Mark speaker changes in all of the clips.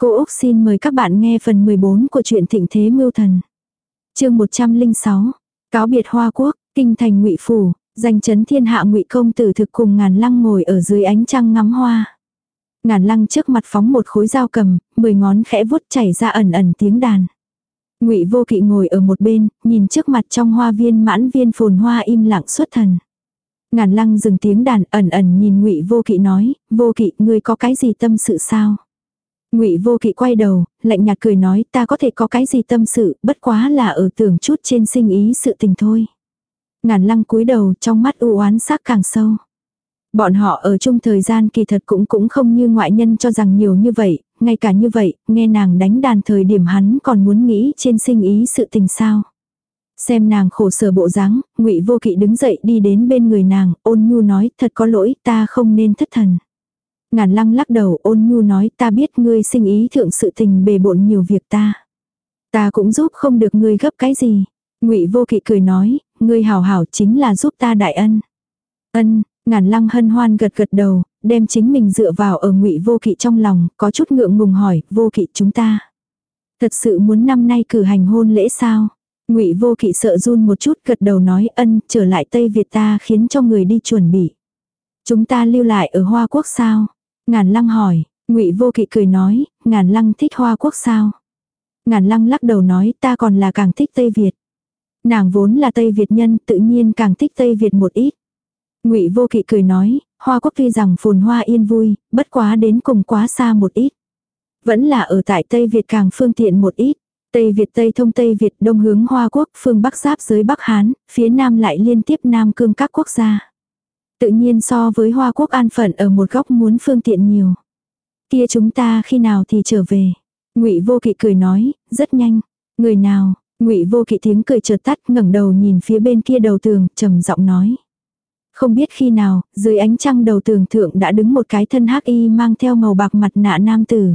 Speaker 1: Cô Úc xin mời các bạn nghe phần 14 của truyện Thịnh Thế Mưu Thần. chương 106. Cáo biệt Hoa Quốc, Kinh thành ngụy Phủ, danh chấn thiên hạ ngụy công tử thực cùng ngàn lăng ngồi ở dưới ánh trăng ngắm hoa. Ngàn lăng trước mặt phóng một khối dao cầm, mười ngón khẽ vuốt chảy ra ẩn ẩn tiếng đàn. Ngụy Vô Kỵ ngồi ở một bên, nhìn trước mặt trong hoa viên mãn viên phồn hoa im lặng xuất thần. Ngàn lăng dừng tiếng đàn ẩn ẩn nhìn Ngụy Vô Kỵ nói, "Vô Kỵ, ngươi có cái gì tâm sự sao?" Ngụy Vô Kỵ quay đầu, lạnh nhạt cười nói, "Ta có thể có cái gì tâm sự, bất quá là ở tưởng chút trên sinh ý sự tình thôi." Ngàn lăng cúi đầu, trong mắt u oán sắc càng sâu. Bọn họ ở chung thời gian kỳ thật cũng cũng không như ngoại nhân cho rằng nhiều như vậy, ngay cả như vậy, nghe nàng đánh đàn thời điểm hắn còn muốn nghĩ trên sinh ý sự tình sao. Xem nàng khổ sở bộ dáng, ngụy Vô Kỵ đứng dậy đi đến bên người nàng, ôn nhu nói, thật có lỗi, ta không nên thất thần. Ngàn lăng lắc đầu ôn nhu nói, ta biết ngươi sinh ý thượng sự tình bề bộn nhiều việc ta. Ta cũng giúp không được ngươi gấp cái gì. ngụy Vô Kỵ cười nói, ngươi hảo hảo chính là giúp ta đại ân. Ân, ngàn lăng hân hoan gật gật đầu, đem chính mình dựa vào ở ngụy Vô Kỵ trong lòng, có chút ngượng ngùng hỏi, Vô Kỵ chúng ta. Thật sự muốn năm nay cử hành hôn lễ sao? Ngụy Vô Kỵ sợ run một chút gật đầu nói ân, trở lại Tây Việt ta khiến cho người đi chuẩn bị. Chúng ta lưu lại ở Hoa Quốc sao? Ngàn Lăng hỏi, Ngụy Vô Kỵ cười nói, Ngàn Lăng thích Hoa Quốc sao? Ngàn Lăng lắc đầu nói ta còn là càng thích Tây Việt. Nàng vốn là Tây Việt nhân, tự nhiên càng thích Tây Việt một ít. Ngụy Vô Kỵ cười nói, Hoa Quốc tuy rằng phồn hoa yên vui, bất quá đến cùng quá xa một ít. Vẫn là ở tại Tây Việt càng phương tiện một ít. Tây Việt Tây thông Tây Việt đông hướng Hoa Quốc, phương Bắc giáp giới Bắc Hán, phía Nam lại liên tiếp Nam cương các quốc gia. Tự nhiên so với Hoa Quốc an phận ở một góc muốn phương tiện nhiều. Kia chúng ta khi nào thì trở về. Ngụy Vô Kỵ cười nói, rất nhanh. Người nào? Ngụy Vô Kỵ tiếng cười chợt tắt, ngẩng đầu nhìn phía bên kia đầu tường, trầm giọng nói. Không biết khi nào, dưới ánh trăng đầu tường thượng đã đứng một cái thân hắc y mang theo màu bạc mặt nạ nam tử.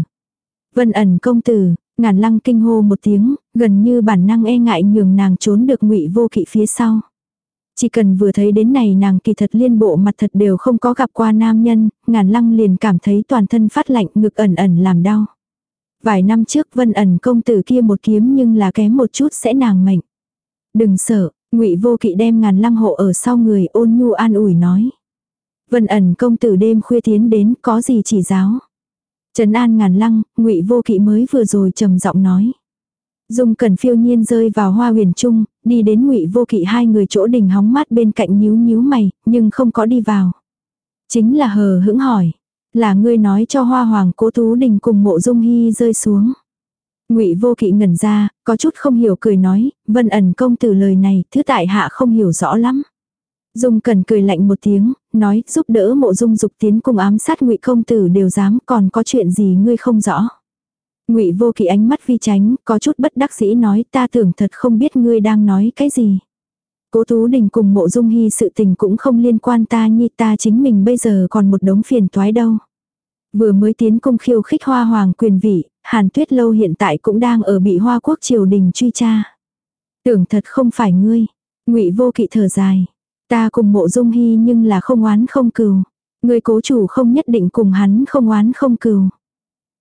Speaker 1: Vân ẩn công tử, ngàn lăng kinh hô một tiếng, gần như bản năng e ngại nhường nàng trốn được ngụy vô kỵ phía sau. Chỉ cần vừa thấy đến này nàng kỳ thật liên bộ mặt thật đều không có gặp qua nam nhân, ngàn lăng liền cảm thấy toàn thân phát lạnh ngực ẩn ẩn làm đau. Vài năm trước vân ẩn công tử kia một kiếm nhưng là kém một chút sẽ nàng mệnh. Đừng sợ, ngụy vô kỵ đem ngàn lăng hộ ở sau người ôn nhu an ủi nói. Vân ẩn công tử đêm khuya tiến đến có gì chỉ giáo. Trấn an ngàn lăng, ngụy vô kỵ mới vừa rồi trầm giọng nói. Dung cần phiêu nhiên rơi vào hoa huyền trung, đi đến ngụy vô kỵ hai người chỗ đỉnh hóng mát bên cạnh nhíu nhíu mày, nhưng không có đi vào. Chính là hờ hững hỏi. Là ngươi nói cho hoa hoàng cố tú đình cùng mộ dung hy rơi xuống. ngụy vô kỵ ngẩn ra, có chút không hiểu cười nói, vân ẩn công từ lời này, thứ tại hạ không hiểu rõ lắm. Dung cần cười lạnh một tiếng, nói giúp đỡ mộ dung dục tiến cùng ám sát ngụy công tử đều dám còn có chuyện gì ngươi không rõ. Ngụy Vô Kỵ ánh mắt vi tránh, có chút bất đắc dĩ nói ta tưởng thật không biết ngươi đang nói cái gì. Cố Tú Đình cùng mộ dung hy sự tình cũng không liên quan ta như ta chính mình bây giờ còn một đống phiền toái đâu. Vừa mới tiến cung khiêu khích hoa hoàng quyền vị, Hàn Tuyết Lâu hiện tại cũng đang ở bị hoa quốc triều đình truy tra. Tưởng thật không phải ngươi. Ngụy Vô Kỵ thở dài. Ta cùng mộ dung hy nhưng là không oán không cừu. Người cố chủ không nhất định cùng hắn không oán không cừu.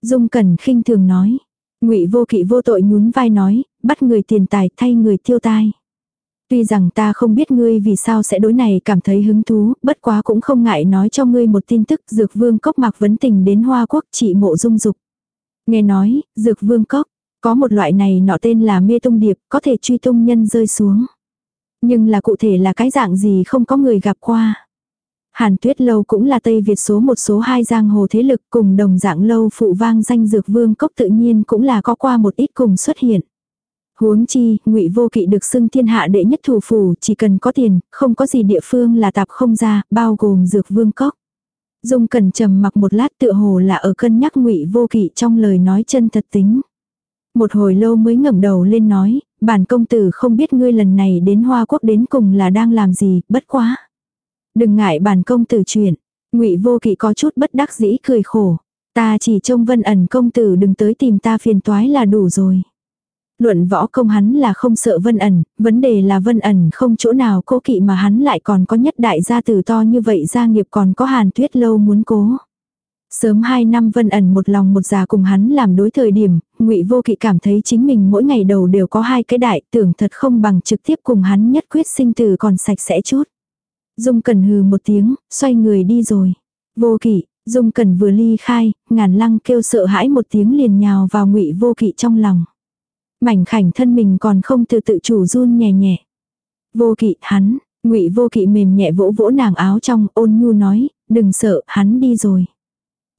Speaker 1: Dung Cẩn khinh thường nói. Ngụy Vô Kỵ vô tội nhún vai nói, bắt người tiền tài thay người tiêu tai. Tuy rằng ta không biết ngươi vì sao sẽ đối này cảm thấy hứng thú, bất quá cũng không ngại nói cho ngươi một tin tức Dược Vương Cốc Mạc Vấn Tình đến Hoa Quốc trị mộ dung dục. Nghe nói, Dược Vương Cốc, có một loại này nọ tên là mê tung điệp, có thể truy tung nhân rơi xuống. Nhưng là cụ thể là cái dạng gì không có người gặp qua. Hàn Tuyết Lâu cũng là Tây Việt số một số hai giang hồ thế lực cùng đồng dạng lâu phụ vang danh dược vương cốc tự nhiên cũng là có qua một ít cùng xuất hiện. Huống chi, ngụy Vô Kỵ được xưng thiên hạ đệ nhất thủ phủ, chỉ cần có tiền, không có gì địa phương là tạp không ra, bao gồm dược vương cốc. Dung Cẩn trầm mặc một lát tựa hồ là ở cân nhắc ngụy Vô Kỵ trong lời nói chân thật tính. Một hồi lâu mới ngẩng đầu lên nói, bản công tử không biết ngươi lần này đến Hoa Quốc đến cùng là đang làm gì, bất quá. Đừng ngại bản công tử chuyện. ngụy vô kỵ có chút bất đắc dĩ cười khổ. Ta chỉ trông vân ẩn công tử đừng tới tìm ta phiền toái là đủ rồi. Luận võ công hắn là không sợ vân ẩn, vấn đề là vân ẩn không chỗ nào cố kỵ mà hắn lại còn có nhất đại gia tử to như vậy gia nghiệp còn có hàn tuyết lâu muốn cố. Sớm hai năm Vân ẩn một lòng một già cùng hắn làm đối thời điểm, ngụy Vô Kỵ cảm thấy chính mình mỗi ngày đầu đều có hai cái đại, tưởng thật không bằng trực tiếp cùng hắn nhất quyết sinh tử còn sạch sẽ chút. Dung Cẩn hừ một tiếng, xoay người đi rồi. Vô Kỵ, Dung Cẩn vừa ly khai, ngàn lăng kêu sợ hãi một tiếng liền nhào vào ngụy Vô Kỵ trong lòng. Mảnh khảnh thân mình còn không tự tự chủ run nhẹ nhẹ. Vô Kỵ, hắn, ngụy Vô Kỵ mềm nhẹ vỗ vỗ nàng áo trong, ôn nhu nói, đừng sợ, hắn đi rồi.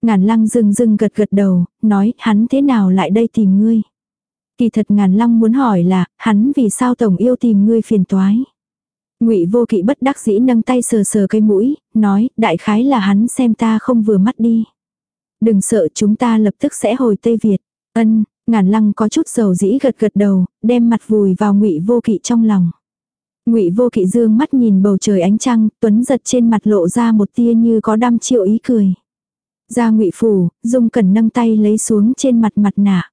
Speaker 1: Ngàn lăng rưng rưng gật gật đầu, nói hắn thế nào lại đây tìm ngươi. Kỳ thật ngàn lăng muốn hỏi là, hắn vì sao tổng yêu tìm ngươi phiền toái ngụy vô kỵ bất đắc dĩ nâng tay sờ sờ cái mũi, nói, đại khái là hắn xem ta không vừa mắt đi. Đừng sợ chúng ta lập tức sẽ hồi Tây Việt. Ân, ngàn lăng có chút dầu dĩ gật gật đầu, đem mặt vùi vào ngụy vô kỵ trong lòng. Ngụy Vô Kỵ dương mắt nhìn bầu trời ánh trăng, tuấn giật trên mặt lộ ra một tia như có đăm chiêu ý cười. Ra ngụy phủ, Dung Cẩn nâng tay lấy xuống trên mặt mặt nạ.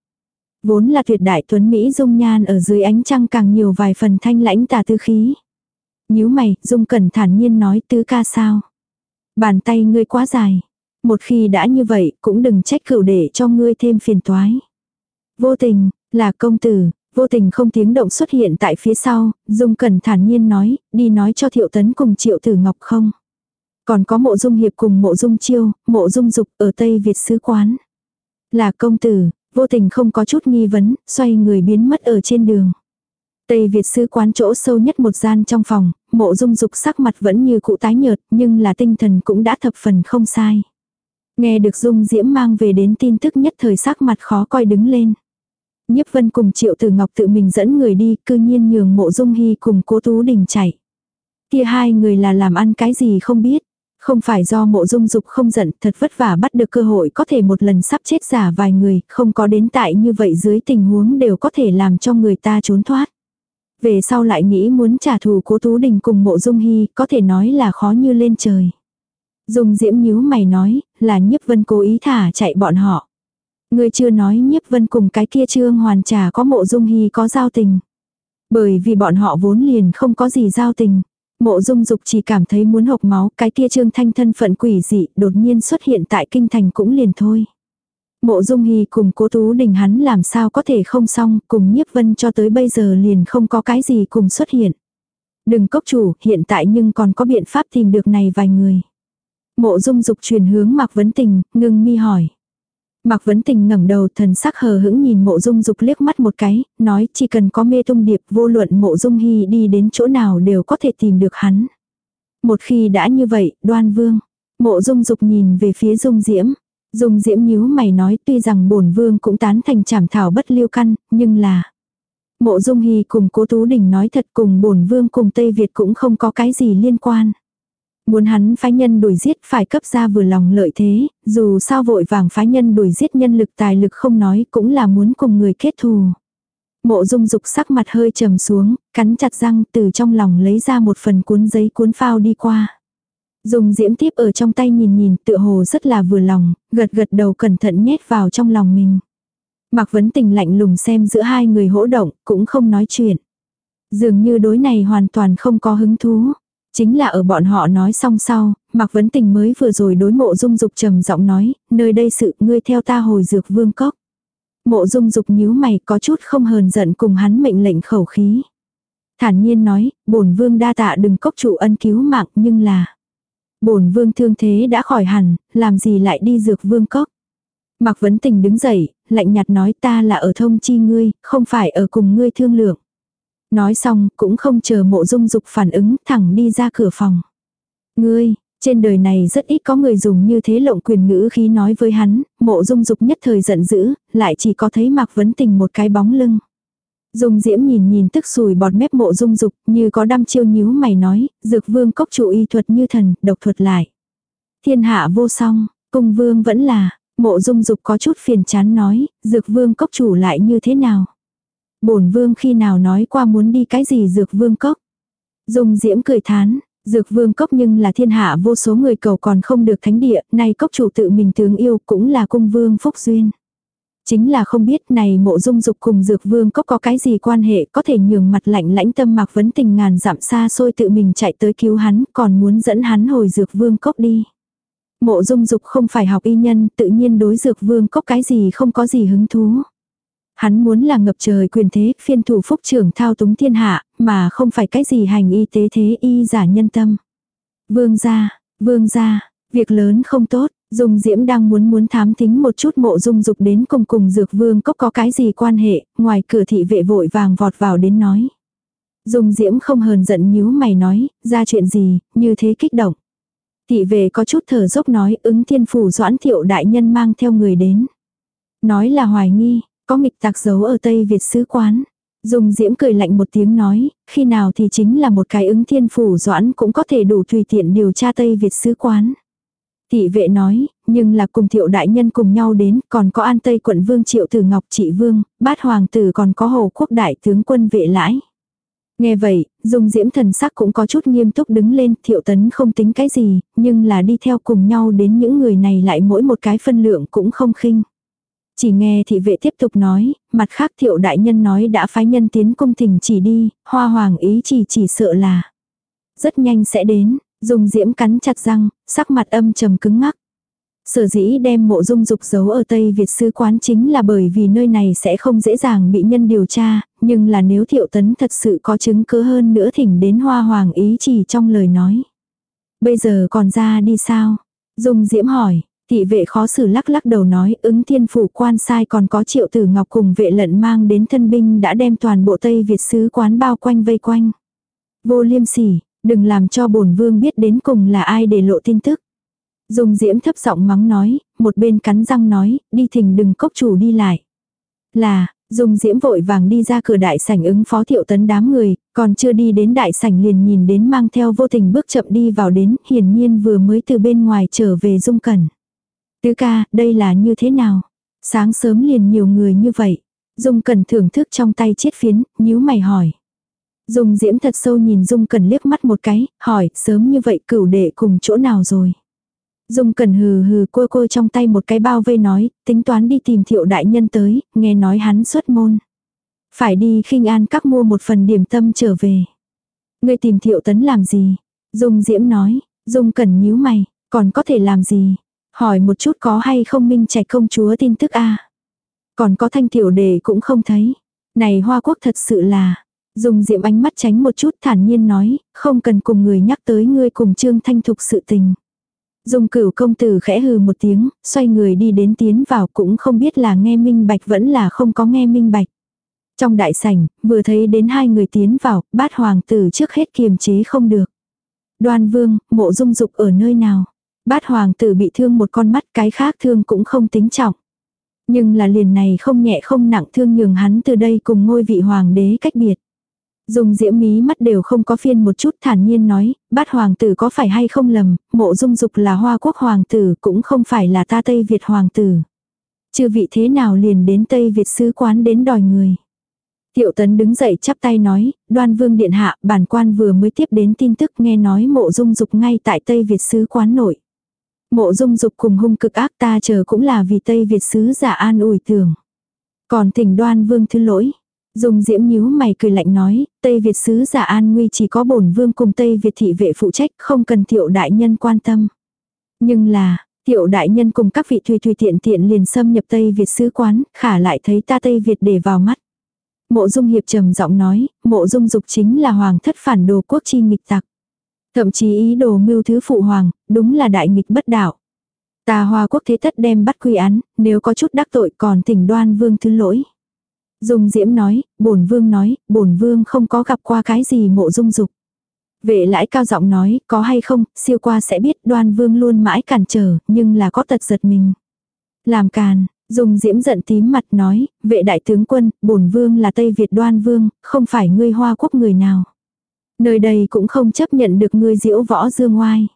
Speaker 1: Vốn là tuyệt đại tuấn Mỹ dung nhan ở dưới ánh trăng càng nhiều vài phần thanh lãnh tà tư khí nhíu mày, Dung Cẩn thản nhiên nói tứ ca sao. Bàn tay ngươi quá dài. Một khi đã như vậy, cũng đừng trách cửu để cho ngươi thêm phiền toái. Vô tình, là công tử, vô tình không tiếng động xuất hiện tại phía sau, Dung Cẩn thản nhiên nói, đi nói cho Thiệu Tấn cùng Triệu Tử Ngọc không. Còn có mộ dung hiệp cùng mộ dung chiêu, mộ dung dục ở Tây Việt sứ quán. Là công tử, vô tình không có chút nghi vấn, xoay người biến mất ở trên đường. Tây Việt sứ quán chỗ sâu nhất một gian trong phòng, mộ dung dục sắc mặt vẫn như cụ tái nhợt nhưng là tinh thần cũng đã thập phần không sai. Nghe được dung diễm mang về đến tin tức nhất thời sắc mặt khó coi đứng lên. Nhiếp vân cùng triệu tử ngọc tự mình dẫn người đi, cư nhiên nhường mộ dung hy cùng cố tú đình chạy. Kia hai người là làm ăn cái gì không biết. Không phải do mộ dung dục không giận, thật vất vả bắt được cơ hội có thể một lần sắp chết giả vài người, không có đến tại như vậy dưới tình huống đều có thể làm cho người ta trốn thoát. Về sau lại nghĩ muốn trả thù cố Tú Đình cùng mộ dung hy, có thể nói là khó như lên trời. Dung diễm nhíu mày nói, là nhiếp vân cố ý thả chạy bọn họ. Người chưa nói nhiếp vân cùng cái kia trương hoàn trả có mộ dung hy có giao tình. Bởi vì bọn họ vốn liền không có gì giao tình. Mộ dung dục chỉ cảm thấy muốn hộc máu, cái kia trương thanh thân phận quỷ dị đột nhiên xuất hiện tại kinh thành cũng liền thôi. Mộ dung hy cùng cố tú đình hắn làm sao có thể không xong, cùng nhiếp vân cho tới bây giờ liền không có cái gì cùng xuất hiện. Đừng cốc chủ, hiện tại nhưng còn có biện pháp tìm được này vài người. Mộ dung dục truyền hướng Mạc Vấn Tình, ngưng mi hỏi. Mạc Vấn Tình ngẩng đầu thần sắc hờ hững nhìn mộ dung dục liếc mắt một cái, nói chỉ cần có mê tung điệp vô luận mộ dung hy đi đến chỗ nào đều có thể tìm được hắn. Một khi đã như vậy, đoan vương. Mộ dung dục nhìn về phía dung diễm. Dung diễm nhíu mày nói tuy rằng bổn vương cũng tán thành trảm thảo bất liêu căn, nhưng là... Mộ dung hy cùng cố tú đình nói thật cùng bổn vương cùng Tây Việt cũng không có cái gì liên quan. Muốn hắn phái nhân đuổi giết phải cấp ra vừa lòng lợi thế, dù sao vội vàng phái nhân đuổi giết nhân lực tài lực không nói cũng là muốn cùng người kết thù. Mộ dung dục sắc mặt hơi trầm xuống, cắn chặt răng từ trong lòng lấy ra một phần cuốn giấy cuốn phao đi qua. Dùng diễm tiếp ở trong tay nhìn nhìn tựa hồ rất là vừa lòng, gật gật đầu cẩn thận nhét vào trong lòng mình. Mạc Vấn Tình lạnh lùng xem giữa hai người hỗ động, cũng không nói chuyện. Dường như đối này hoàn toàn không có hứng thú. Chính là ở bọn họ nói xong sau, Mạc Vấn Tình mới vừa rồi đối mộ dung dục trầm giọng nói, nơi đây sự ngươi theo ta hồi dược vương cốc. Mộ dung dục nhíu mày có chút không hờn giận cùng hắn mệnh lệnh khẩu khí. Thản nhiên nói, bổn vương đa tạ đừng cốc chủ ân cứu mạng nhưng là bổn vương thương thế đã khỏi hẳn, làm gì lại đi dược vương cốc. Mạc Vấn Tình đứng dậy, lạnh nhạt nói ta là ở thông chi ngươi, không phải ở cùng ngươi thương lượng. Nói xong, cũng không chờ mộ dung dục phản ứng, thẳng đi ra cửa phòng. Ngươi, trên đời này rất ít có người dùng như thế lộng quyền ngữ khí nói với hắn, mộ dung dục nhất thời giận dữ, lại chỉ có thấy mạc vấn tình một cái bóng lưng. Dung diễm nhìn nhìn tức sùi bọt mép mộ dung dục như có đăm chiêu nhíu mày nói, dược vương cốc chủ y thuật như thần, độc thuật lại. Thiên hạ vô song, cung vương vẫn là, mộ dung dục có chút phiền chán nói, dược vương cốc chủ lại như thế nào bổn vương khi nào nói qua muốn đi cái gì dược vương cốc. Dung diễm cười thán, dược vương cốc nhưng là thiên hạ vô số người cầu còn không được thánh địa, nay cốc chủ tự mình tướng yêu cũng là cung vương phúc duyên. Chính là không biết này mộ dung dục cùng dược vương cốc có cái gì quan hệ có thể nhường mặt lạnh lãnh tâm mạc vấn tình ngàn dặm xa xôi tự mình chạy tới cứu hắn còn muốn dẫn hắn hồi dược vương cốc đi. Mộ dung dục không phải học y nhân, tự nhiên đối dược vương cốc cái gì không có gì hứng thú. Hắn muốn là ngập trời quyền thế, phiên thủ phúc trưởng thao túng thiên hạ, mà không phải cái gì hành y tế thế y giả nhân tâm. Vương gia, vương gia, việc lớn không tốt, Dung Diễm đang muốn muốn thám tính một chút mộ dung dục đến cùng cùng dược vương cốc có cái gì quan hệ, ngoài cửa thị vệ vội vàng vọt vào đến nói. Dung Diễm không hờn giận nhíu mày nói, ra chuyện gì, như thế kích động. Thị vệ có chút thở dốc nói ứng thiên phủ doãn thiệu đại nhân mang theo người đến. Nói là hoài nghi, có nghịch tạc giấu ở Tây Việt sứ quán. Dung Diễm cười lạnh một tiếng nói, khi nào thì chính là một cái ứng thiên phủ doãn cũng có thể đủ tùy tiện điều tra Tây Việt sứ quán. Thị vệ nói, nhưng là cùng thiệu đại nhân cùng nhau đến, còn có an tây quận vương triệu tử ngọc trị vương, bát hoàng tử còn có hồ quốc đại tướng quân vệ lãi. Nghe vậy, dung diễm thần sắc cũng có chút nghiêm túc đứng lên, thiệu tấn không tính cái gì, nhưng là đi theo cùng nhau đến những người này lại mỗi một cái phân lượng cũng không khinh. Chỉ nghe thị vệ tiếp tục nói, mặt khác thiệu đại nhân nói đã phái nhân tiến cung thỉnh chỉ đi, hoa hoàng ý chỉ chỉ sợ là rất nhanh sẽ đến, dung diễm cắn chặt răng, sắc mặt âm trầm cứng ngắc. Sở dĩ đem mộ dung dục giấu ở Tây Việt sư quán chính là bởi vì nơi này sẽ không dễ dàng bị nhân điều tra, nhưng là nếu thiệu tấn thật sự có chứng cứ hơn nữa thỉnh đến hoa hoàng ý chỉ trong lời nói. Bây giờ còn ra đi sao? Dung Diễm hỏi, thị vệ khó xử lắc lắc đầu nói ứng thiên phủ quan sai còn có triệu tử ngọc cùng vệ lận mang đến thân binh đã đem toàn bộ Tây Việt sứ quán bao quanh vây quanh. Vô liêm sỉ, đừng làm cho bổn vương biết đến cùng là ai để lộ tin tức. Dung Diễm thấp giọng mắng nói, một bên cắn răng nói, đi thỉnh đừng cốc chủ đi lại. Là, Dung Diễm vội vàng đi ra cửa đại sảnh ứng phó thiệu tấn đám người, còn chưa đi đến đại sảnh liền nhìn đến mang theo vô tình bước chậm đi vào đến, hiển nhiên vừa mới từ bên ngoài trở về Dung Cẩn. Tứ ca, đây là như thế nào? Sáng sớm liền nhiều người như vậy. Dung Cẩn thưởng thức trong tay chiết phiến, nhíu mày hỏi. Dung Diễm thật sâu nhìn Dung Cần liếc mắt một cái, hỏi, sớm như vậy cửu đệ cùng chỗ nào rồi? Dung Cần hừ hừ cô cô trong tay một cái bao vây nói, tính toán đi tìm thiệu đại nhân tới, nghe nói hắn xuất môn. Phải đi khinh an các mua một phần điểm tâm trở về. Ngươi tìm thiệu tấn làm gì? Dung Diễm nói, Dung Cần nhíu mày, còn có thể làm gì? Hỏi một chút có hay không minh trạch công chúa tin tức a Còn có thanh tiểu đề cũng không thấy. Này hoa quốc thật sự là, Dung diệm ánh mắt tránh một chút thản nhiên nói, không cần cùng người nhắc tới ngươi cùng Trương Thanh Thục sự tình. Dung cửu công tử khẽ hừ một tiếng, xoay người đi đến tiến vào cũng không biết là nghe minh bạch vẫn là không có nghe minh bạch. Trong đại sảnh, vừa thấy đến hai người tiến vào, bát hoàng tử trước hết kiềm chế không được. Đoan vương, mộ dung dục ở nơi nào? Bát hoàng tử bị thương một con mắt cái khác thương cũng không tính trọng. Nhưng là liền này không nhẹ không nặng thương nhường hắn từ đây cùng ngôi vị hoàng đế cách biệt. Dung diễm mí mắt đều không có phiên một chút thản nhiên nói, bát hoàng tử có phải hay không lầm, mộ dung dục là hoa quốc hoàng tử cũng không phải là ta Tây Việt hoàng tử. Chư vị thế nào liền đến Tây Việt sứ quán đến đòi người. Tiệu tấn đứng dậy chắp tay nói, đoan vương điện hạ, bản quan vừa mới tiếp đến tin tức nghe nói mộ dung dục ngay tại Tây Việt sứ quán nội. Mộ dung dục cùng hung cực ác ta chờ cũng là vì Tây Việt sứ giả an ủi tưởng. Còn thỉnh đoan vương thứ lỗi. Dung diễm nhíu mày cười lạnh nói, Tây Việt sứ giả an nguy chỉ có bổn vương cùng Tây Việt thị vệ phụ trách, không cần thiệu đại nhân quan tâm. Nhưng là, thiệu đại nhân cùng các vị tùy tùy tiện tiện liền xâm nhập Tây Việt sứ quán, khả lại thấy ta Tây Việt để vào mắt. Mộ dung hiệp trầm giọng nói, mộ dung dục chính là hoàng thất phản đồ quốc chi nghịch tặc. Thậm chí ý đồ mưu thứ phụ hoàng, đúng là đại nghịch bất đạo. Ta hoa quốc thế tất đem bắt quy án, nếu có chút đắc tội còn tỉnh đoan vương thứ lỗi. Dung Diễm nói, bổn vương nói, bổn vương không có gặp qua cái gì mộ dung dục. Vệ lãi cao giọng nói, có hay không, siêu qua sẽ biết đoan vương luôn mãi cản trở, nhưng là có tật giật mình. Làm càn, Dung Diễm giận tím mặt nói, vệ đại tướng quân, bổn vương là Tây Việt đoan vương, không phải ngươi hoa quốc người nào. Nơi đây cũng không chấp nhận được ngươi diễu võ dương ngoai.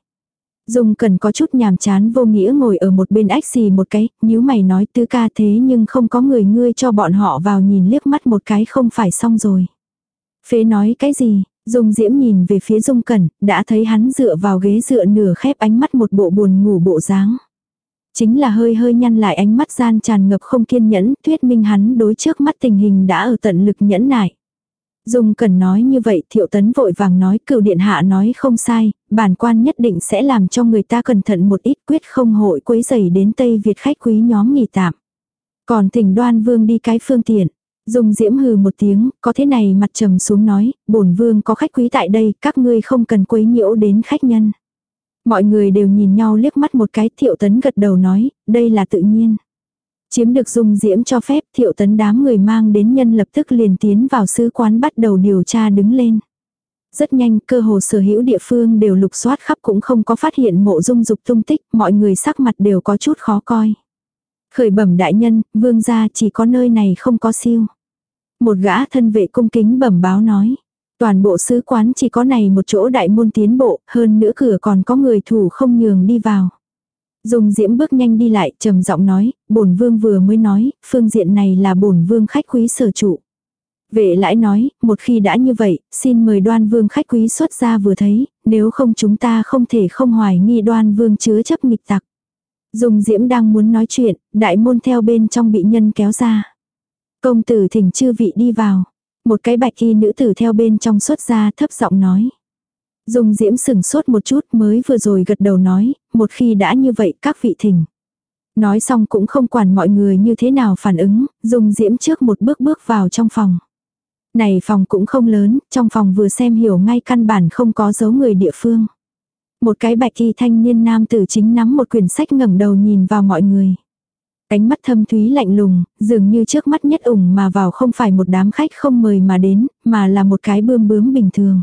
Speaker 1: Dung cần có chút nhàm chán vô nghĩa ngồi ở một bên ách xì một cái, nhíu mày nói tứ ca thế nhưng không có người ngươi cho bọn họ vào nhìn liếc mắt một cái không phải xong rồi. Phế nói cái gì, Dung diễm nhìn về phía Dung Cẩn, đã thấy hắn dựa vào ghế dựa nửa khép ánh mắt một bộ buồn ngủ bộ dáng. Chính là hơi hơi nhăn lại ánh mắt gian tràn ngập không kiên nhẫn, thuyết minh hắn đối trước mắt tình hình đã ở tận lực nhẫn nại. Dung cần nói như vậy thiệu tấn vội vàng nói cựu điện hạ nói không sai, bản quan nhất định sẽ làm cho người ta cẩn thận một ít quyết không hội quấy dày đến Tây Việt khách quý nhóm nghỉ tạm. Còn thỉnh đoan vương đi cái phương tiện. Dung diễm hừ một tiếng, có thế này mặt trầm xuống nói, bổn vương có khách quý tại đây, các ngươi không cần quấy nhiễu đến khách nhân. Mọi người đều nhìn nhau liếc mắt một cái thiệu tấn gật đầu nói, đây là tự nhiên. Chiếm được dung diễm cho phép thiệu tấn đám người mang đến nhân lập tức liền tiến vào sứ quán bắt đầu điều tra đứng lên. Rất nhanh cơ hồ sở hữu địa phương đều lục soát khắp cũng không có phát hiện mộ dung dục tung tích, mọi người sắc mặt đều có chút khó coi. Khởi bẩm đại nhân, vương gia chỉ có nơi này không có siêu. Một gã thân vệ cung kính bẩm báo nói. Toàn bộ sứ quán chỉ có này một chỗ đại môn tiến bộ, hơn nữa cửa còn có người thủ không nhường đi vào. Dùng diễm bước nhanh đi lại, trầm giọng nói, bổn vương vừa mới nói, phương diện này là bổn vương khách quý sở trụ. Vệ lãi nói, một khi đã như vậy, xin mời đoan vương khách quý xuất ra vừa thấy, nếu không chúng ta không thể không hoài nghi đoan vương chứa chấp nghịch tặc. Dùng diễm đang muốn nói chuyện, đại môn theo bên trong bị nhân kéo ra. Công tử thỉnh chư vị đi vào. Một cái bạch y nữ tử theo bên trong xuất ra thấp giọng nói. Dung diễm sừng sốt một chút mới vừa rồi gật đầu nói, một khi đã như vậy các vị thỉnh. Nói xong cũng không quản mọi người như thế nào phản ứng, Dung diễm trước một bước bước vào trong phòng. Này phòng cũng không lớn, trong phòng vừa xem hiểu ngay căn bản không có dấu người địa phương. Một cái bạch y thanh niên nam tử chính nắm một quyển sách ngẩng đầu nhìn vào mọi người. Ánh mắt thâm thúy lạnh lùng, dường như trước mắt nhất ủng mà vào không phải một đám khách không mời mà đến, mà là một cái bươm bướm bình thường.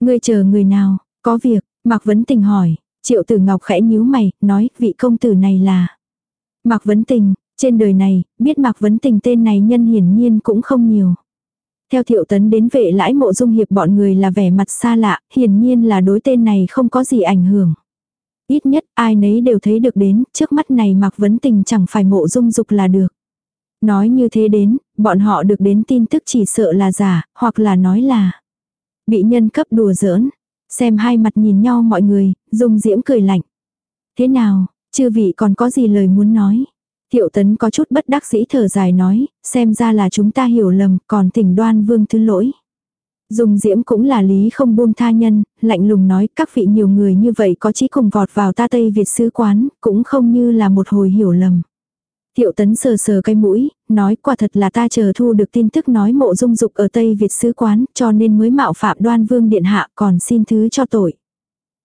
Speaker 1: Ngươi chờ người nào, có việc, Mạc Vấn Tình hỏi, triệu tử ngọc khẽ nhíu mày, nói vị công tử này là. Mạc Vấn Tình, trên đời này, biết Mạc Vấn Tình tên này nhân hiển nhiên cũng không nhiều. Theo thiệu tấn đến vệ lãi mộ dung hiệp bọn người là vẻ mặt xa lạ, hiển nhiên là đối tên này không có gì ảnh hưởng. Ít nhất ai nấy đều thấy được đến, trước mắt này Mạc Vấn Tình chẳng phải mộ dung dục là được. Nói như thế đến, bọn họ được đến tin tức chỉ sợ là giả, hoặc là nói là bị nhân cấp đùa giỡn. Xem hai mặt nhìn nhau mọi người, dung diễm cười lạnh. Thế nào, chư vị còn có gì lời muốn nói? Thiệu tấn có chút bất đắc dĩ thở dài nói, xem ra là chúng ta hiểu lầm, còn tỉnh đoan vương thứ lỗi. Dung diễm cũng là lý không buông tha nhân, lạnh lùng nói các vị nhiều người như vậy có chí cùng vọt vào ta Tây Việt sứ quán, cũng không như là một hồi hiểu lầm. Thiệu tấn sờ sờ cái mũi, nói quả thật là ta chờ thu được tin tức nói mộ dung dục ở Tây Việt sứ quán, cho nên mới mạo phạm đoan vương điện hạ còn xin thứ cho tội.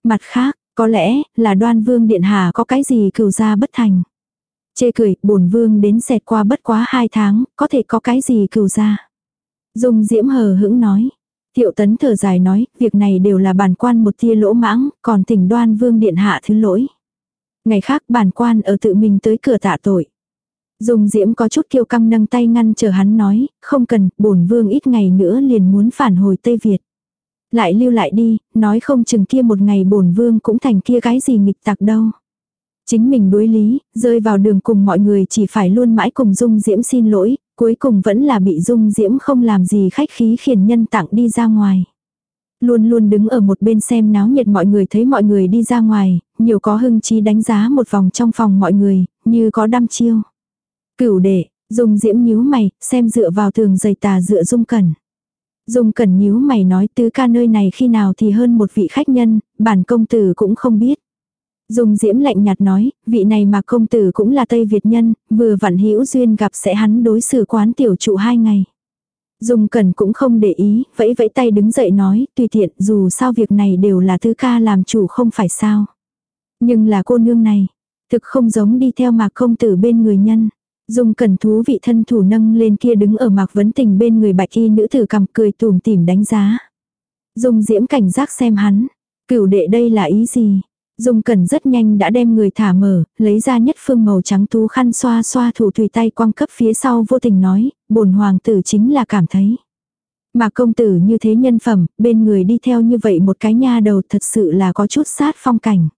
Speaker 1: Mặt khác, có lẽ là đoan vương điện hạ có cái gì cừu ra bất thành. Chê cười, bổn vương đến xẹt qua bất quá hai tháng, có thể có cái gì cừu ra. Dung diễm hờ hững nói. Thiệu tấn thở dài nói, việc này đều là bản quan một tia lỗ mãng, còn tỉnh đoan vương điện hạ thứ lỗi. Ngày khác bản quan ở tự mình tới cửa tạ tội. Dung diễm có chút kiêu căng nâng tay ngăn chờ hắn nói, không cần, bổn vương ít ngày nữa liền muốn phản hồi Tây Việt. Lại lưu lại đi, nói không chừng kia một ngày bổn vương cũng thành kia cái gì nghịch tặc đâu. Chính mình đối lý, rơi vào đường cùng mọi người chỉ phải luôn mãi cùng Dung Diễm xin lỗi, cuối cùng vẫn là bị Dung Diễm không làm gì khách khí khiển nhân tặng đi ra ngoài. Luôn luôn đứng ở một bên xem náo nhiệt mọi người thấy mọi người đi ra ngoài, nhiều có hưng trí đánh giá một vòng trong phòng mọi người, như có đăm chiêu. Cửu đệ, Dung Diễm nhíu mày, xem dựa vào tường dày tà dựa Dung Cẩn. Dung Cẩn nhíu mày nói tứ ca nơi này khi nào thì hơn một vị khách nhân, bản công tử cũng không biết. Dung Diễm lạnh nhạt nói, vị này mà công tử cũng là Tây Việt nhân, vừa vặn hữu duyên gặp sẽ hắn đối xử quán tiểu trụ hai ngày. Dung Cẩn cũng không để ý, vẫy vẫy tay đứng dậy nói, tùy tiện, dù sao việc này đều là tứ ca làm chủ không phải sao. Nhưng là cô nương này, thực không giống đi theo mà công tử bên người nhân. Dung cẩn thú vị thân thủ nâng lên kia đứng ở mạc vấn tình bên người bạch y nữ tử cầm cười tùm tìm đánh giá. Dung diễm cảnh giác xem hắn. Cửu đệ đây là ý gì? Dung cẩn rất nhanh đã đem người thả mở, lấy ra nhất phương màu trắng tú khăn xoa xoa thủ tùy tay quăng cấp phía sau vô tình nói, bổn hoàng tử chính là cảm thấy. Mà công tử như thế nhân phẩm, bên người đi theo như vậy một cái nha đầu thật sự là có chút sát phong cảnh.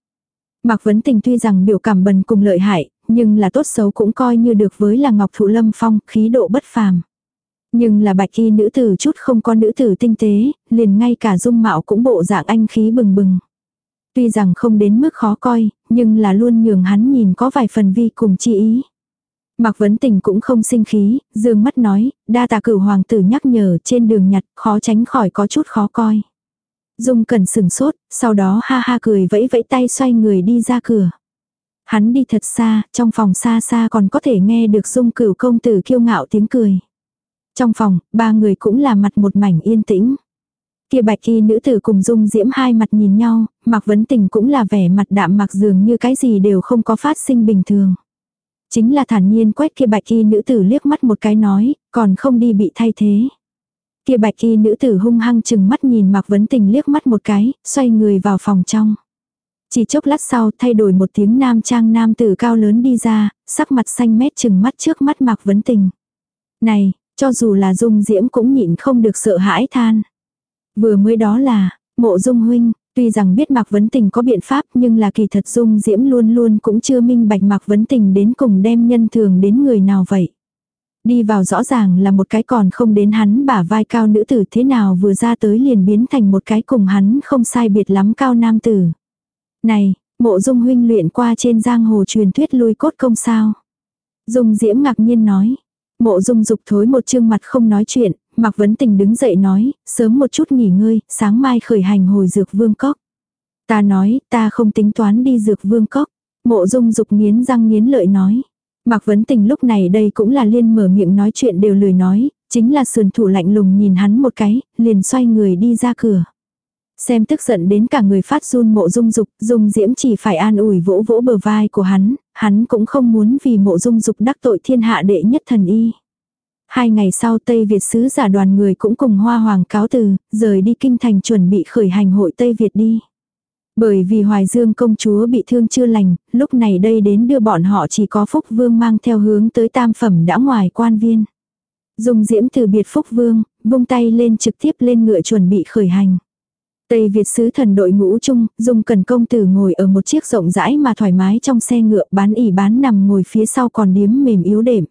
Speaker 1: Mạc Vấn Tình tuy rằng biểu cảm bần cùng lợi hại, nhưng là tốt xấu cũng coi như được với là Ngọc Thụ Lâm Phong, khí độ bất phàm. Nhưng là bạch y nữ tử chút không có nữ tử tinh tế, liền ngay cả dung mạo cũng bộ dạng anh khí bừng bừng. Tuy rằng không đến mức khó coi, nhưng là luôn nhường hắn nhìn có vài phần vi cùng chi ý. Mạc Vấn Tình cũng không sinh khí, dương mắt nói, đa tà cửu hoàng tử nhắc nhở trên đường nhặt, khó tránh khỏi có chút khó coi. Dung cần sừng sốt, sau đó ha ha cười vẫy vẫy tay xoay người đi ra cửa. Hắn đi thật xa, trong phòng xa xa còn có thể nghe được dung cửu công tử kiêu ngạo tiếng cười. Trong phòng, ba người cũng là mặt một mảnh yên tĩnh. Kia bạch y nữ tử cùng dung diễm hai mặt nhìn nhau, mặc vấn tình cũng là vẻ mặt đạm mặc dường như cái gì đều không có phát sinh bình thường. Chính là thản nhiên quét kia bạch y nữ tử liếc mắt một cái nói, còn không đi bị thay thế. Kia bạch y nữ tử hung hăng chừng mắt nhìn mặc vấn tình liếc mắt một cái, xoay người vào phòng trong. Chỉ chốc lát sau thay đổi một tiếng nam trang nam tử cao lớn đi ra, sắc mặt xanh mét chừng mắt trước mắt mặc vấn tình. Này, cho dù là dung diễm cũng nhịn không được sợ hãi than. Vừa mới đó là, mộ dung huynh, tuy rằng biết Mạc Vấn Tình có biện pháp nhưng là kỳ thật dung diễm luôn luôn cũng chưa minh bạch Mạc Vấn Tình đến cùng đem nhân thường đến người nào vậy. Đi vào rõ ràng là một cái còn không đến hắn bả vai cao nữ tử thế nào vừa ra tới liền biến thành một cái cùng hắn không sai biệt lắm cao nam tử. Này, mộ dung huynh luyện qua trên giang hồ truyền thuyết lui cốt công sao. Dung diễm ngạc nhiên nói. Mộ dung dục thối một chương mặt không nói chuyện, Mạc Vấn Tình đứng dậy nói, sớm một chút nghỉ ngơi, sáng mai khởi hành hồi dược vương cốc. Ta nói, ta không tính toán đi dược vương cốc. Mộ dung dục nghiến răng nghiến lợi nói. Mạc Vấn Tình lúc này đây cũng là liên mở miệng nói chuyện đều lười nói, chính là sườn thủ lạnh lùng nhìn hắn một cái, liền xoay người đi ra cửa. Xem tức giận đến cả người phát run mộ dung dục, dung diễm chỉ phải an ủi vỗ vỗ bờ vai của hắn, hắn cũng không muốn vì mộ dung dục đắc tội thiên hạ đệ nhất thần y. Hai ngày sau Tây Việt sứ giả đoàn người cũng cùng Hoa Hoàng cáo từ, rời đi kinh thành chuẩn bị khởi hành hội Tây Việt đi. Bởi vì Hoài Dương công chúa bị thương chưa lành, lúc này đây đến đưa bọn họ chỉ có Phúc Vương mang theo hướng tới tam phẩm đã ngoài quan viên. Dùng diễm từ biệt Phúc Vương, vung tay lên trực tiếp lên ngựa chuẩn bị khởi hành. Tây Việt sứ thần đội ngũ chung, dùng cần công tử ngồi ở một chiếc rộng rãi mà thoải mái trong xe ngựa bán ỉ bán nằm ngồi phía sau còn điếm mềm yếu đệm.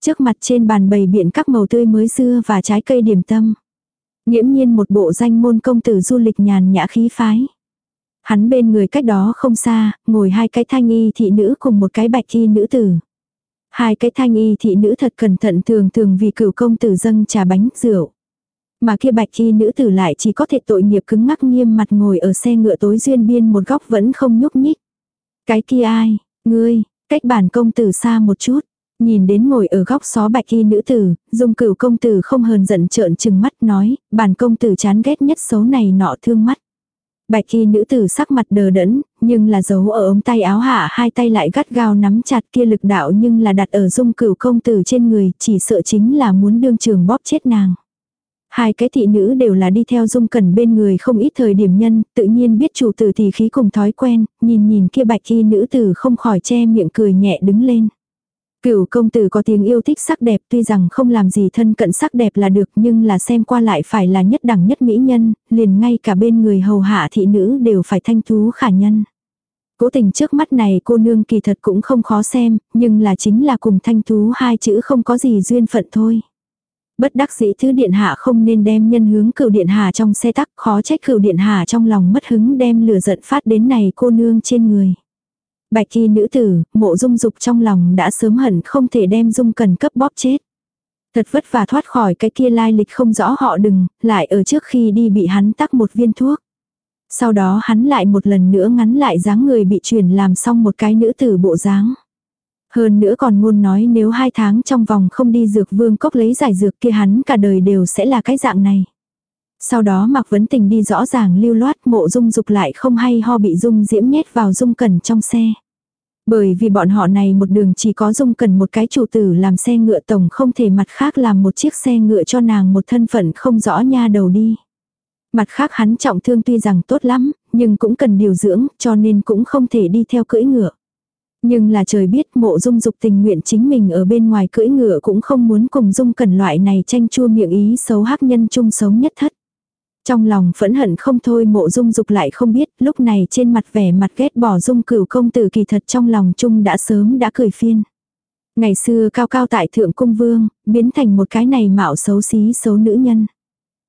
Speaker 1: Trước mặt trên bàn bày biện các màu tươi mới dưa và trái cây điểm tâm. Nghiễm nhiên một bộ danh môn công tử du lịch nhàn nhã khí phái. Hắn bên người cách đó không xa, ngồi hai cái thanh y thị nữ cùng một cái bạch y nữ tử. Hai cái thanh y thị nữ thật cẩn thận thường thường vì cửu công tử dâng trà bánh rượu. Mà kia bạch y nữ tử lại chỉ có thể tội nghiệp cứng ngắc nghiêm mặt ngồi ở xe ngựa tối duyên biên một góc vẫn không nhúc nhích. Cái kia ai, ngươi, cách bản công tử xa một chút. Nhìn đến ngồi ở góc xó bạch y nữ tử, dung cửu công tử không hờn giận trợn trừng mắt nói, bản công tử chán ghét nhất xấu này nọ thương mắt. Bạch y nữ tử sắc mặt đờ đẫn, nhưng là giấu ở ống tay áo hạ hai tay lại gắt gao nắm chặt kia lực đạo nhưng là đặt ở dung cửu công tử trên người, chỉ sợ chính là muốn đương trường bóp chết nàng. Hai cái thị nữ đều là đi theo dung cẩn bên người không ít thời điểm nhân, tự nhiên biết chủ tử thì khí cùng thói quen, nhìn nhìn kia bạch y nữ tử không khỏi che miệng cười nhẹ đứng lên. Cửu công tử có tiếng yêu thích sắc đẹp tuy rằng không làm gì thân cận sắc đẹp là được nhưng là xem qua lại phải là nhất đẳng nhất mỹ nhân, liền ngay cả bên người hầu hạ thị nữ đều phải thanh thú khả nhân. Cố tình trước mắt này cô nương kỳ thật cũng không khó xem, nhưng là chính là cùng thanh thú hai chữ không có gì duyên phận thôi. Bất đắc dĩ thứ điện hạ không nên đem nhân hướng cửu điện hạ trong xe tắc khó trách cửu điện hạ trong lòng mất hứng đem lửa giận phát đến này cô nương trên người. Bạch y nữ tử, mộ dung dục trong lòng đã sớm hận không thể đem dung cần cấp bóp chết. Thật vất vả thoát khỏi cái kia lai lịch không rõ họ đừng, lại ở trước khi đi bị hắn tắc một viên thuốc. Sau đó hắn lại một lần nữa ngắn lại dáng người bị chuyển làm xong một cái nữ tử bộ dáng. Hơn nữa còn ngôn nói nếu hai tháng trong vòng không đi dược vương cốc lấy giải dược kia hắn cả đời đều sẽ là cái dạng này. Sau đó Mạc Vấn Tình đi rõ ràng lưu loát mộ dung dục lại không hay ho bị dung diễm nhét vào dung cẩn trong xe. Bởi vì bọn họ này một đường chỉ có dung cần một cái chủ tử làm xe ngựa tổng không thể mặt khác làm một chiếc xe ngựa cho nàng một thân phận không rõ nha đầu đi. Mặt khác hắn trọng thương tuy rằng tốt lắm, nhưng cũng cần điều dưỡng cho nên cũng không thể đi theo cưỡi ngựa. Nhưng là trời biết mộ dung dục tình nguyện chính mình ở bên ngoài cưỡi ngựa cũng không muốn cùng dung cẩn loại này tranh chua miệng ý xấu hắc nhân chung sống nhất thất. Trong lòng phẫn hận không thôi mộ dung dục lại không biết lúc này trên mặt vẻ mặt ghét bỏ dung cửu công tử kỳ thật trong lòng chung đã sớm đã cười phiên. Ngày xưa cao cao tại thượng cung vương, biến thành một cái này mạo xấu xí xấu nữ nhân.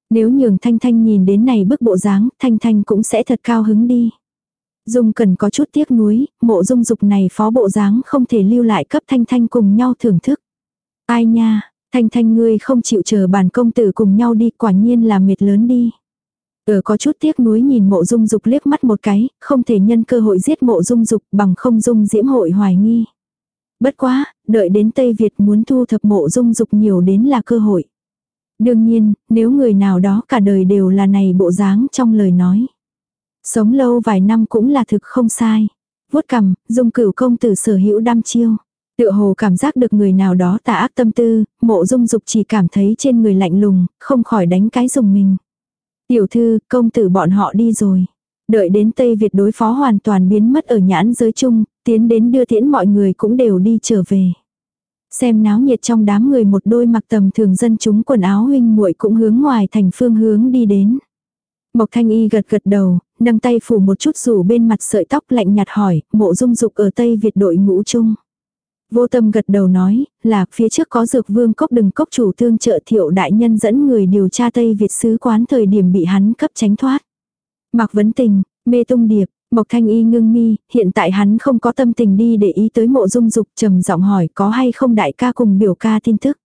Speaker 1: Nếu nhường Thanh Thanh nhìn đến này bức bộ dáng, Thanh Thanh cũng sẽ thật cao hứng đi. Dung cần có chút tiếc nuối, mộ dung dục này phó bộ dáng không thể lưu lại cấp thanh thanh cùng nhau thưởng thức. Ai nha, thanh thanh ngươi không chịu chờ bản công tử cùng nhau đi quả nhiên là mệt lớn đi. Ở có chút tiếc nuối nhìn mộ dung dục liếc mắt một cái, không thể nhân cơ hội giết mộ dung dục bằng không dung diễm hội hoài nghi. Bất quá, đợi đến Tây Việt muốn thu thập mộ dung dục nhiều đến là cơ hội. Đương nhiên, nếu người nào đó cả đời đều là này bộ dáng trong lời nói. Sống lâu vài năm cũng là thực không sai. Vuốt cằm, dung cửu công tử sở hữu đam chiêu. Tựa hồ cảm giác được người nào đó tà ác tâm tư, mộ dung dục chỉ cảm thấy trên người lạnh lùng, không khỏi đánh cái dùng mình. Tiểu thư, công tử bọn họ đi rồi. Đợi đến Tây Việt đối phó hoàn toàn biến mất ở nhãn giới chung, tiến đến đưa tiễn mọi người cũng đều đi trở về. Xem náo nhiệt trong đám người một đôi mặc tầm thường dân chúng quần áo huynh muội cũng hướng ngoài thành phương hướng đi đến. Mộc Thanh Y gật gật đầu, nâng tay phủ một chút rủ bên mặt sợi tóc lạnh nhạt hỏi, mộ dung dục ở Tây Việt đội ngũ chung. Vô tâm gật đầu nói, là phía trước có dược vương cốc đừng cốc chủ thương trợ thiệu đại nhân dẫn người điều tra Tây Việt sứ quán thời điểm bị hắn cấp tránh thoát. Mạc Vấn Tình, mê tung điệp, Mộc Thanh Y ngưng mi, hiện tại hắn không có tâm tình đi để ý tới mộ dung dục trầm giọng hỏi có hay không đại ca cùng biểu ca tin tức.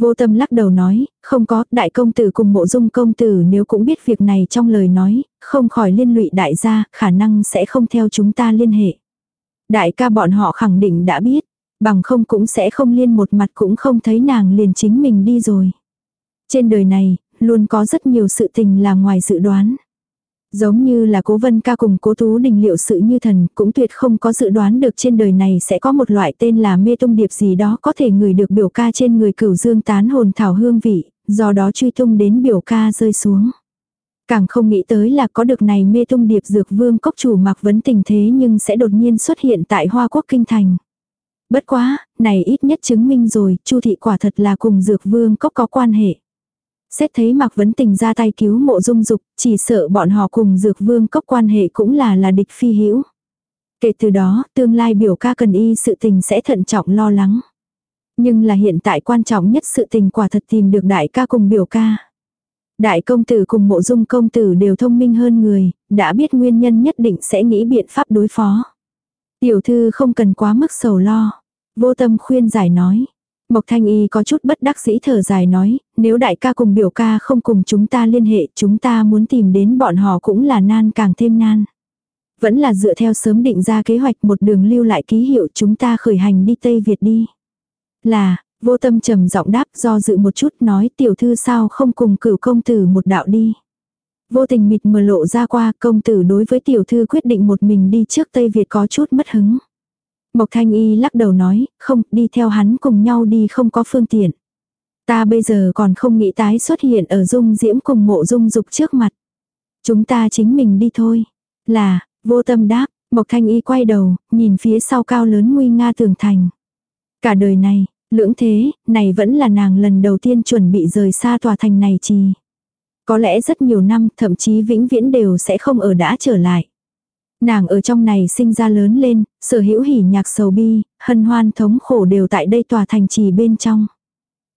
Speaker 1: Vô tâm lắc đầu nói, không có, đại công tử cùng mộ dung công tử nếu cũng biết việc này trong lời nói, không khỏi liên lụy đại gia, khả năng sẽ không theo chúng ta liên hệ. Đại ca bọn họ khẳng định đã biết, bằng không cũng sẽ không liên một mặt cũng không thấy nàng liền chính mình đi rồi. Trên đời này, luôn có rất nhiều sự tình là ngoài dự đoán. Giống như là cố vân ca cùng cố tú đình liệu sự như thần, cũng tuyệt không có dự đoán được trên đời này sẽ có một loại tên là mê tung điệp gì đó có thể người được biểu ca trên người cửu dương tán hồn thảo hương vị, do đó truy tung đến biểu ca rơi xuống. Càng không nghĩ tới là có được này mê tung điệp dược vương cốc chủ mặc vấn tình thế nhưng sẽ đột nhiên xuất hiện tại Hoa Quốc Kinh Thành. Bất quá, này ít nhất chứng minh rồi, Chu thị quả thật là cùng dược vương cốc có quan hệ. Xét thấy Mạc Vấn Tình ra tay cứu mộ dung dục, chỉ sợ bọn họ cùng dược vương cốc quan hệ cũng là là địch phi hữu Kể từ đó, tương lai biểu ca cần y sự tình sẽ thận trọng lo lắng. Nhưng là hiện tại quan trọng nhất sự tình quả thật tìm được đại ca cùng biểu ca. Đại công tử cùng mộ dung công tử đều thông minh hơn người, đã biết nguyên nhân nhất định sẽ nghĩ biện pháp đối phó. Tiểu thư không cần quá mức sầu lo. Vô tâm khuyên giải nói. Mộc Thanh Y có chút bất đắc dĩ thở dài nói, nếu đại ca cùng biểu ca không cùng chúng ta liên hệ, chúng ta muốn tìm đến bọn họ cũng là nan càng thêm nan. Vẫn là dựa theo sớm định ra kế hoạch một đường lưu lại ký hiệu chúng ta khởi hành đi Tây Việt đi. Là, vô tâm trầm giọng đáp do dự một chút nói tiểu thư sao không cùng cửu công tử một đạo đi. Vô tình mịt mờ lộ ra qua công tử đối với tiểu thư quyết định một mình đi trước Tây Việt có chút mất hứng. Mộc Thanh Y lắc đầu nói, không, đi theo hắn cùng nhau đi không có phương tiện. Ta bây giờ còn không nghĩ tái xuất hiện ở dung diễm cùng mộ dung dục trước mặt. Chúng ta chính mình đi thôi. Là, vô tâm đáp, Mộc Thanh Y quay đầu, nhìn phía sau cao lớn nguy nga tường thành. Cả đời này, lưỡng thế, này vẫn là nàng lần đầu tiên chuẩn bị rời xa tòa thành này chi. Có lẽ rất nhiều năm, thậm chí vĩnh viễn đều sẽ không ở đã trở lại. Nàng ở trong này sinh ra lớn lên, sở hữu hỉ nhạc sầu bi, hân hoan thống khổ đều tại đây tòa thành trì bên trong.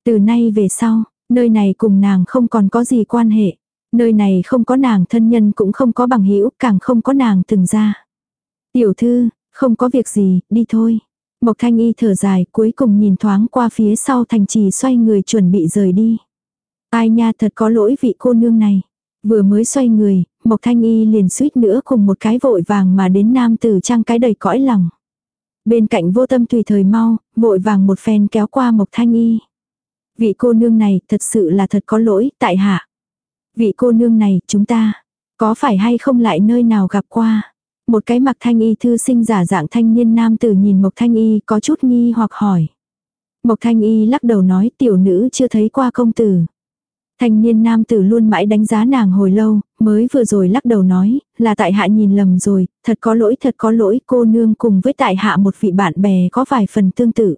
Speaker 1: Từ nay về sau, nơi này cùng nàng không còn có gì quan hệ. Nơi này không có nàng thân nhân cũng không có bằng hữu càng không có nàng từng ra. Tiểu thư, không có việc gì, đi thôi. Mộc thanh y thở dài cuối cùng nhìn thoáng qua phía sau thành trì xoay người chuẩn bị rời đi. Ai nha thật có lỗi vị cô nương này. Vừa mới xoay người, Mộc Thanh Y liền suýt nữa cùng một cái vội vàng mà đến nam tử trang cái đầy cõi lòng. Bên cạnh vô tâm tùy thời mau, vội vàng một phen kéo qua Mộc Thanh Y. Vị cô nương này thật sự là thật có lỗi, tại hạ. Vị cô nương này, chúng ta, có phải hay không lại nơi nào gặp qua? Một cái mặc thanh y thư sinh giả dạng thanh niên nam tử nhìn Mộc Thanh Y có chút nghi hoặc hỏi. Mộc Thanh Y lắc đầu nói tiểu nữ chưa thấy qua công tử. Thanh niên nam tử luôn mãi đánh giá nàng hồi lâu, mới vừa rồi lắc đầu nói, là tại hạ nhìn lầm rồi, thật có lỗi thật có lỗi cô nương cùng với tại hạ một vị bạn bè có vài phần tương tự.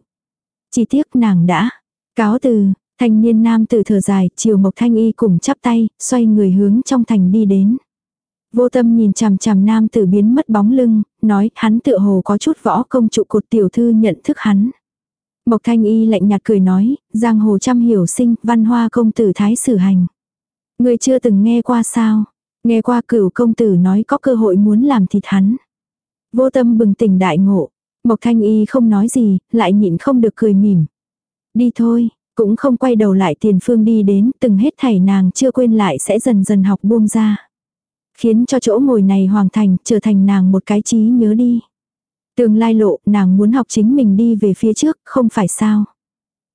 Speaker 1: Chỉ tiếc nàng đã, cáo từ, thanh niên nam tử thở dài, chiều mộc thanh y cùng chắp tay, xoay người hướng trong thành đi đến. Vô tâm nhìn chằm chằm nam tử biến mất bóng lưng, nói hắn tựa hồ có chút võ công trụ cột tiểu thư nhận thức hắn. Mộc Thanh Y lạnh nhạt cười nói, giang hồ trăm hiểu sinh, văn hoa công tử thái sử hành. Người chưa từng nghe qua sao? Nghe qua cửu công tử nói có cơ hội muốn làm thịt hắn. Vô tâm bừng tỉnh đại ngộ. Mộc thanh y không nói gì, lại nhịn không được cười mỉm. Đi thôi, cũng không quay đầu lại tiền phương đi đến, từng hết thảy nàng chưa quên lại sẽ dần dần học buông ra. Khiến cho chỗ ngồi này Hoàng thành, trở thành nàng một cái trí nhớ đi. Tương lai lộ, nàng muốn học chính mình đi về phía trước, không phải sao.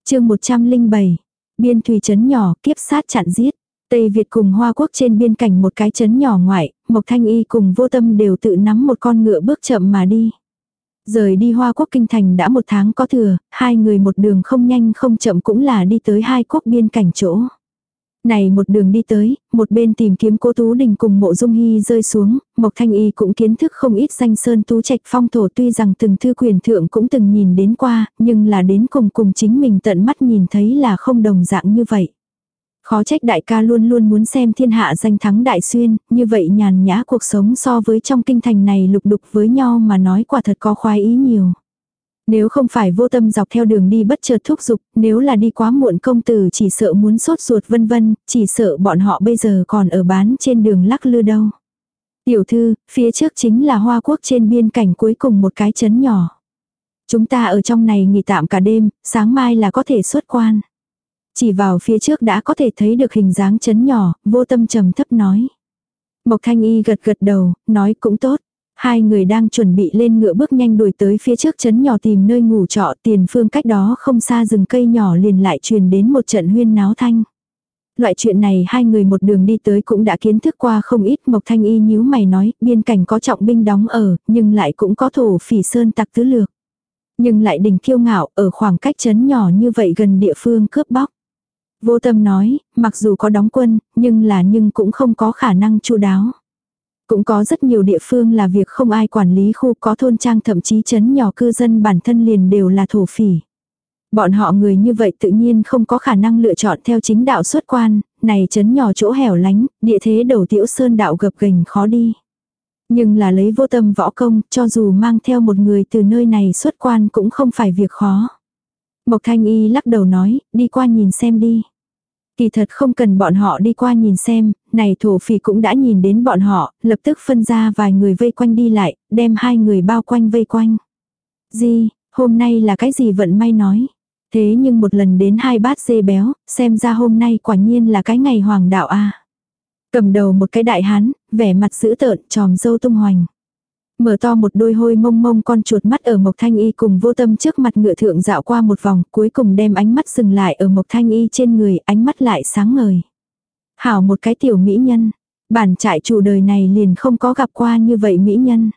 Speaker 1: chương 107, biên thủy trấn nhỏ, kiếp sát chặn giết. Tây Việt cùng Hoa Quốc trên biên cảnh một cái trấn nhỏ ngoại, Mộc Thanh Y cùng vô tâm đều tự nắm một con ngựa bước chậm mà đi. Rời đi Hoa Quốc Kinh Thành đã một tháng có thừa, hai người một đường không nhanh không chậm cũng là đi tới hai quốc biên cảnh chỗ. Này một đường đi tới, một bên tìm kiếm cô Tú Đình cùng mộ dung hy rơi xuống, Mộc Thanh Y cũng kiến thức không ít danh sơn tú trạch phong thổ tuy rằng từng thư quyền thượng cũng từng nhìn đến qua, nhưng là đến cùng cùng chính mình tận mắt nhìn thấy là không đồng dạng như vậy. Khó trách đại ca luôn luôn muốn xem thiên hạ danh thắng đại xuyên, như vậy nhàn nhã cuộc sống so với trong kinh thành này lục đục với nhau mà nói quả thật có khoái ý nhiều. Nếu không phải vô tâm dọc theo đường đi bất chợt thúc giục, nếu là đi quá muộn công tử chỉ sợ muốn sốt ruột vân vân, chỉ sợ bọn họ bây giờ còn ở bán trên đường lắc lư đâu. Tiểu thư, phía trước chính là hoa quốc trên biên cảnh cuối cùng một cái chấn nhỏ. Chúng ta ở trong này nghỉ tạm cả đêm, sáng mai là có thể xuất quan. Chỉ vào phía trước đã có thể thấy được hình dáng chấn nhỏ, vô tâm trầm thấp nói. Mộc thanh y gật gật đầu, nói cũng tốt. Hai người đang chuẩn bị lên ngựa bước nhanh đuổi tới phía trước chấn nhỏ tìm nơi ngủ trọ tiền phương cách đó không xa rừng cây nhỏ liền lại truyền đến một trận huyên náo thanh. Loại chuyện này hai người một đường đi tới cũng đã kiến thức qua không ít Mộc Thanh Y nhíu mày nói biên cảnh có trọng binh đóng ở nhưng lại cũng có thổ phỉ sơn tặc tứ lược. Nhưng lại đỉnh kiêu ngạo ở khoảng cách chấn nhỏ như vậy gần địa phương cướp bóc. Vô tâm nói, mặc dù có đóng quân, nhưng là nhưng cũng không có khả năng chu đáo. Cũng có rất nhiều địa phương là việc không ai quản lý khu có thôn trang thậm chí chấn nhỏ cư dân bản thân liền đều là thổ phỉ. Bọn họ người như vậy tự nhiên không có khả năng lựa chọn theo chính đạo xuất quan, này chấn nhỏ chỗ hẻo lánh, địa thế đầu tiểu sơn đạo gập ghềnh khó đi. Nhưng là lấy vô tâm võ công, cho dù mang theo một người từ nơi này xuất quan cũng không phải việc khó. Mộc Thanh Y lắc đầu nói, đi qua nhìn xem đi. Kỳ thật không cần bọn họ đi qua nhìn xem, này thổ phỉ cũng đã nhìn đến bọn họ, lập tức phân ra vài người vây quanh đi lại, đem hai người bao quanh vây quanh. Gì, hôm nay là cái gì vận may nói. Thế nhưng một lần đến hai bát dê béo, xem ra hôm nay quả nhiên là cái ngày hoàng đạo a. Cầm đầu một cái đại hán, vẻ mặt dữ tợn, tròm dâu tung hoành. Mở to một đôi hôi mông mông con chuột mắt ở Mộc Thanh Y cùng vô tâm trước mặt ngựa thượng dạo qua một vòng, cuối cùng đem ánh mắt dừng lại ở Mộc Thanh Y trên người, ánh mắt lại sáng ngời. Hảo một cái tiểu mỹ nhân, bản trại chủ đời này liền không có gặp qua như vậy mỹ nhân.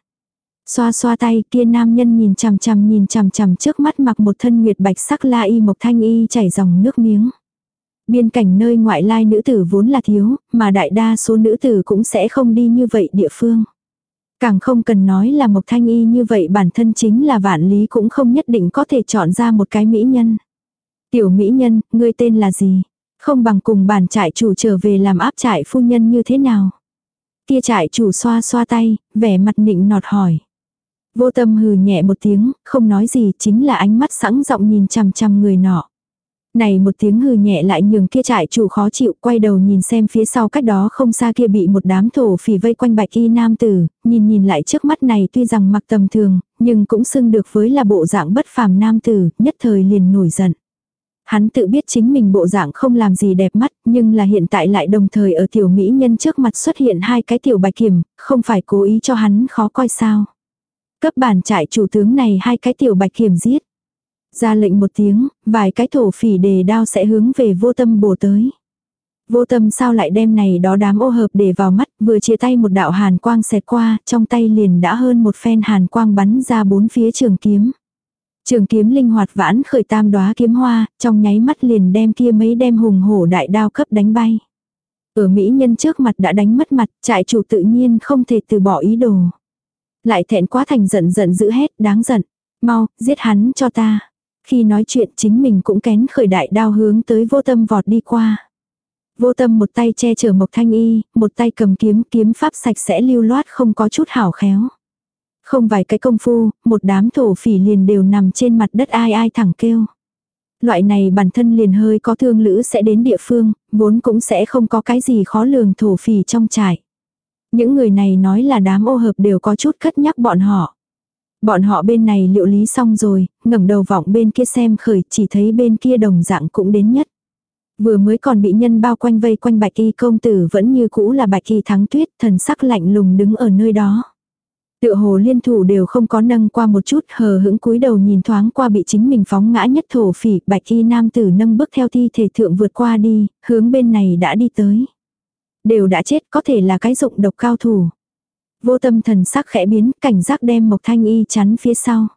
Speaker 1: Xoa xoa tay kia nam nhân nhìn chằm chằm nhìn chằm chằm trước mắt mặc một thân nguyệt bạch sắc la y Mộc Thanh Y chảy dòng nước miếng. Biên cảnh nơi ngoại lai nữ tử vốn là thiếu, mà đại đa số nữ tử cũng sẽ không đi như vậy địa phương. Càng không cần nói là Mộc Thanh Y như vậy bản thân chính là vạn lý cũng không nhất định có thể chọn ra một cái mỹ nhân. Tiểu mỹ nhân, ngươi tên là gì? Không bằng cùng bản trại chủ trở về làm áp trại phu nhân như thế nào? Kia trại chủ xoa xoa tay, vẻ mặt nịnh nọt hỏi. Vô tâm hừ nhẹ một tiếng, không nói gì chính là ánh mắt sẵn giọng nhìn chằm chằm người nọ. Này một tiếng hừ nhẹ lại nhường kia trại chủ khó chịu quay đầu nhìn xem phía sau cách đó không xa kia bị một đám thổ phỉ vây quanh bạch y nam tử, nhìn nhìn lại trước mắt này tuy rằng mặc tầm thường, nhưng cũng xưng được với là bộ dạng bất phàm nam tử, nhất thời liền nổi giận. Hắn tự biết chính mình bộ dạng không làm gì đẹp mắt, nhưng là hiện tại lại đồng thời ở tiểu mỹ nhân trước mặt xuất hiện hai cái tiểu bạch kiểm, không phải cố ý cho hắn khó coi sao. Cấp bản trại chủ tướng này hai cái tiểu bạch kiểm giết. Ra lệnh một tiếng, vài cái thổ phỉ đề đao sẽ hướng về vô tâm bổ tới. Vô tâm sao lại đem này đó đám ô hợp để vào mắt, vừa chia tay một đạo hàn quang xẹt qua, trong tay liền đã hơn một phen hàn quang bắn ra bốn phía trường kiếm. Trường kiếm linh hoạt vãn khởi tam đóa kiếm hoa, trong nháy mắt liền đem kia mấy đem hùng hổ đại đao cấp đánh bay. Ở Mỹ nhân trước mặt đã đánh mất mặt, trại chủ tự nhiên không thể từ bỏ ý đồ. Lại thẹn quá thành giận giận dữ hết, đáng giận. Mau, giết hắn cho ta. Khi nói chuyện chính mình cũng kén khởi đại đao hướng tới vô tâm vọt đi qua. Vô tâm một tay che chở Mộc Thanh Y, một tay cầm kiếm, kiếm pháp sạch sẽ lưu loát không có chút hảo khéo. Không vài cái công phu, một đám thổ phỉ liền đều nằm trên mặt đất ai ai thẳng kêu. Loại này bản thân liền hơi có thương lữ sẽ đến địa phương, vốn cũng sẽ không có cái gì khó lường thổ phỉ trong trại. Những người này nói là đám ô hợp đều có chút cất nhắc bọn họ. Bọn họ bên này liệu lý xong rồi, ngẩng đầu vọng bên kia xem khởi, chỉ thấy bên kia đồng dạng cũng đến nhất. Vừa mới còn bị nhân bao quanh vây quanh bạch y công tử vẫn như cũ là bạch y thắng tuyết, thần sắc lạnh lùng đứng ở nơi đó. Tựa hồ liên thủ đều không có nâng qua một chút hờ hững cúi đầu nhìn thoáng qua bị chính mình phóng ngã nhất thổ phỉ, bạch y nam tử nâng bước theo thi thể thượng vượt qua đi, hướng bên này đã đi tới. Đều đã chết có thể là cái dụng độc cao thủ. Vô tâm thần sắc khẽ biến, cảnh giác đem Mộc Thanh Y chắn phía sau.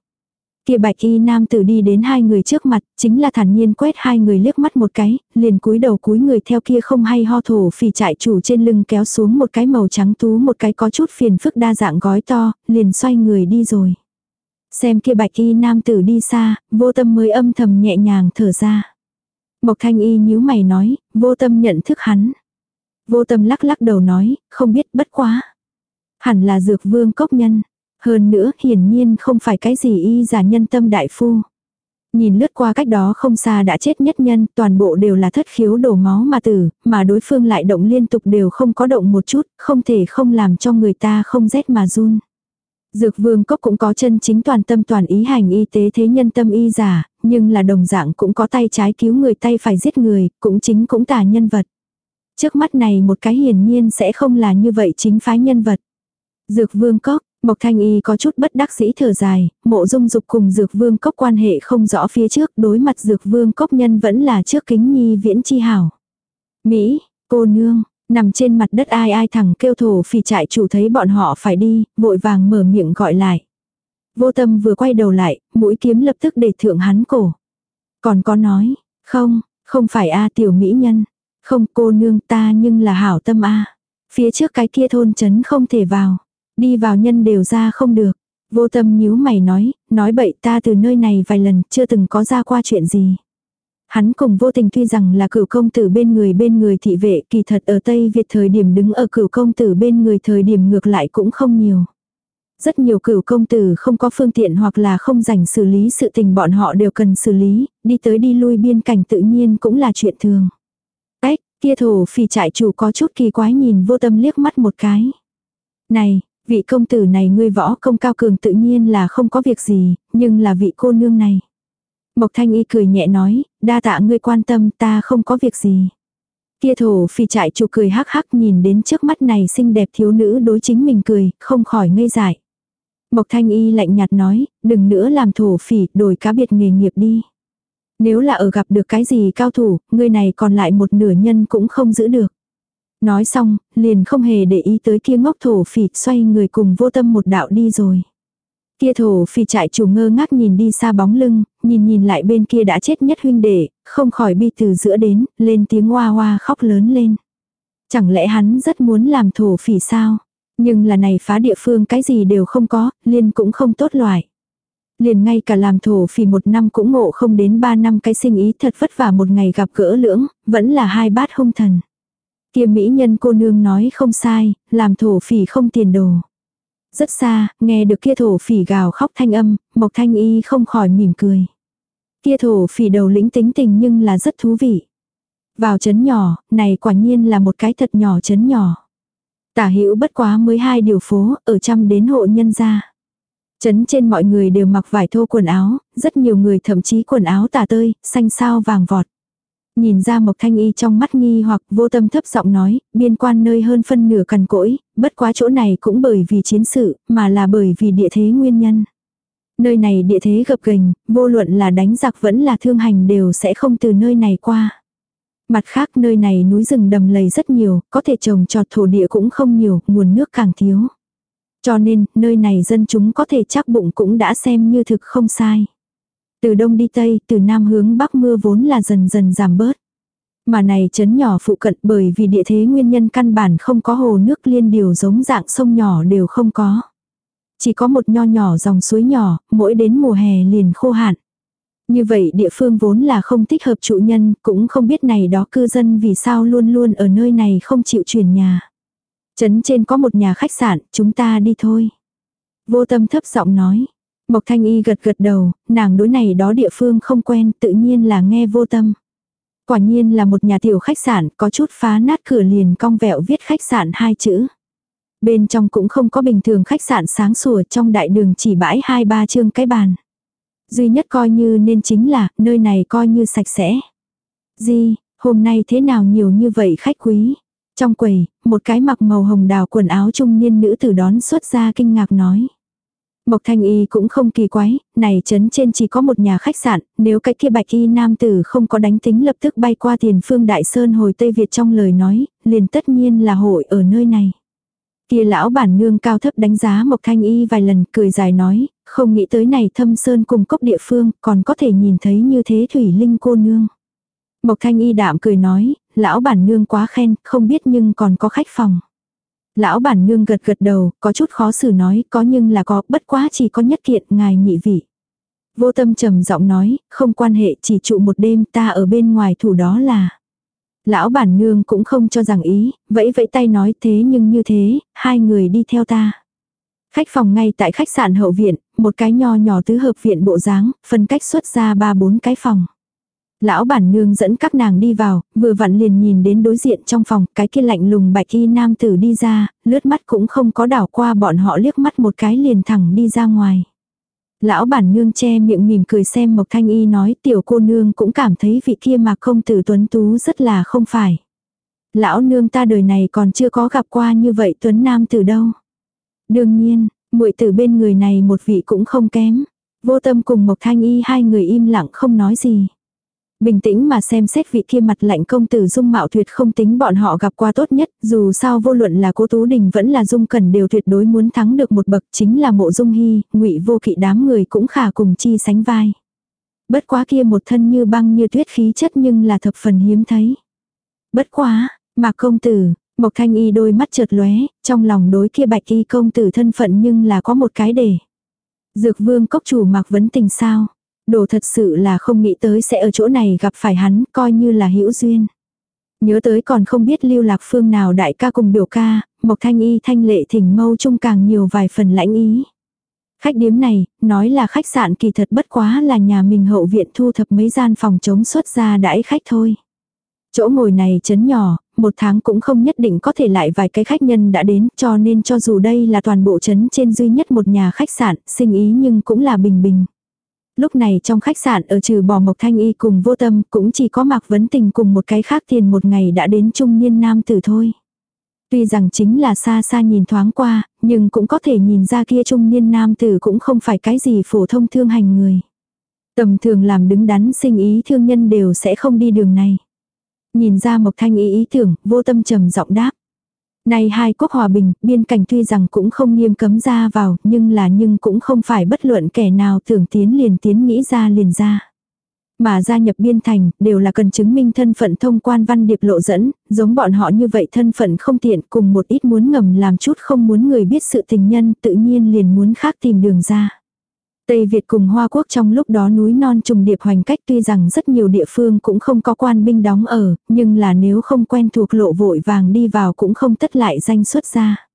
Speaker 1: Kia bạch y nam tử đi đến hai người trước mặt, chính là thản nhiên quét hai người liếc mắt một cái, liền cúi đầu cúi người theo kia không hay ho thổ phì trại chủ trên lưng kéo xuống một cái màu trắng tú một cái có chút phiền phức đa dạng gói to, liền xoay người đi rồi. Xem kia bạch y nam tử đi xa, vô tâm mới âm thầm nhẹ nhàng thở ra. Mộc thanh y nhíu mày nói, vô tâm nhận thức hắn. Vô tâm lắc lắc đầu nói, không biết bất quá. Hẳn là dược vương cốc nhân. Hơn nữa hiển nhiên không phải cái gì y giả nhân tâm đại phu. Nhìn lướt qua cách đó không xa đã chết nhất nhân, toàn bộ đều là thất khiếu đổ máu mà tử, mà đối phương lại động liên tục đều không có động một chút, không thể không làm cho người ta không rét mà run. Dược vương cốc cũng có chân chính toàn tâm toàn ý hành y tế thế nhân tâm y giả, nhưng là đồng dạng cũng có tay trái cứu người tay phải giết người, cũng chính cũng tà nhân vật. Trước mắt này một cái hiển nhiên sẽ không là như vậy chính phái nhân vật. Dược vương cốc, Mộc Thanh Y có chút bất đắc dĩ thở dài, mộ dung dục cùng Dược Vương Cốc quan hệ không rõ phía trước, đối mặt Dược Vương Cốc nhân vẫn là trước kính nhi viễn chi hảo. Mỹ, cô nương, nằm trên mặt đất ai ai thẳng kêu thổ phì trại chủ thấy bọn họ phải đi, vội vàng mở miệng gọi lại. Vô tâm vừa quay đầu lại, mũi kiếm lập tức để thượng hắn cổ. Còn có nói, không, không phải a tiểu mỹ nhân, không cô nương ta nhưng là hảo tâm a Phía trước cái kia thôn chấn không thể vào. Đi vào nhân đều ra không được. Vô tâm nhíu mày nói, nói bậy ta từ nơi này vài lần chưa từng có ra qua chuyện gì. Hắn cùng vô tình tuy rằng là cửu công tử bên người bên người thị vệ kỳ thật ở Tây Việt thời điểm đứng ở cửu công tử bên người thời điểm ngược lại cũng không nhiều. Rất nhiều cửu công tử không có phương tiện hoặc là không dành xử lý sự tình bọn họ đều cần xử lý, đi tới đi lui biên cảnh tự nhiên cũng là chuyện thường. Ếch, kia thổ phì trại chủ có chút kỳ quái nhìn vô tâm liếc mắt một cái. Này, vị công tử này ngươi võ công cao cường tự nhiên là không có việc gì, nhưng là vị cô nương này. Mộc thanh y cười nhẹ nói, đa tạ ngươi quan tâm ta không có việc gì. Kia thổ phi trại chủ cười hắc hắc nhìn đến trước mắt này xinh đẹp thiếu nữ đối chính mình cười, không khỏi ngây dại. Mộc thanh y lạnh nhạt nói, đừng nữa làm thổ phỉ, đổi cá biệt nghề nghiệp đi. Nếu là ở gặp được cái gì cao thủ, người này còn lại một nửa nhân cũng không giữ được. Nói xong, liền không hề để ý tới kia ngốc thổ phỉ xoay người cùng vô tâm một đạo đi rồi. Kia thổ phỉ trại chủ ngơ ngác nhìn đi xa bóng lưng, nhìn nhìn lại bên kia đã chết nhất huynh đệ, không khỏi bi từ giữa đến, lên tiếng hoa hoa khóc lớn lên. Chẳng lẽ hắn rất muốn làm thổ phỉ sao? Nhưng là này phá địa phương cái gì đều không có, liên cũng không tốt loại. Liền ngay cả làm thổ phỉ một năm cũng ngộ không đến ba năm cái sinh ý thật vất vả một ngày gặp gỡ lưỡng, vẫn là hai bát hung thần. Kia mỹ nhân cô nương nói không sai, làm thổ phỉ không tiền đồ. Rất xa, nghe được kia thổ phỉ gào khóc thanh âm, Mộc Thanh Y không khỏi mỉm cười. Kia thổ phỉ đầu lĩnh tính tình nhưng là rất thú vị. Vào chấn nhỏ, này quả nhiên là một cái thật nhỏ chấn nhỏ. Tả hữu bất quá mới hai điều phố, ở trăm đến hộ nhân gia. Chấn trên mọi người đều mặc vải thô quần áo, rất nhiều người thậm chí quần áo tả tơi, xanh sao vàng vọt. Nhìn ra Mộc Thanh Y trong mắt nghi hoặc vô tâm thấp giọng nói, biên quan nơi hơn phân nửa cằn cỗi, bất quá chỗ này cũng bởi vì chiến sự, mà là bởi vì địa thế nguyên nhân. Nơi này địa thế gập ghềnh, vô luận là đánh giặc vẫn là thương hành đều sẽ không từ nơi này qua. Mặt khác nơi này núi rừng đầm lầy rất nhiều, có thể trồng trọt thổ địa cũng không nhiều, nguồn nước càng thiếu. Cho nên, nơi này dân chúng có thể chắc bụng cũng đã xem như thực không sai. Từ đông đi tây, từ nam hướng bắc mưa vốn là dần dần giảm bớt. Mà này chấn nhỏ phụ cận bởi vì địa thế nguyên nhân căn bản không có hồ nước liên điều giống dạng sông nhỏ đều không có. Chỉ có một nho nhỏ dòng suối nhỏ, mỗi đến mùa hè liền khô hạn. Như vậy địa phương vốn là không thích hợp trụ nhân, cũng không biết này đó cư dân vì sao luôn luôn ở nơi này không chịu chuyển nhà. Trấn trên có một nhà khách sạn, chúng ta đi thôi. Vô tâm thấp giọng nói. Mộc Thanh Y gật gật đầu, nàng đối này đó địa phương không quen tự nhiên là nghe vô tâm. Quả nhiên là một nhà tiểu khách sạn có chút phá nát cửa liền cong vẹo viết khách sạn hai chữ. Bên trong cũng không có bình thường khách sạn sáng sủa trong đại đường chỉ bãi hai ba chương cái bàn. Duy nhất coi như nên chính là nơi này coi như sạch sẽ. Di, hôm nay thế nào nhiều như vậy khách quý. Trong quầy, một cái mặc màu hồng đào quần áo trung niên nữ tử đón xuất ra kinh ngạc nói. Mộc Thanh Y cũng không kỳ quái, này chấn trên chỉ có một nhà khách sạn, nếu cái kia bạch y nam tử không có đánh tính lập tức bay qua tiền phương Đại Sơn hồi Tây Việt trong lời nói, liền tất nhiên là hội ở nơi này. Kia lão bản nương cao thấp đánh giá Mộc Thanh Y vài lần cười dài nói, không nghĩ tới này thâm sơn cùng cốc địa phương còn có thể nhìn thấy như thế thủy linh cô nương. Mộc Thanh Y đạm cười nói, lão bản nương quá khen, không biết nhưng còn có khách phòng. Lão bản nương gật gật đầu, có chút khó xử nói, có nhưng là có, bất quá chỉ có nhất kiện, ngài nhị vị. Vô tâm trầm giọng nói, không quan hệ, chỉ trụ một đêm ta ở bên ngoài thủ đó là. Lão bản nương cũng không cho rằng ý, vẫy vẫy tay nói thế nhưng như thế, hai người đi theo ta. Khách phòng ngay tại khách sạn hậu viện, một cái nho nhỏ tứ hợp viện bộ dáng, phân cách xuất ra ba bốn cái phòng. Lão bản nương dẫn các nàng đi vào, vừa vặn liền nhìn đến đối diện trong phòng, cái kia lạnh lùng bạch y nam tử đi ra, lướt mắt cũng không có đảo qua bọn họ liếc mắt một cái liền thẳng đi ra ngoài. Lão bản nương che miệng mỉm cười xem Mộc Thanh Y nói tiểu cô nương cũng cảm thấy vị kia mà không tử tuấn tú rất là không phải. Lão nương ta đời này còn chưa có gặp qua như vậy tuấn nam từ đâu. Đương nhiên, muội tử bên người này một vị cũng không kém. Vô tâm cùng Mộc Thanh Y hai người im lặng không nói gì. Bình tĩnh mà xem xét vị kia mặt lạnh công tử dung mạo tuyệt không tính bọn họ gặp qua tốt nhất, dù sao vô luận là cố tú đình vẫn là dung cần đều tuyệt đối muốn thắng được một bậc chính là mộ dung hy, ngụy vô kỵ đám người cũng khả cùng chi sánh vai. Bất quá kia một thân như băng như tuyết khí chất nhưng là thập phần hiếm thấy. Bất quá, mà công tử, Mộc Thanh Y đôi mắt chợt lóe, trong lòng đối kia bạch y công tử thân phận nhưng là có một cái để. Dược vương cốc chủ mặc vấn tình sao? Đồ thật sự là không nghĩ tới sẽ ở chỗ này gặp phải hắn, coi như là hữu duyên. Nhớ tới còn không biết lưu lạc phương nào đại ca cùng biểu ca, Mộc Thanh Y thanh lệ thỉnh mâu chung càng nhiều vài phần lãnh ý. Khách điếm này, nói là khách sạn kỳ thật bất quá là nhà mình hậu viện thu thập mấy gian phòng chống xuất ra đãi khách thôi. Chỗ ngồi này chấn nhỏ, một tháng cũng không nhất định có thể lại vài cái khách nhân đã đến cho nên cho dù đây là toàn bộ chấn trên duy nhất một nhà khách sạn, sinh ý nhưng cũng là bình bình. Lúc này trong khách sạn ở trừ bỏ Mộc Thanh Y cùng vô tâm cũng chỉ có Mạc Vấn Tình cùng một cái khác tiền một ngày đã đến trung niên nam tử thôi. Tuy rằng chính là xa xa nhìn thoáng qua, nhưng cũng có thể nhìn ra kia trung niên nam tử cũng không phải cái gì phổ thông thương hành người. Tầm thường làm đứng đắn sinh ý thương nhân đều sẽ không đi đường này. Nhìn ra Mộc Thanh Y ý tưởng, vô tâm trầm giọng đáp nay hai quốc hòa bình, biên cảnh tuy rằng cũng không nghiêm cấm ra vào, nhưng là nhưng cũng không phải bất luận kẻ nào tưởng tiến liền tiến nghĩ ra liền ra. Mà gia nhập biên thành, đều là cần chứng minh thân phận thông quan văn điệp lộ dẫn, giống bọn họ như vậy thân phận không tiện cùng một ít muốn ngầm làm chút không muốn người biết sự tình nhân tự nhiên liền muốn khác tìm đường ra. Tây Việt cùng Hoa Quốc trong lúc đó núi non trùng điệp hoành cách tuy rằng rất nhiều địa phương cũng không có quan binh đóng ở, nhưng là nếu không quen thuộc lộ vội vàng đi vào cũng không tất lại danh xuất ra.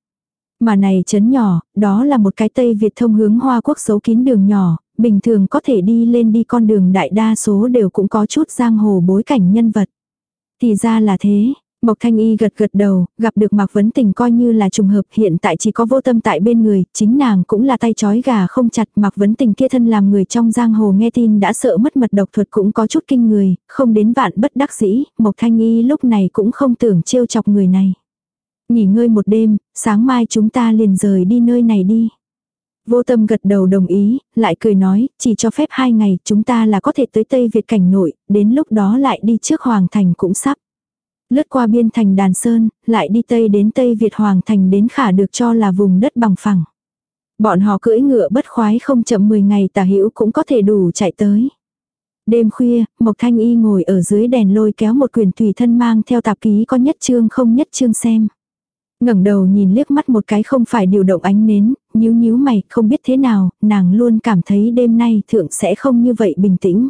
Speaker 1: Mà này chấn nhỏ, đó là một cái Tây Việt thông hướng Hoa Quốc giấu kín đường nhỏ, bình thường có thể đi lên đi con đường đại đa số đều cũng có chút giang hồ bối cảnh nhân vật. Thì ra là thế, Mộc Thanh Y gật gật đầu, gặp được Mạc Vấn Tình coi như là trùng hợp hiện tại chỉ có vô tâm tại bên người, chính nàng cũng là tay chói gà không chặt Mạc Vấn Tình kia thân làm người trong giang hồ nghe tin đã sợ mất mật độc thuật cũng có chút kinh người, không đến vạn bất đắc dĩ, Mộc Thanh Y lúc này cũng không tưởng trêu chọc người này. Nghỉ ngơi một đêm, sáng mai chúng ta liền rời đi nơi này đi. Vô tâm gật đầu đồng ý, lại cười nói, chỉ cho phép hai ngày chúng ta là có thể tới Tây Việt cảnh nội, đến lúc đó lại đi trước Hoàng Thành cũng sắp lướt qua biên thành đàn sơn, lại đi tây đến Tây Việt Hoàng thành đến khả được cho là vùng đất bằng phẳng. Bọn họ cưỡi ngựa bất khoái không chậm 10 ngày tả hữu cũng có thể đủ chạy tới. Đêm khuya, Mộc Thanh Y ngồi ở dưới đèn lôi kéo một quyển tùy thân mang theo tạp ký có nhất chương không nhất chương xem. ngẩng đầu nhìn liếc mắt một cái không phải điều động ánh nến, nhíu nhíu mày, không biết thế nào, nàng luôn cảm thấy đêm nay thượng sẽ không như vậy bình tĩnh.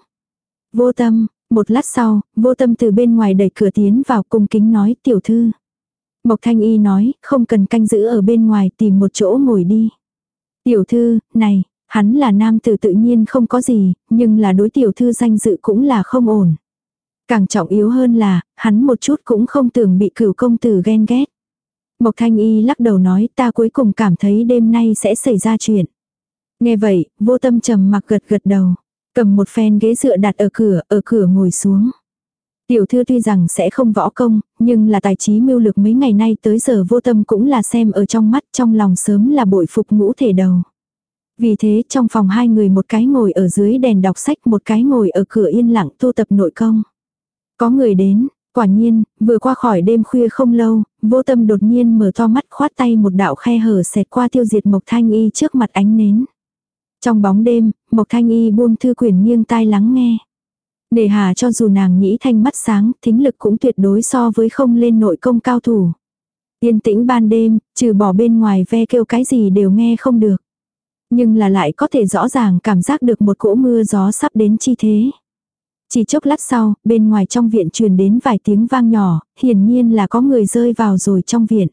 Speaker 1: Vô tâm, một lát sau, vô tâm từ bên ngoài đẩy cửa tiến vào cung kính nói tiểu thư. Mộc thanh y nói, không cần canh giữ ở bên ngoài tìm một chỗ ngồi đi. Tiểu thư, này, hắn là nam tử tự nhiên không có gì, nhưng là đối tiểu thư danh dự cũng là không ổn. Càng trọng yếu hơn là, hắn một chút cũng không tưởng bị cửu công tử ghen ghét. Mộc Thanh Y lắc đầu nói ta cuối cùng cảm thấy đêm nay sẽ xảy ra chuyện. Nghe vậy, vô tâm trầm mặc gật gật đầu. Cầm một phen ghế dựa đặt ở cửa, ở cửa ngồi xuống. Tiểu thư tuy rằng sẽ không võ công, nhưng là tài trí mưu lực mấy ngày nay tới giờ vô tâm cũng là xem ở trong mắt trong lòng sớm là bội phục ngũ thể đầu. Vì thế trong phòng hai người một cái ngồi ở dưới đèn đọc sách một cái ngồi ở cửa yên lặng tu tập nội công. Có người đến, quả nhiên, vừa qua khỏi đêm khuya không lâu, vô tâm đột nhiên mở to mắt khoát tay một đạo khe hở xẹt qua tiêu diệt Mộc Thanh Y trước mặt ánh nến. Trong bóng đêm, Mộc Thanh Y buông thư quyển nghiêng tai lắng nghe. để hà cho dù nàng nhĩ thanh mắt sáng, thính lực cũng tuyệt đối so với không lên nội công cao thủ. Yên tĩnh ban đêm, trừ bỏ bên ngoài ve kêu cái gì đều nghe không được. Nhưng là lại có thể rõ ràng cảm giác được một cỗ mưa gió sắp đến chi thế. Chỉ chốc lát sau, bên ngoài trong viện truyền đến vài tiếng vang nhỏ, hiển nhiên là có người rơi vào rồi trong viện.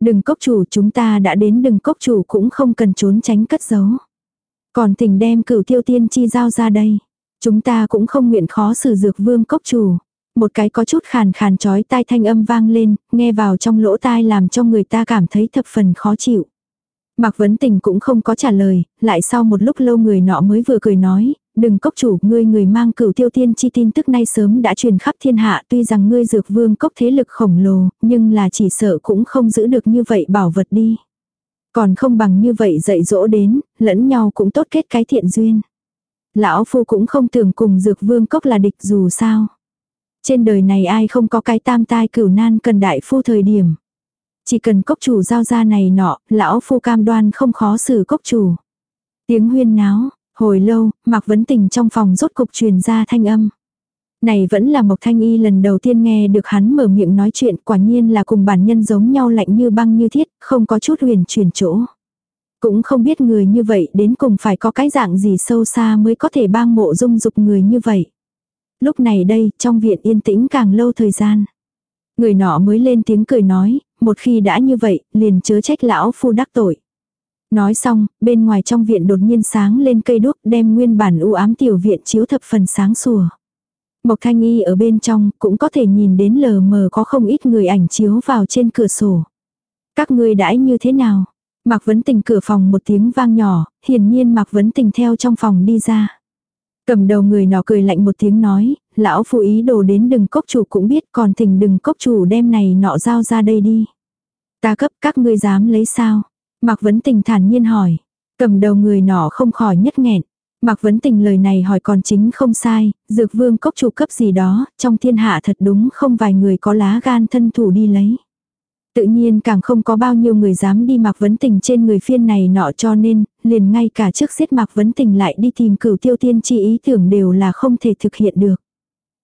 Speaker 1: Đừng cốc chủ chúng ta đã đến đừng cốc chủ cũng không cần trốn tránh cất giấu. Còn tình đem cửu tiêu tiên chi giao ra đây. Chúng ta cũng không nguyện khó xử dược vương cốc chủ. Một cái có chút khàn khàn chói tai thanh âm vang lên, nghe vào trong lỗ tai làm cho người ta cảm thấy thập phần khó chịu. Mạc Vấn Tình cũng không có trả lời, lại sau một lúc lâu người nọ mới vừa cười nói, đừng cốc chủ, ngươi người mang cửu tiêu tiên chi tin tức nay sớm đã truyền khắp thiên hạ tuy rằng ngươi dược vương cốc thế lực khổng lồ, nhưng là chỉ sợ cũng không giữ được như vậy bảo vật đi. Còn không bằng như vậy dạy dỗ đến, lẫn nhau cũng tốt kết cái thiện duyên. Lão phu cũng không tưởng cùng dược vương cốc là địch dù sao. Trên đời này ai không có cái tam tai cửu nan cần đại phu thời điểm. Chỉ cần cốc chủ giao ra này nọ, lão phu cam đoan không khó xử cốc chủ. Tiếng huyên náo, hồi lâu, Mạc Vấn Tình trong phòng rốt cục truyền ra thanh âm. Này vẫn là Mộc Thanh Y lần đầu tiên nghe được hắn mở miệng nói chuyện quả nhiên là cùng bản nhân giống nhau lạnh như băng như thiết, không có chút huyền chuyển chỗ. Cũng không biết người như vậy đến cùng phải có cái dạng gì sâu xa mới có thể bang mộ dung dục người như vậy. Lúc này đây, trong viện yên tĩnh càng lâu thời gian. Người nọ mới lên tiếng cười nói, một khi đã như vậy, liền chớ trách lão phu đắc tội. Nói xong, bên ngoài trong viện đột nhiên sáng lên cây đuốc đem nguyên bản u ám tiểu viện chiếu thập phần sáng sủa. Mộc thanh y ở bên trong cũng có thể nhìn đến lờ mờ có không ít người ảnh chiếu vào trên cửa sổ. Các ngươi đãi như thế nào? Mạc Vấn Tình cửa phòng một tiếng vang nhỏ, hiển nhiên Mạc Vấn Tình theo trong phòng đi ra. Cầm đầu người nọ cười lạnh một tiếng nói, lão phụ ý đồ đến đừng cốc chủ cũng biết còn thỉnh đừng cốc chủ đem này nọ giao ra đây đi. Ta cấp các ngươi dám lấy sao? Mạc Vấn Tình thản nhiên hỏi. Cầm đầu người nọ không khỏi nhất nghẹn. Mạc Vấn Tình lời này hỏi còn chính không sai, dược vương cốc chủ cấp gì đó, trong thiên hạ thật đúng không vài người có lá gan thân thủ đi lấy. Tự nhiên càng không có bao nhiêu người dám đi Mạc Vấn Tình trên người phiên này nọ cho nên, liền ngay cả trước giết Mạc Vấn Tình lại đi tìm cửu tiêu tiên chi ý tưởng đều là không thể thực hiện được.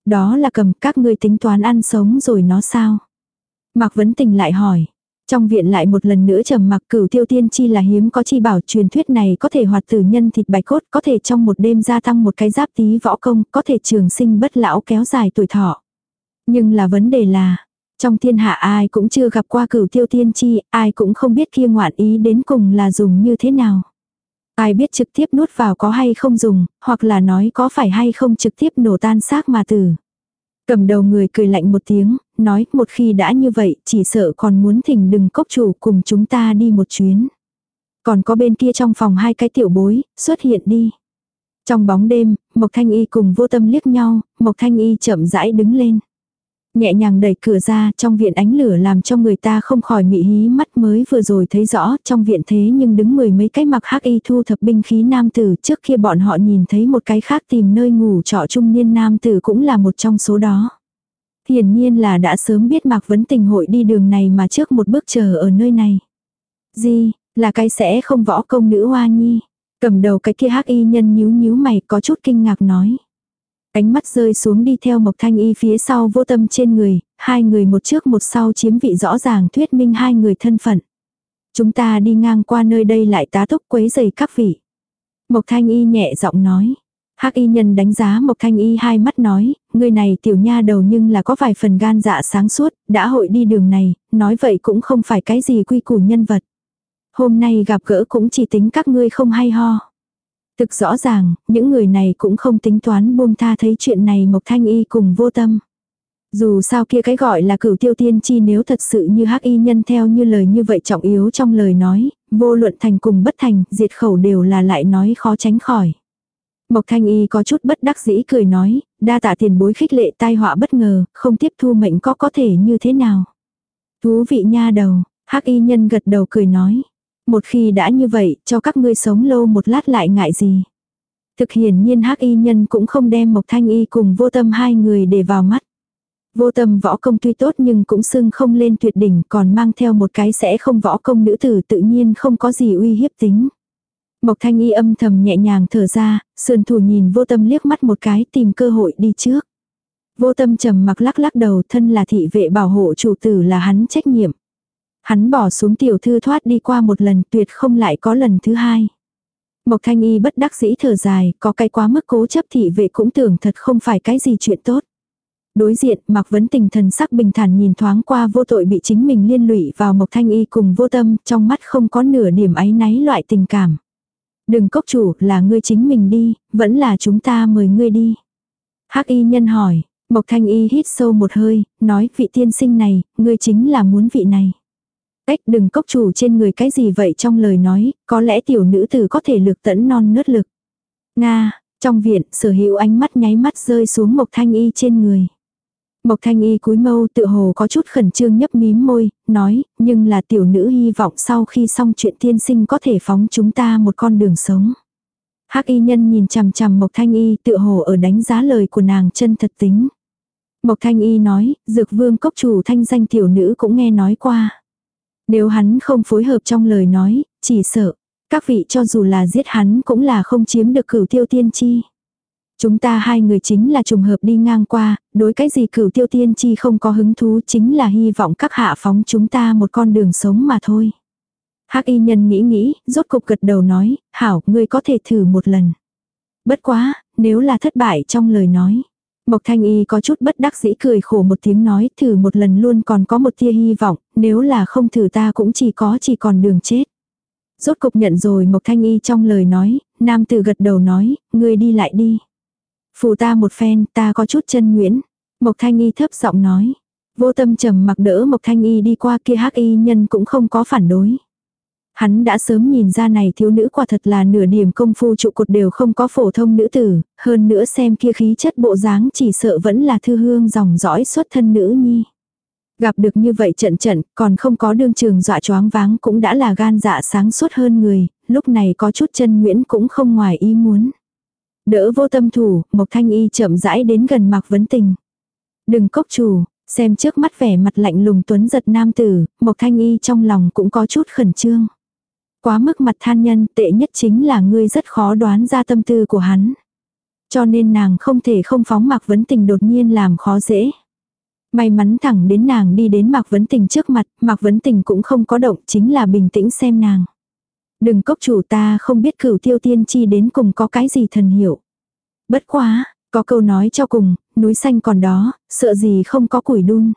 Speaker 1: Đó là cầm các ngươi tính toán ăn sống rồi nó sao? Mạc Vấn Tình lại hỏi. Trong viện lại một lần nữa trầm mặc cửu tiêu tiên chi là hiếm có chi bảo truyền thuyết này có thể hoạt tử nhân thịt bạch cốt, có thể trong một đêm gia tăng một cái giáp tí võ công, có thể trường sinh bất lão kéo dài tuổi thọ. Nhưng là vấn đề là, trong thiên hạ ai cũng chưa gặp qua cửu tiêu tiên chi, ai cũng không biết kia ngoạn ý đến cùng là dùng như thế nào. Ai biết trực tiếp nuốt vào có hay không dùng, hoặc là nói có phải hay không trực tiếp nổ tan xác mà tử. Cầm đầu người cười lạnh một tiếng, nói một khi đã như vậy chỉ sợ còn muốn thỉnh đừng cốc chủ cùng chúng ta đi một chuyến. Còn có bên kia trong phòng hai cái tiểu bối, xuất hiện đi. Trong bóng đêm, Mộc Thanh Y cùng vô tâm liếc nhau, Mộc Thanh Y chậm rãi đứng lên. Nhẹ nhàng đẩy cửa ra, trong viện ánh lửa làm cho người ta không khỏi mị hí mắt mới vừa rồi thấy rõ, trong viện thế nhưng đứng mười mấy cái mặc hắc y thu thập binh khí nam tử, trước kia bọn họ nhìn thấy một cái khác tìm nơi ngủ trọ trung niên nam tử cũng là một trong số đó. Hiển nhiên là đã sớm biết Mạc Vấn Tình hội đi đường này mà trước một bước chờ ở nơi này. Gì, là cái sẽ không võ công nữ hoa nhi. Cầm đầu cái kia hắc y nhân nhíu nhíu mày có chút kinh ngạc nói. Ánh mắt rơi xuống đi theo Mộc Thanh Y phía sau vô tâm trên người, hai người một trước một sau chiếm vị rõ ràng thuyết minh hai người thân phận. Chúng ta đi ngang qua nơi đây lại tá túc quấy giày các vị. Mộc Thanh Y nhẹ giọng nói. Hắc y nhân đánh giá Mộc Thanh Y hai mắt nói, người này tiểu nha đầu nhưng là có vài phần gan dạ sáng suốt, đã hội đi đường này, nói vậy cũng không phải cái gì quy củ nhân vật. Hôm nay gặp gỡ cũng chỉ tính các ngươi không hay ho. Thực rõ ràng, những người này cũng không tính toán buông tha thấy chuyện này Mộc Thanh Y cùng vô tâm. Dù sao kia cái gọi là cửu tiêu tiên chi nếu thật sự như hắc y nhân theo như lời như vậy trọng yếu trong lời nói, vô luận thành cùng bất thành, diệt khẩu đều là lại nói khó tránh khỏi. Mộc Thanh Y có chút bất đắc dĩ cười nói, đa tạ tiền bối khích lệ tai họa bất ngờ, không tiếp thu mệnh có có thể như thế nào. Thú vị nha đầu, hắc y nhân gật đầu cười nói. Một khi đã như vậy, cho các ngươi sống lâu một lát lại ngại gì. Thực hiển nhiên hắc y nhân cũng không đem Mộc Thanh Y cùng vô tâm hai người để vào mắt. Vô tâm võ công tuy tốt nhưng cũng xưng không lên tuyệt đỉnh còn mang theo một cái sẽ không võ công nữ tử tự nhiên không có gì uy hiếp tính. Mộc thanh y âm thầm nhẹ nhàng thở ra, sườn thủ nhìn vô tâm liếc mắt một cái tìm cơ hội đi trước. Vô tâm trầm mặc lắc lắc đầu thân là thị vệ bảo hộ chủ tử là hắn trách nhiệm. Hắn bỏ xuống tiểu thư thoát đi qua một lần tuyệt không lại có lần thứ hai. Mộc thanh y bất đắc dĩ thở dài, có cái quá mức cố chấp thị vệ cũng tưởng thật không phải cái gì chuyện tốt. Đối diện, Mạc Vấn Tình thần sắc bình thản nhìn thoáng qua vô tội bị chính mình liên lụy vào Mộc Thanh Y cùng vô tâm, trong mắt không có nửa điểm áy náy loại tình cảm. Đừng cốc chủ, là ngươi chính mình đi, vẫn là chúng ta mời ngươi đi. Hắc y nhân hỏi, Mộc Thanh Y hít sâu một hơi, nói vị tiên sinh này, ngươi chính là muốn vị này cách đừng cốc chủ trên người cái gì vậy trong lời nói, có lẽ tiểu nữ tử có thể lực tẫn non nớt lực. Nga, trong viện, sở hữu ánh mắt nháy mắt rơi xuống Mộc Thanh Y trên người. Mộc Thanh Y cúi mâu tự hồ có chút khẩn trương nhấp mím môi, nói, nhưng là tiểu nữ hy vọng sau khi xong chuyện tiên sinh có thể phóng chúng ta một con đường sống. Hắc y nhân nhìn chằm chằm Mộc Thanh Y tự hồ ở đánh giá lời của nàng chân thật tính. Mộc Thanh Y nói, dược vương cốc chủ thanh danh tiểu nữ cũng nghe nói qua. Nếu hắn không phối hợp trong lời nói, chỉ sợ, các vị cho dù là giết hắn cũng là không chiếm được cửu tiêu tiên chi. Chúng ta hai người chính là trùng hợp đi ngang qua, đối cái gì cửu tiêu tiên chi không có hứng thú chính là hy vọng các hạ phóng chúng ta một con đường sống mà thôi. Hắc y nhân nghĩ nghĩ, rốt cục gật đầu nói, hảo, ngươi có thể thử một lần. Bất quá, nếu là thất bại trong lời nói. Mộc thanh y có chút bất đắc dĩ cười khổ một tiếng nói, thử một lần luôn còn có một tia hy vọng, nếu là không thử ta cũng chỉ có chỉ còn đường chết. Rốt cục nhận rồi Mộc thanh y trong lời nói, nam tử gật đầu nói, ngươi đi lại đi. Phù ta một phen, ta có chút chân nguyễn. Mộc Thanh Y thấp giọng nói. Vô tâm trầm mặc đỡ Mộc Thanh Y đi qua kia hắc y nhân cũng không có phản đối. Hắn đã sớm nhìn ra này thiếu nữ quả thật là nửa điểm công phu trụ cột đều không có phổ thông nữ tử, hơn nữa xem kia khí chất bộ dáng chỉ sợ vẫn là thư hương dòng dõi xuất thân nữ nhi. Gặp được như vậy trận trận, còn không có đương trường dọa choáng váng cũng đã là gan dạ sáng suốt hơn người, lúc này có chút chân nguyễn cũng không ngoài ý muốn. Đỡ vô tâm thủ, Mộc Thanh Y chậm rãi đến gần Mạc Vấn Tình. Đừng cốc chủ, xem trước mắt vẻ mặt lạnh lùng tuấn giật nam tử, Mộc Thanh Y trong lòng cũng có chút khẩn trương. Quá mức mặt than nhân tệ nhất chính là ngươi rất khó đoán ra tâm tư của hắn. Cho nên nàng không thể không phóng Mạc Vấn Tình đột nhiên làm khó dễ. May mắn thẳng đến nàng đi đến Mạc Vấn Tình trước mặt, Mạc Vấn Tình cũng không có động chính là bình tĩnh xem nàng. Đừng cốc chủ ta không biết cửu tiêu tiên chi đến cùng có cái gì thần hiểu. Bất quá, có câu nói cho cùng, núi xanh còn đó, sợ gì không có củi đun.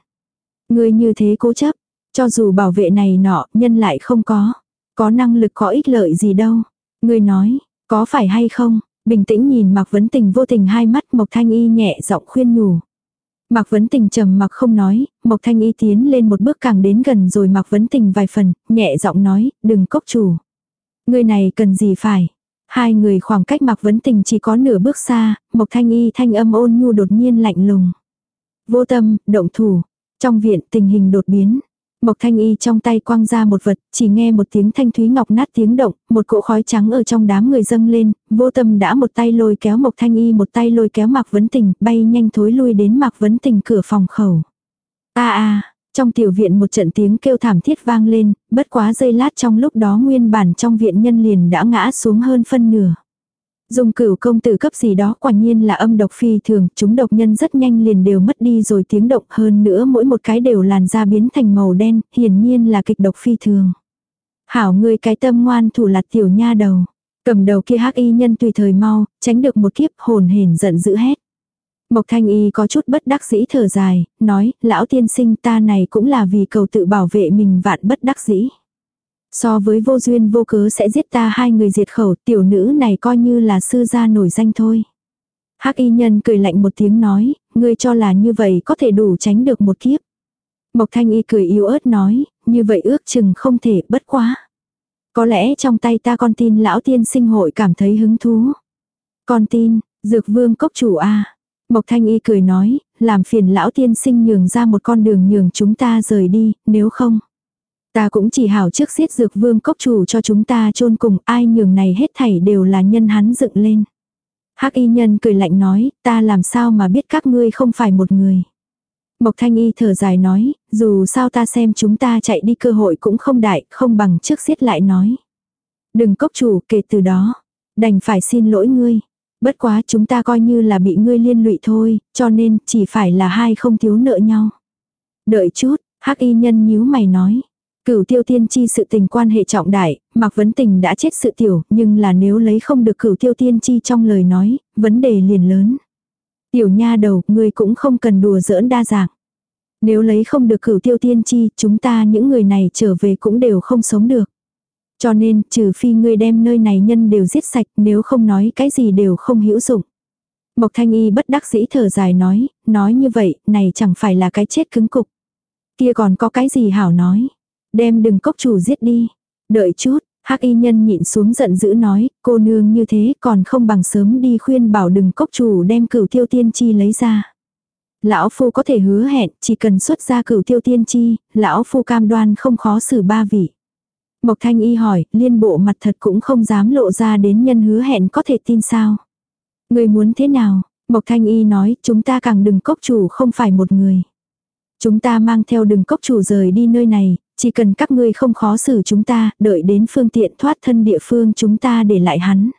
Speaker 1: Người như thế cố chấp, cho dù bảo vệ này nọ, nhân lại không có. Có năng lực có ích lợi gì đâu. Người nói, có phải hay không? Bình tĩnh nhìn Mạc Vấn Tình vô tình hai mắt Mộc Thanh Y nhẹ giọng khuyên nhủ. Mạc Vấn Tình trầm mặc không nói, Mộc Thanh Y tiến lên một bước càng đến gần rồi Mạc Vấn Tình vài phần, nhẹ giọng nói, đừng cốc chủ. Người này cần gì phải. Hai người khoảng cách Mạc Vấn Tình chỉ có nửa bước xa, Mộc Thanh Y thanh âm ôn nhu đột nhiên lạnh lùng. Vô tâm, động thủ. Trong viện tình hình đột biến. Mộc Thanh Y trong tay quăng ra một vật, chỉ nghe một tiếng thanh thúy ngọc nát tiếng động, một cỗ khói trắng ở trong đám người dâng lên, vô tâm đã một tay lôi kéo Mộc Thanh Y một tay lôi kéo Mạc Vấn Tình, bay nhanh thối lui đến Mạc Vấn Tình cửa phòng khẩu. a a trong tiểu viện một trận tiếng kêu thảm thiết vang lên, bất quá giây lát trong lúc đó nguyên bản trong viện nhân liền đã ngã xuống hơn phân nửa. Dùng cửu công tử cấp gì đó quả nhiên là âm độc phi thường, chúng độc nhân rất nhanh liền đều mất đi rồi tiếng động hơn nữa mỗi một cái đều làn da biến thành màu đen, hiển nhiên là kịch độc phi thường. Hảo ngươi cái tâm ngoan thủ lạt tiểu nha đầu. Cầm đầu kia hắc y nhân tùy thời mau, tránh được một kiếp hồn hển giận dữ hét. Mộc Thanh Y có chút bất đắc dĩ thở dài, nói, lão tiên sinh ta này cũng là vì cầu tự bảo vệ mình vạn bất đắc dĩ. So với vô duyên vô cớ sẽ giết ta hai người diệt khẩu, tiểu nữ này coi như là sư gia nổi danh thôi. Hắc y nhân cười lạnh một tiếng nói, ngươi cho là như vậy có thể đủ tránh được một kiếp. Mộc thanh y cười yếu ớt nói, như vậy ước chừng không thể bất quá. Có lẽ trong tay ta con tin lão tiên sinh hội cảm thấy hứng thú. Con tin, dược vương cốc chủ a Mộc thanh y cười nói, làm phiền lão tiên sinh nhường ra một con đường nhường chúng ta rời đi, nếu không. Ta cũng chỉ hảo trước giết dược vương cốc chủ cho chúng ta chôn cùng ai nhường này hết thảy đều là nhân hắn dựng lên. Hắc y nhân cười lạnh nói, ta làm sao mà biết các ngươi không phải một người. Mộc thanh y thở dài nói, dù sao ta xem chúng ta chạy đi cơ hội cũng không đại, không bằng trước giết lại nói. Đừng cốc chủ kể từ đó, đành phải xin lỗi ngươi. Bất quá chúng ta coi như là bị ngươi liên lụy thôi, cho nên chỉ phải là hai không thiếu nợ nhau. Đợi chút, hắc y nhân nhíu mày nói. Cửu tiêu tiên chi sự tình quan hệ trọng đại, Mạc Vấn Tình đã chết sự tiểu, nhưng là nếu lấy không được cửu tiêu tiên chi trong lời nói, vấn đề liền lớn. Tiểu nha đầu, ngươi cũng không cần đùa giỡn đa dạng. Nếu lấy không được cửu tiêu tiên chi, chúng ta những người này trở về cũng đều không sống được. Cho nên, trừ phi ngươi đem nơi này nhân đều giết sạch, nếu không nói cái gì đều không hữu dụng. Mộc Thanh Y bất đắc dĩ thở dài nói, nói như vậy, này chẳng phải là cái chết cứng cục. Kia còn có cái gì hảo nói. Đem đừng cốc chủ giết đi. Đợi chút, hắc y nhân nhịn xuống giận dữ nói, cô nương như thế còn không bằng sớm đi khuyên bảo đừng cốc chủ đem cửu tiêu tiên chi lấy ra. Lão phu có thể hứa hẹn, chỉ cần xuất ra cửu tiêu tiên chi, lão phu cam đoan không khó xử ba vị. Mộc thanh y hỏi, liên bộ mặt thật cũng không dám lộ ra đến nhân hứa hẹn có thể tin sao. Người muốn thế nào? Mộc thanh y nói, chúng ta càng đừng cốc chủ không phải một người. Chúng ta mang theo đừng cốc chủ rời đi nơi này, chỉ cần các ngươi không khó xử chúng ta, đợi đến phương tiện thoát thân địa phương chúng ta để lại hắn.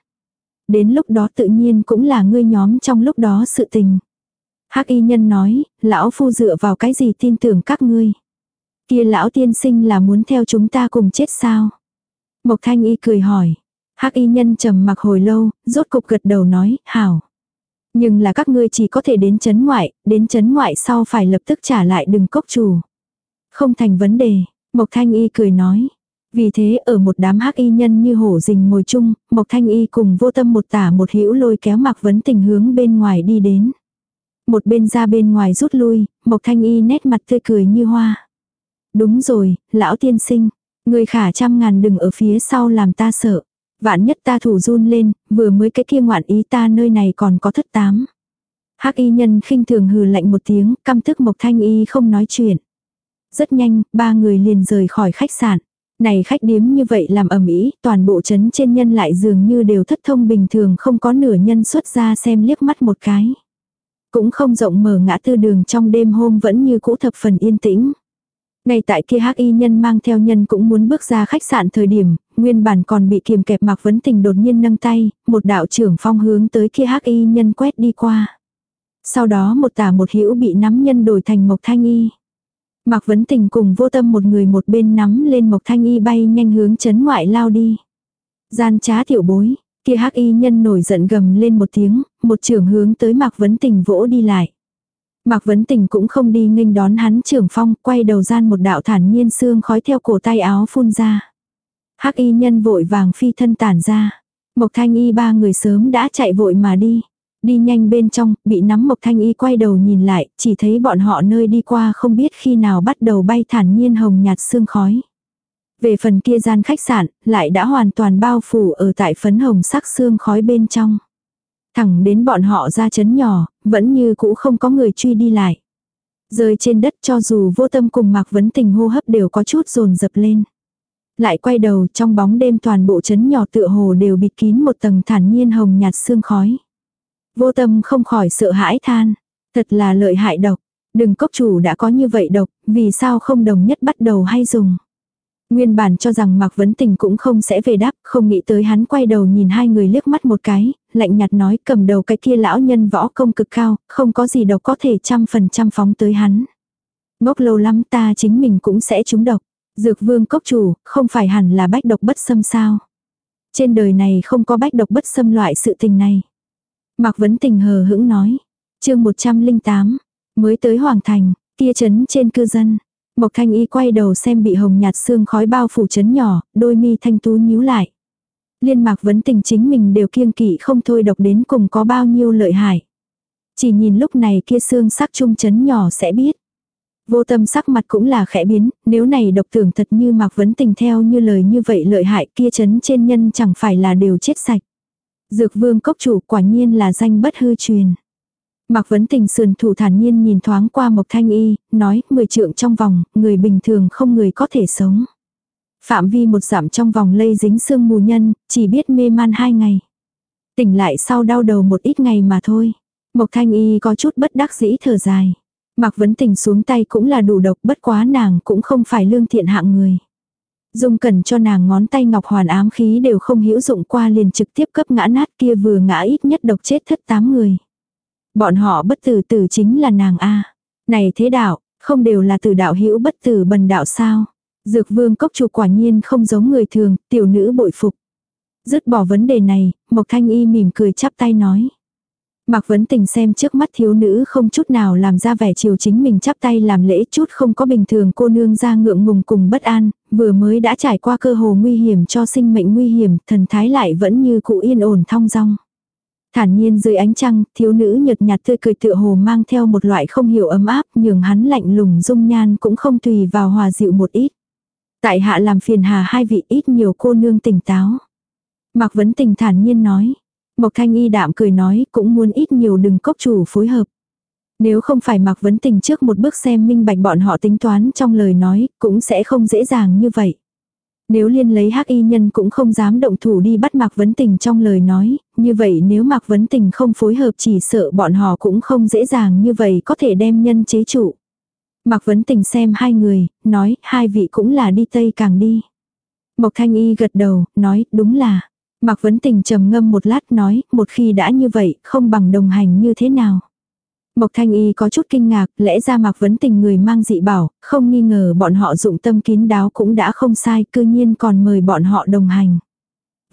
Speaker 1: Đến lúc đó tự nhiên cũng là ngươi nhóm trong lúc đó sự tình. Hắc y nhân nói, lão phu dựa vào cái gì tin tưởng các ngươi. Kia lão tiên sinh là muốn theo chúng ta cùng chết sao? Mộc thanh y cười hỏi. Hắc y nhân trầm mặc hồi lâu, rốt cục gật đầu nói, hảo. Nhưng là các ngươi chỉ có thể đến chấn ngoại, đến chấn ngoại sau phải lập tức trả lại đừng cốc chủ. Không thành vấn đề, Mộc Thanh Y cười nói. Vì thế ở một đám hắc y nhân như hổ rình ngồi chung, Mộc Thanh Y cùng vô tâm một tả một hữu lôi kéo mặc vấn tình hướng bên ngoài đi đến. Một bên ra bên ngoài rút lui, Mộc Thanh Y nét mặt tươi cười như hoa. Đúng rồi, lão tiên sinh, người khả trăm ngàn đừng ở phía sau làm ta sợ. Vạn nhất ta thủ run lên, vừa mới cái kia ngoạn ý ta nơi này còn có thất tám. Hắc y nhân khinh thường hừ lạnh một tiếng, căm tức Mộc Thanh Y không nói chuyện. Rất nhanh, ba người liền rời khỏi khách sạn. Này khách điếm như vậy làm ẩm ý, toàn bộ chấn trên nhân lại dường như đều thất thông bình thường không có nửa nhân xuất ra xem liếc mắt một cái. Cũng không rộng mở ngã tư đường trong đêm hôm vẫn như cũ thập phần yên tĩnh. Ngay tại kia hắc y nhân mang theo nhân cũng muốn bước ra khách sạn thời điểm, nguyên bản còn bị kiềm kẹp mặc vấn tình đột nhiên nâng tay, một đạo trưởng phong hướng tới kia hắc y nhân quét đi qua. Sau đó một tả một hữu bị nắm nhân đổi thành mộc thanh y. Mạc Vấn Tình cùng vô tâm một người một bên nắm lên Mộc Thanh Y bay nhanh hướng chấn ngoại lao đi. Gian trá tiểu bối, kia hắc y nhân nổi giận gầm lên một tiếng, một trường hướng tới Mạc Vấn Tình vỗ đi lại. Mạc Vấn Tình cũng không đi nghênh đón hắn trưởng phong, quay đầu gian một đạo thản nhiên xương khói theo cổ tay áo phun ra. Hắc y nhân vội vàng phi thân tản ra. Mộc Thanh Y ba người sớm đã chạy vội mà đi. Đi nhanh bên trong, bị nắm Mộc Thanh Y quay đầu nhìn lại, chỉ thấy bọn họ nơi đi qua không biết khi nào bắt đầu bay thản nhiên hồng nhạt sương khói. Về phần kia gian khách sạn, lại đã hoàn toàn bao phủ ở tại phấn hồng sắc sương khói bên trong. Thẳng đến bọn họ ra chấn nhỏ, vẫn như cũ không có người truy đi lại. Rơi trên đất cho dù vô tâm cùng Mạc Vấn Tình hô hấp đều có chút rồn dập lên. Lại quay đầu trong bóng đêm toàn bộ chấn nhỏ tựa hồ đều bịt kín một tầng thản nhiên hồng nhạt sương khói. Vô tâm không khỏi sợ hãi than. Thật là lợi hại độc. Đừng cốc chủ đã có như vậy độc, vì sao không đồng nhất bắt đầu hay dùng. Nguyên bản cho rằng Mạc Vấn Tình cũng không sẽ về đáp, không nghĩ tới hắn quay đầu nhìn hai người liếc mắt một cái, lạnh nhạt nói cầm đầu cái kia lão nhân võ công cực cao, không có gì độc có thể trăm phần trăm phóng tới hắn. Ngốc lâu lắm ta chính mình cũng sẽ trúng độc. Dược vương cốc chủ, không phải hẳn là bách độc bất xâm sao. Trên đời này không có bách độc bất xâm loại sự tình này. Mạc Vấn Tình hờ hững nói. chương 108, mới tới Hoàng Thành, kia chấn trên cư dân. Mộc Thanh Y quay đầu xem bị hồng nhạt xương khói bao phủ chấn nhỏ, đôi mi thanh tú nhíu lại. Liên Mạc Vấn Tình chính mình đều kiêng kỵ không thôi độc đến cùng có bao nhiêu lợi hại. Chỉ nhìn lúc này kia xương sắc trung chấn nhỏ sẽ biết. Vô tâm sắc mặt cũng là khẽ biến, nếu này độc tưởng thật như Mạc Vấn Tình theo như lời như vậy lợi hại kia chấn trên nhân chẳng phải là đều chết sạch. Dược vương cốc chủ quả nhiên là danh bất hư truyền. Mạc Vấn Tình sườn thủ thản nhiên nhìn thoáng qua Mộc Thanh Y, nói, mười trượng trong vòng, người bình thường không người có thể sống. Phạm vi một giảm trong vòng lây dính xương mù nhân, chỉ biết mê man hai ngày. Tỉnh lại sau đau đầu một ít ngày mà thôi. Mộc Thanh Y có chút bất đắc dĩ thở dài. Mạc Vấn Tình xuống tay cũng là đủ độc bất quá nàng cũng không phải lương thiện hạng người. Dung cần cho nàng ngón tay ngọc hoàn ám khí đều không hữu dụng qua liền trực tiếp cấp ngã nát kia vừa ngã ít nhất độc chết thất tám người. Bọn họ bất tử tử chính là nàng A. Này thế đạo, không đều là tử đạo hữu bất tử bần đạo sao. Dược vương cốc chủ quả nhiên không giống người thường, tiểu nữ bội phục. Dứt bỏ vấn đề này, Mộc Thanh Y mỉm cười chắp tay nói. Mạc Vấn Tình xem trước mắt thiếu nữ không chút nào làm ra vẻ chiều chính mình chắp tay làm lễ chút không có bình thường cô nương ra ngượng ngùng cùng bất an, vừa mới đã trải qua cơ hồ nguy hiểm cho sinh mệnh nguy hiểm, thần thái lại vẫn như cụ yên ổn thong dong. Thản nhiên dưới ánh trăng, thiếu nữ nhợt nhạt tươi cười tựa hồ mang theo một loại không hiểu ấm áp, nhường hắn lạnh lùng dung nhan cũng không tùy vào hòa dịu một ít. Tại hạ làm phiền hà hai vị ít nhiều cô nương tỉnh táo. Mạc Vấn Tình thản nhiên nói. Mộc Thanh Y đạm cười nói cũng muốn ít nhiều đừng cốc chủ phối hợp. Nếu không phải Mạc Vấn Tình trước một bước xem minh bạch bọn họ tính toán trong lời nói, cũng sẽ không dễ dàng như vậy. Nếu liên lấy hắc y nhân cũng không dám động thủ đi bắt Mạc Vấn Tình trong lời nói, như vậy nếu Mạc Vấn Tình không phối hợp chỉ sợ bọn họ cũng không dễ dàng như vậy có thể đem nhân chế trụ. Mạc Vấn Tình xem hai người, nói hai vị cũng là đi Tây càng đi. Mộc Thanh Y gật đầu, nói đúng là. Mạc Vấn Tình trầm ngâm một lát nói, một khi đã như vậy, không bằng đồng hành như thế nào. Mộc Thanh Y có chút kinh ngạc, lẽ ra Mạc Vấn Tình người mang dị bảo, không nghi ngờ bọn họ dụng tâm kín đáo cũng đã không sai, cư nhiên còn mời bọn họ đồng hành.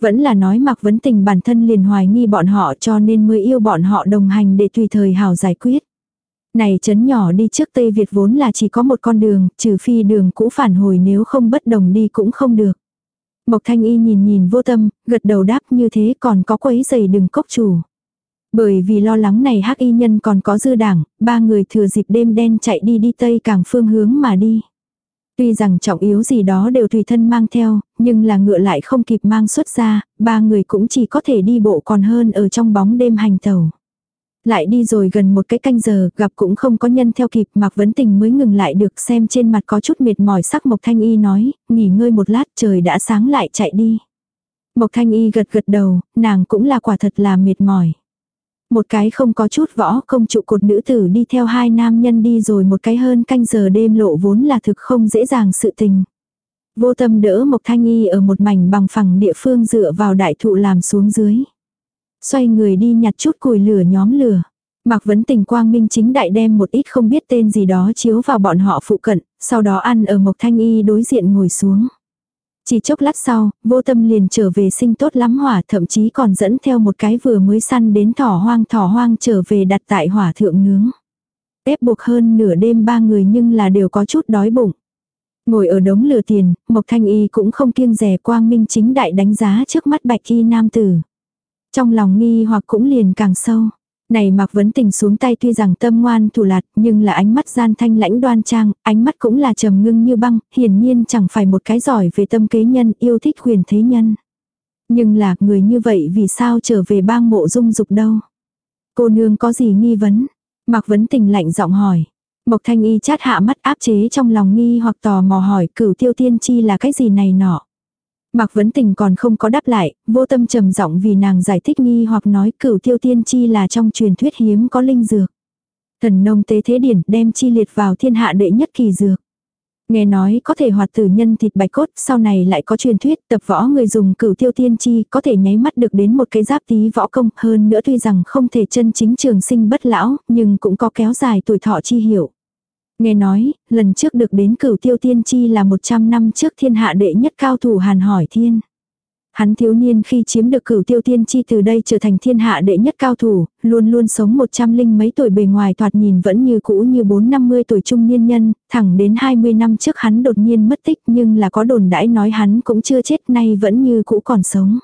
Speaker 1: Vẫn là nói Mạc Vấn Tình bản thân liền hoài nghi bọn họ cho nên mới yêu bọn họ đồng hành để tùy thời hào giải quyết. Này chấn nhỏ đi trước Tây Việt vốn là chỉ có một con đường, trừ phi đường cũ phản hồi nếu không bất đồng đi cũng không được. Mộc Thanh Y nhìn nhìn vô tâm, gật đầu đáp như thế còn có quấy giày đừng cốc chủ. Bởi vì lo lắng này hắc y nhân còn có dư đảng, ba người thừa dịp đêm đen chạy đi đi tây càng phương hướng mà đi. Tuy rằng trọng yếu gì đó đều tùy thân mang theo, nhưng là ngựa lại không kịp mang xuất ra, ba người cũng chỉ có thể đi bộ còn hơn ở trong bóng đêm hành tàu. Lại đi rồi gần một cái canh giờ, gặp cũng không có nhân theo kịp, Mạc Vấn Tình mới ngừng lại được xem trên mặt có chút mệt mỏi sắc Mộc Thanh Y nói, nghỉ ngơi một lát trời đã sáng lại chạy đi. Mộc Thanh Y gật gật đầu, nàng cũng là quả thật là mệt mỏi. Một cái không có chút võ công trụ cột nữ tử đi theo hai nam nhân đi rồi một cái hơn canh giờ đêm lộ vốn là thực không dễ dàng sự tình. Vô tâm đỡ Mộc Thanh Y ở một mảnh bằng phẳng địa phương dựa vào đại thụ làm xuống dưới. Xoay người đi nhặt chút củi lửa nhóm lửa. Mạc Vấn Tình quang minh chính đại đem một ít không biết tên gì đó chiếu vào bọn họ phụ cận, sau đó ăn ở Mộc Thanh Y đối diện ngồi xuống. Chỉ chốc lát sau, vô tâm liền trở về sinh tốt lắm hỏa thậm chí còn dẫn theo một cái vừa mới săn đến thỏ hoang thỏ hoang trở về đặt tại hỏa thượng nướng. Ép buộc hơn nửa đêm ba người nhưng là đều có chút đói bụng. Ngồi ở đống lửa tiền, Mộc Thanh Y cũng không kiêng rẻ quang minh chính đại đánh giá trước mắt bạch y nam tử. Trong lòng nghi hoặc cũng liền càng sâu. Này Mạc Vấn Tình xuống tay tuy rằng tâm ngoan thủ lạt, nhưng là ánh mắt gian thanh lãnh đoan trang, ánh mắt cũng là trầm ngưng như băng, hiển nhiên chẳng phải một cái giỏi về tâm kế nhân, yêu thích quyền thế nhân. Nhưng là người như vậy vì sao trở về bang mộ dung dục đâu? Cô nương có gì nghi vấn? Mạc Vấn Tình lạnh giọng hỏi. Mộc Thanh Y chát hạ mắt áp chế trong lòng nghi hoặc tò mò hỏi cửu tiêu tiên chi là cái gì này nọ. Mạc Vấn Tình còn không có đáp lại, vô tâm trầm giọng vì nàng giải thích nghi hoặc nói cửu tiêu tiên chi là trong truyền thuyết hiếm có linh dược. Thần nông tế thế điển đem chi liệt vào thiên hạ đệ nhất kỳ dược. Nghe nói có thể hoạt tử nhân thịt bạch cốt, sau này lại có truyền thuyết tập võ người dùng cửu tiêu tiên chi có thể nháy mắt được đến một cái giáp tí võ công hơn nữa tuy rằng không thể chân chính trường sinh bất lão, nhưng cũng có kéo dài tuổi thọ chi hiệu. Nghe nói, lần trước được đến cửu tiêu tiên chi là 100 năm trước thiên hạ đệ nhất cao thủ hàn hỏi thiên. Hắn thiếu niên khi chiếm được cửu tiêu tiên chi từ đây trở thành thiên hạ đệ nhất cao thủ, luôn luôn sống 100 linh mấy tuổi bề ngoài thoạt nhìn vẫn như cũ như 4-50 tuổi trung niên nhân, thẳng đến 20 năm trước hắn đột nhiên mất tích nhưng là có đồn đãi nói hắn cũng chưa chết nay vẫn như cũ còn sống.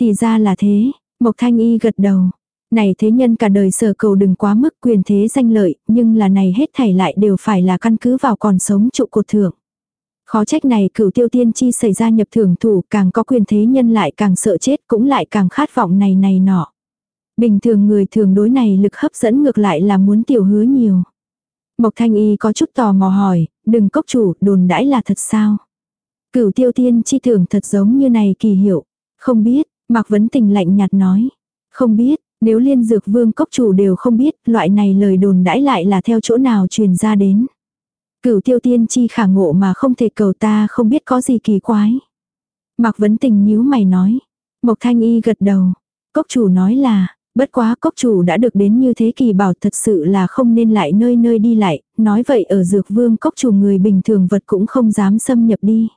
Speaker 1: Thì ra là thế, Mộc Thanh Y gật đầu. Này thế nhân cả đời sở cầu đừng quá mức quyền thế danh lợi, nhưng là này hết thảy lại đều phải là căn cứ vào còn sống trụ cột thượng. Khó trách này cửu tiêu tiên chi xảy ra nhập thưởng thủ càng có quyền thế nhân lại càng sợ chết cũng lại càng khát vọng này này nọ. Bình thường người thường đối này lực hấp dẫn ngược lại là muốn tiểu hứa nhiều. Mộc Thanh Y có chút tò mò hỏi, đừng cốc chủ, đồn đãi là thật sao? Cửu tiêu tiên chi thưởng thật giống như này kỳ hiệu. Không biết, Mạc Vấn Tình lạnh nhạt nói. Không biết, nếu liên dược vương cốc chủ đều không biết, loại này lời đồn đãi lại là theo chỗ nào truyền ra đến. Cửu tiêu tiên chi khả ngộ mà không thể cầu ta không biết có gì kỳ quái. Mạc Vấn Tình nhíu mày nói. Mộc Thanh Y gật đầu. Cốc chủ nói là, bất quá cốc chủ đã được đến như thế kỳ bảo thật sự là không nên lại nơi nơi đi lại, nói vậy ở dược vương cốc chủ người bình thường vật cũng không dám xâm nhập đi.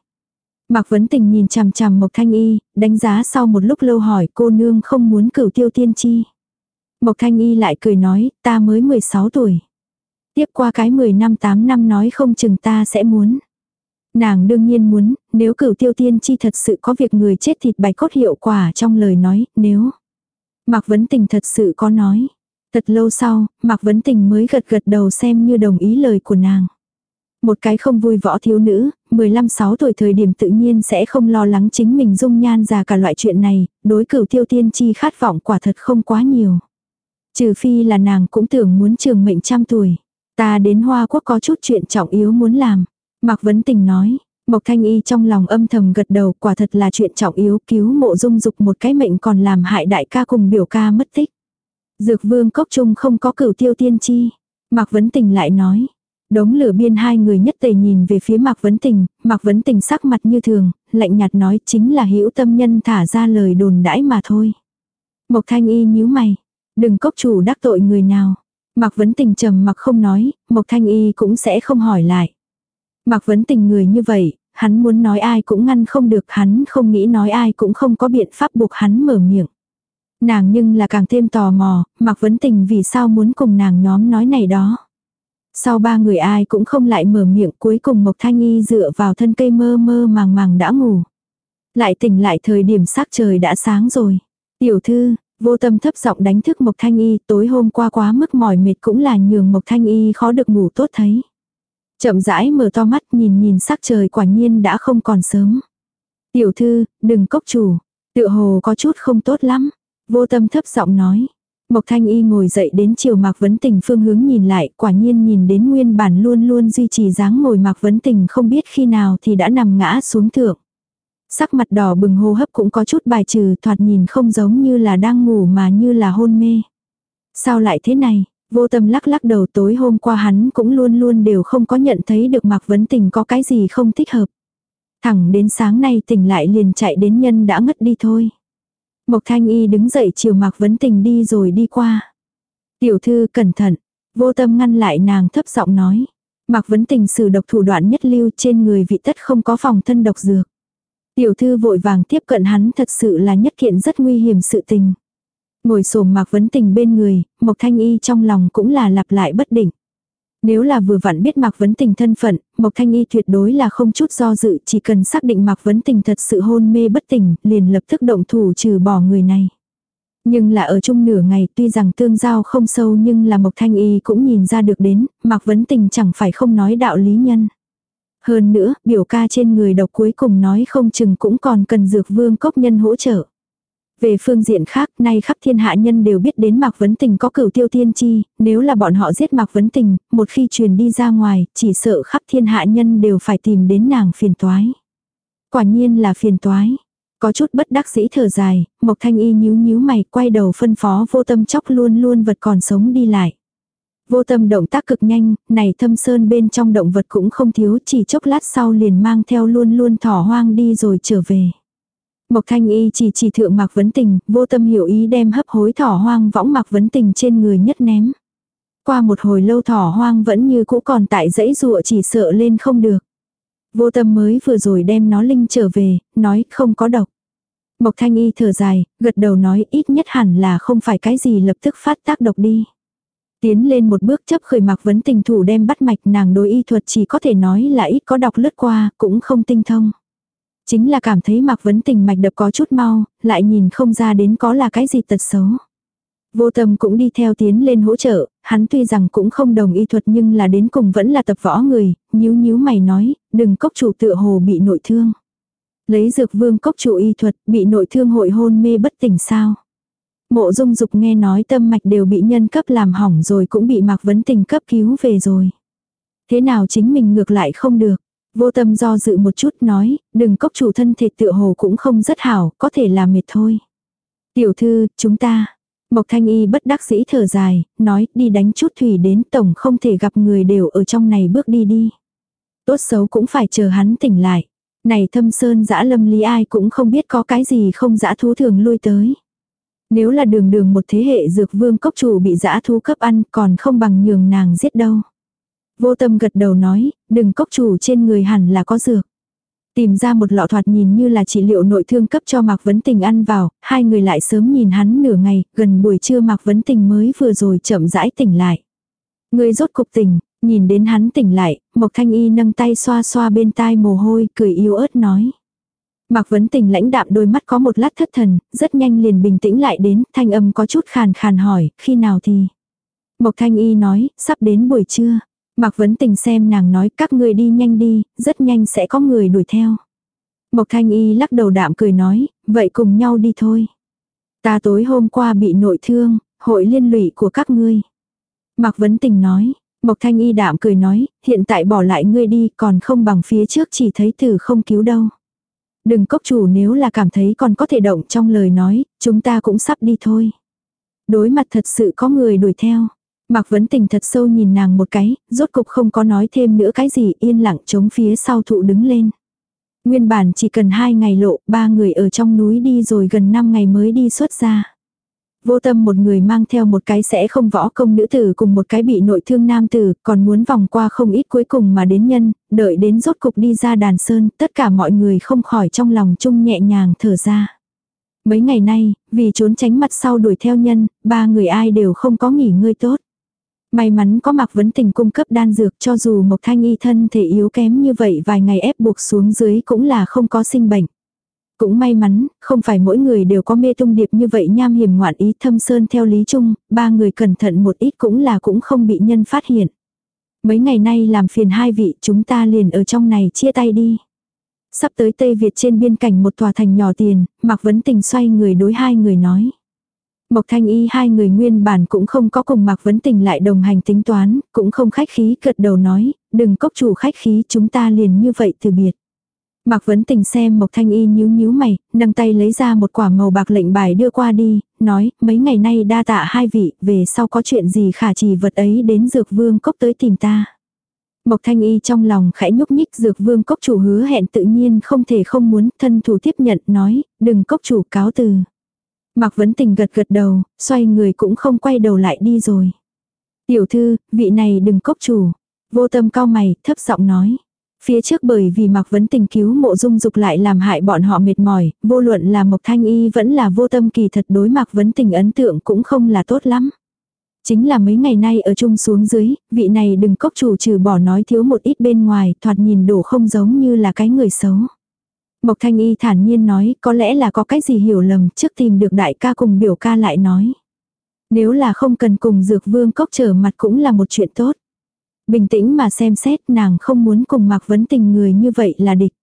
Speaker 1: Mạc Vấn Tình nhìn chằm chằm Mộc Thanh Y, đánh giá sau một lúc lâu hỏi cô nương không muốn cửu tiêu tiên chi. Mộc Thanh Y lại cười nói, ta mới 16 tuổi. Tiếp qua cái 10 năm 8 năm nói không chừng ta sẽ muốn. Nàng đương nhiên muốn, nếu cửu tiêu tiên chi thật sự có việc người chết thịt bạch cốt hiệu quả trong lời nói, nếu. Mạc Vấn Tình thật sự có nói. Thật lâu sau, Mạc Vấn Tình mới gật gật đầu xem như đồng ý lời của nàng. Một cái không vui võ thiếu nữ, 15-6 tuổi thời điểm tự nhiên sẽ không lo lắng chính mình dung nhan già cả loại chuyện này, đối cửu tiêu tiên chi khát vọng quả thật không quá nhiều. Trừ phi là nàng cũng tưởng muốn trường mệnh trăm tuổi. Ta đến Hoa Quốc có chút chuyện trọng yếu muốn làm. Mạc Vấn Tình nói. Mộc Thanh Y trong lòng âm thầm gật đầu quả thật là chuyện trọng yếu cứu mộ dung dục một cái mệnh còn làm hại đại ca cùng biểu ca mất tích. Dược vương cốc trung không có cửu tiêu tiên chi. Mạc Vấn Tình lại nói. Đống lửa biên hai người nhất tề nhìn về phía Mạc Vấn Tình, Mạc Vấn Tình sắc mặt như thường, lạnh nhạt nói chính là hữu tâm nhân thả ra lời đồn đãi mà thôi. Mộc Thanh Y nhíu mày, đừng cốc chủ đắc tội người nào. Mạc Vấn Tình trầm mặc không nói, Mộc Thanh Y cũng sẽ không hỏi lại. Mạc Vấn Tình người như vậy, hắn muốn nói ai cũng ngăn không được hắn không nghĩ nói ai cũng không có biện pháp buộc hắn mở miệng. Nàng nhưng là càng thêm tò mò, Mạc Vấn Tình vì sao muốn cùng nàng nhóm nói này đó. Sau ba người ai cũng không lại mở miệng cuối cùng Mộc Thanh Y dựa vào thân cây mơ mơ màng màng đã ngủ. Lại tỉnh lại thời điểm sắc trời đã sáng rồi. Tiểu thư, vô tâm thấp giọng đánh thức Mộc Thanh Y tối hôm qua quá mức mỏi mệt cũng là nhường Mộc Thanh Y khó được ngủ tốt thấy. Chậm rãi mở to mắt nhìn nhìn sắc trời quả nhiên đã không còn sớm. Tiểu thư, đừng cốc chủ. Tựa hồ có chút không tốt lắm. Vô tâm thấp giọng nói. Mộc Thanh Y ngồi dậy đến chiều Mạc Vấn Tình phương hướng nhìn lại, quả nhiên nhìn đến nguyên bản luôn luôn duy trì dáng ngồi Mạc Vấn Tình không biết khi nào thì đã nằm ngã xuống thượng. Sắc mặt đỏ bừng hô hấp cũng có chút bài trừ thoạt nhìn không giống như là đang ngủ mà như là hôn mê. Sao lại thế này? Vô tâm lắc lắc đầu tối hôm qua hắn cũng luôn luôn đều không có nhận thấy được Mạc Vấn Tình có cái gì không thích hợp. Thẳng đến sáng nay tỉnh lại liền chạy đến nhân đã ngất đi thôi. Mộc Thanh Y đứng dậy chiều Mạc Vấn Tình đi rồi đi qua. Tiểu thư cẩn thận. Vô tâm ngăn lại nàng thấp giọng nói. Mạc Vấn Tình sử độc thủ đoạn nhất lưu trên người vị tất không có phòng thân độc dược. Tiểu thư vội vàng tiếp cận hắn thật sự là nhất kiện rất nguy hiểm sự tình. Ngồi sổm Mạc Vấn Tình bên người, Mộc Thanh Y trong lòng cũng là lặp lại bất định. Nếu là vừa vặn biết Mạc Vấn Tình thân phận, Mộc Thanh Y tuyệt đối là không chút do dự, chỉ cần xác định Mạc Vấn Tình thật sự hôn mê bất tỉnh, liền lập tức động thủ trừ bỏ người này. Nhưng là ở chung nửa ngày tuy rằng tương giao không sâu nhưng là Mộc Thanh Y cũng nhìn ra được đến, Mạc Vấn Tình chẳng phải không nói đạo lý nhân. Hơn nữa, biểu ca trên người độc cuối cùng nói không chừng cũng còn cần dược vương cốc nhân hỗ trợ. Về phương diện khác, nay khắp thiên hạ nhân đều biết đến Mạc Vấn Tình có cửu tiêu tiên chi, nếu là bọn họ giết Mạc Vấn Tình, một khi truyền đi ra ngoài, chỉ sợ khắp thiên hạ nhân đều phải tìm đến nàng phiền toái. Quả nhiên là phiền toái. Có chút bất đắc dĩ thở dài, Mộc Thanh Y nhíu nhíu mày, quay đầu phân phó vô tâm chóc luôn luôn vật còn sống đi lại. Vô tâm động tác cực nhanh, này thâm sơn bên trong động vật cũng không thiếu, chỉ chốc lát sau liền mang theo luôn luôn thỏ hoang đi rồi trở về. Mộc Thanh Y chỉ chỉ thượng Mạc Vấn Tình, vô tâm hiểu ý đem hấp hối thỏ hoang võng Mạc Vấn Tình trên người nhất ném. Qua một hồi lâu thỏ hoang vẫn như cũ còn tại dãy rụa chỉ sợ lên không được. Vô tâm mới vừa rồi đem nó linh trở về, nói không có độc. Mộc Thanh Y thở dài, gật đầu nói ít nhất hẳn là không phải cái gì lập tức phát tác độc đi. Tiến lên một bước chấp khởi Mạc Vấn Tình thủ đem bắt mạch nàng đối y thuật chỉ có thể nói là ít có độc lướt qua, cũng không tinh thông. Chính là cảm thấy Mạc Vấn Tình mạch đập có chút mau, lại nhìn không ra đến có là cái gì tật xấu. Vô tâm cũng đi theo tiến lên hỗ trợ, hắn tuy rằng cũng không đồng y thuật nhưng là đến cùng vẫn là tập võ người, nhíu nhíu mày nói, đừng cốc chủ tựa hồ bị nội thương. Lấy dược vương cốc chủ y thuật, bị nội thương hội hôn mê bất tỉnh sao. Mộ dung dục nghe nói tâm mạch đều bị nhân cấp làm hỏng rồi cũng bị mạc vấn tình cấp cứu về rồi. Thế nào chính mình ngược lại không được. Vô tâm do dự một chút nói, đừng cốc chủ thân thể tựa hồ cũng không rất hảo, có thể là mệt thôi. Tiểu thư, chúng ta. Mộc thanh y bất đắc dĩ thở dài, nói đi đánh chút thủy đến tổng không thể gặp người đều ở trong này bước đi đi. Tốt xấu cũng phải chờ hắn tỉnh lại. Này thâm sơn dã lâm lý ai cũng không biết có cái gì không dã thú thường lui tới. Nếu là đường đường một thế hệ dược vương cốc chủ bị dã thú cấp ăn còn không bằng nhường nàng giết đâu. Vô tâm gật đầu nói, đừng cốc chủ trên người hẳn là có dược. Tìm ra một lọ thoạt nhìn như là trị liệu nội thương cấp cho Mạc Vấn Tình ăn vào, hai người lại sớm nhìn hắn nửa ngày, gần buổi trưa Mạc Vấn Tình mới vừa rồi chậm rãi tỉnh lại. Người rốt cục tỉnh, nhìn đến hắn tỉnh lại, Mộc Thanh Y nâng tay xoa xoa bên tai mồ hôi, cười yêu ớt nói. Mạc Vấn Tình lãnh đạm đôi mắt có một lát thất thần, rất nhanh liền bình tĩnh lại đến, thanh âm có chút khàn khàn hỏi, khi nào thì. Mộc Thanh Y nói, sắp đến buổi trưa. Mạc Vấn Tình xem nàng nói các người đi nhanh đi, rất nhanh sẽ có người đuổi theo. Mộc Thanh Y lắc đầu đạm cười nói, vậy cùng nhau đi thôi. Ta tối hôm qua bị nội thương, hội liên lụy của các ngươi. Mạc Vấn Tình nói, Mộc Thanh Y đạm cười nói, hiện tại bỏ lại ngươi đi còn không bằng phía trước chỉ thấy tử không cứu đâu. Đừng cốc chủ nếu là cảm thấy còn có thể động trong lời nói, chúng ta cũng sắp đi thôi. Đối mặt thật sự có người đuổi theo. Mạc Vấn Tình thật sâu nhìn nàng một cái, rốt cục không có nói thêm nữa cái gì yên lặng chống phía sau thụ đứng lên. Nguyên bản chỉ cần hai ngày lộ, ba người ở trong núi đi rồi gần năm ngày mới đi xuất ra. Vô tâm một người mang theo một cái sẽ không võ công nữ tử cùng một cái bị nội thương nam tử, còn muốn vòng qua không ít cuối cùng mà đến nhân, đợi đến rốt cục đi ra đàn sơn, tất cả mọi người không khỏi trong lòng chung nhẹ nhàng thở ra. Mấy ngày nay, vì trốn tránh mặt sau đuổi theo nhân, ba người ai đều không có nghỉ ngơi tốt. May mắn có Mạc Vấn Tình cung cấp đan dược cho dù Mộc Thanh Y thân thể yếu kém như vậy vài ngày ép buộc xuống dưới cũng là không có sinh bệnh. Cũng may mắn, không phải mỗi người đều có mê tung điệp như vậy nham hiểm ngoạn ý thâm sơn theo lý chung, ba người cẩn thận một ít cũng là cũng không bị nhân phát hiện. Mấy ngày nay làm phiền hai vị chúng ta liền ở trong này chia tay đi. Sắp tới Tây Việt trên biên cảnh một tòa thành nhỏ tiền, Mạc Vấn Tình xoay người đối hai người nói. Mộc Thanh Y hai người nguyên bản cũng không có cùng Mạc Vấn Tình lại đồng hành tính toán, cũng không khách khí cật đầu nói, đừng cốc chủ khách khí chúng ta liền như vậy từ biệt. Mạc Vấn Tình xem Mộc Thanh Y nhíu nhíu mày, nâng tay lấy ra một quả màu bạc lệnh bài đưa qua đi, nói, mấy ngày nay đa tạ hai vị, về sau có chuyện gì khả trì vật ấy đến Dược Vương Cốc tới tìm ta. Mộc Thanh Y trong lòng khẽ nhúc nhích Dược Vương Cốc chủ hứa hẹn tự nhiên không thể không muốn, thân thủ tiếp nhận, nói, đừng Cốc chủ cáo từ. Mạc Vấn Tình gật gật đầu, xoay người cũng không quay đầu lại đi rồi. Tiểu thư, vị này đừng Cốc chủ. Vô tâm cao mày, thấp giọng nói. Phía trước bởi vì Mạc Vấn Tình cứu mộ dung dục lại làm hại bọn họ mệt mỏi, vô luận là Mộc Thanh Y vẫn là vô tâm kỳ thật đối Mạc Vấn Tình ấn tượng cũng không là tốt lắm. Chính là mấy ngày nay ở chung xuống dưới, vị này đừng cốc chủ trừ bỏ nói thiếu một ít bên ngoài, thoạt nhìn đổ không giống như là cái người xấu. Mộc Thanh Y thản nhiên nói, có lẽ là có cái gì hiểu lầm, trước tìm được đại ca cùng biểu ca lại nói. Nếu là không cần cùng dược vương cốc trở mặt cũng là một chuyện tốt. Bình tĩnh mà xem xét nàng không muốn cùng Mạc Vấn Tình người như vậy là địch.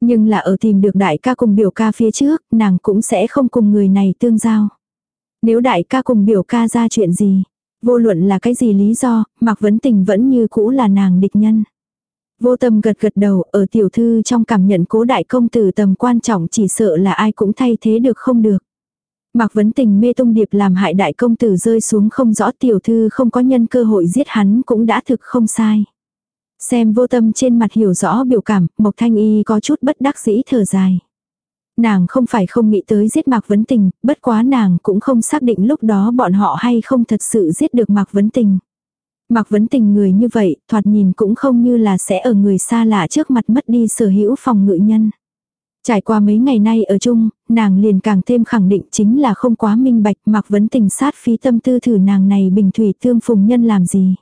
Speaker 1: Nhưng là ở tìm được đại ca cùng biểu ca phía trước, nàng cũng sẽ không cùng người này tương giao. Nếu đại ca cùng biểu ca ra chuyện gì, vô luận là cái gì lý do, Mạc Vấn Tình vẫn như cũ là nàng địch nhân. Vô tâm gật gật đầu ở tiểu thư trong cảm nhận cố đại công tử tầm quan trọng chỉ sợ là ai cũng thay thế được không được. Mạc Vấn Tình mê tung điệp làm hại đại công tử rơi xuống không rõ tiểu thư không có nhân cơ hội giết hắn cũng đã thực không sai. Xem vô tâm trên mặt hiểu rõ biểu cảm, Mộc Thanh Y có chút bất đắc dĩ thở dài. Nàng không phải không nghĩ tới giết Mạc Vấn Tình, bất quá nàng cũng không xác định lúc đó bọn họ hay không thật sự giết được Mạc Vấn Tình. Mạc Vấn Tình người như vậy, thoạt nhìn cũng không như là sẽ ở người xa lạ trước mặt mất đi sở hữu phòng ngự nhân. Trải qua mấy ngày nay ở chung, nàng liền càng thêm khẳng định chính là không quá minh bạch Mạc Vấn Tình sát phí tâm tư thử nàng này bình thủy tương phùng nhân làm gì.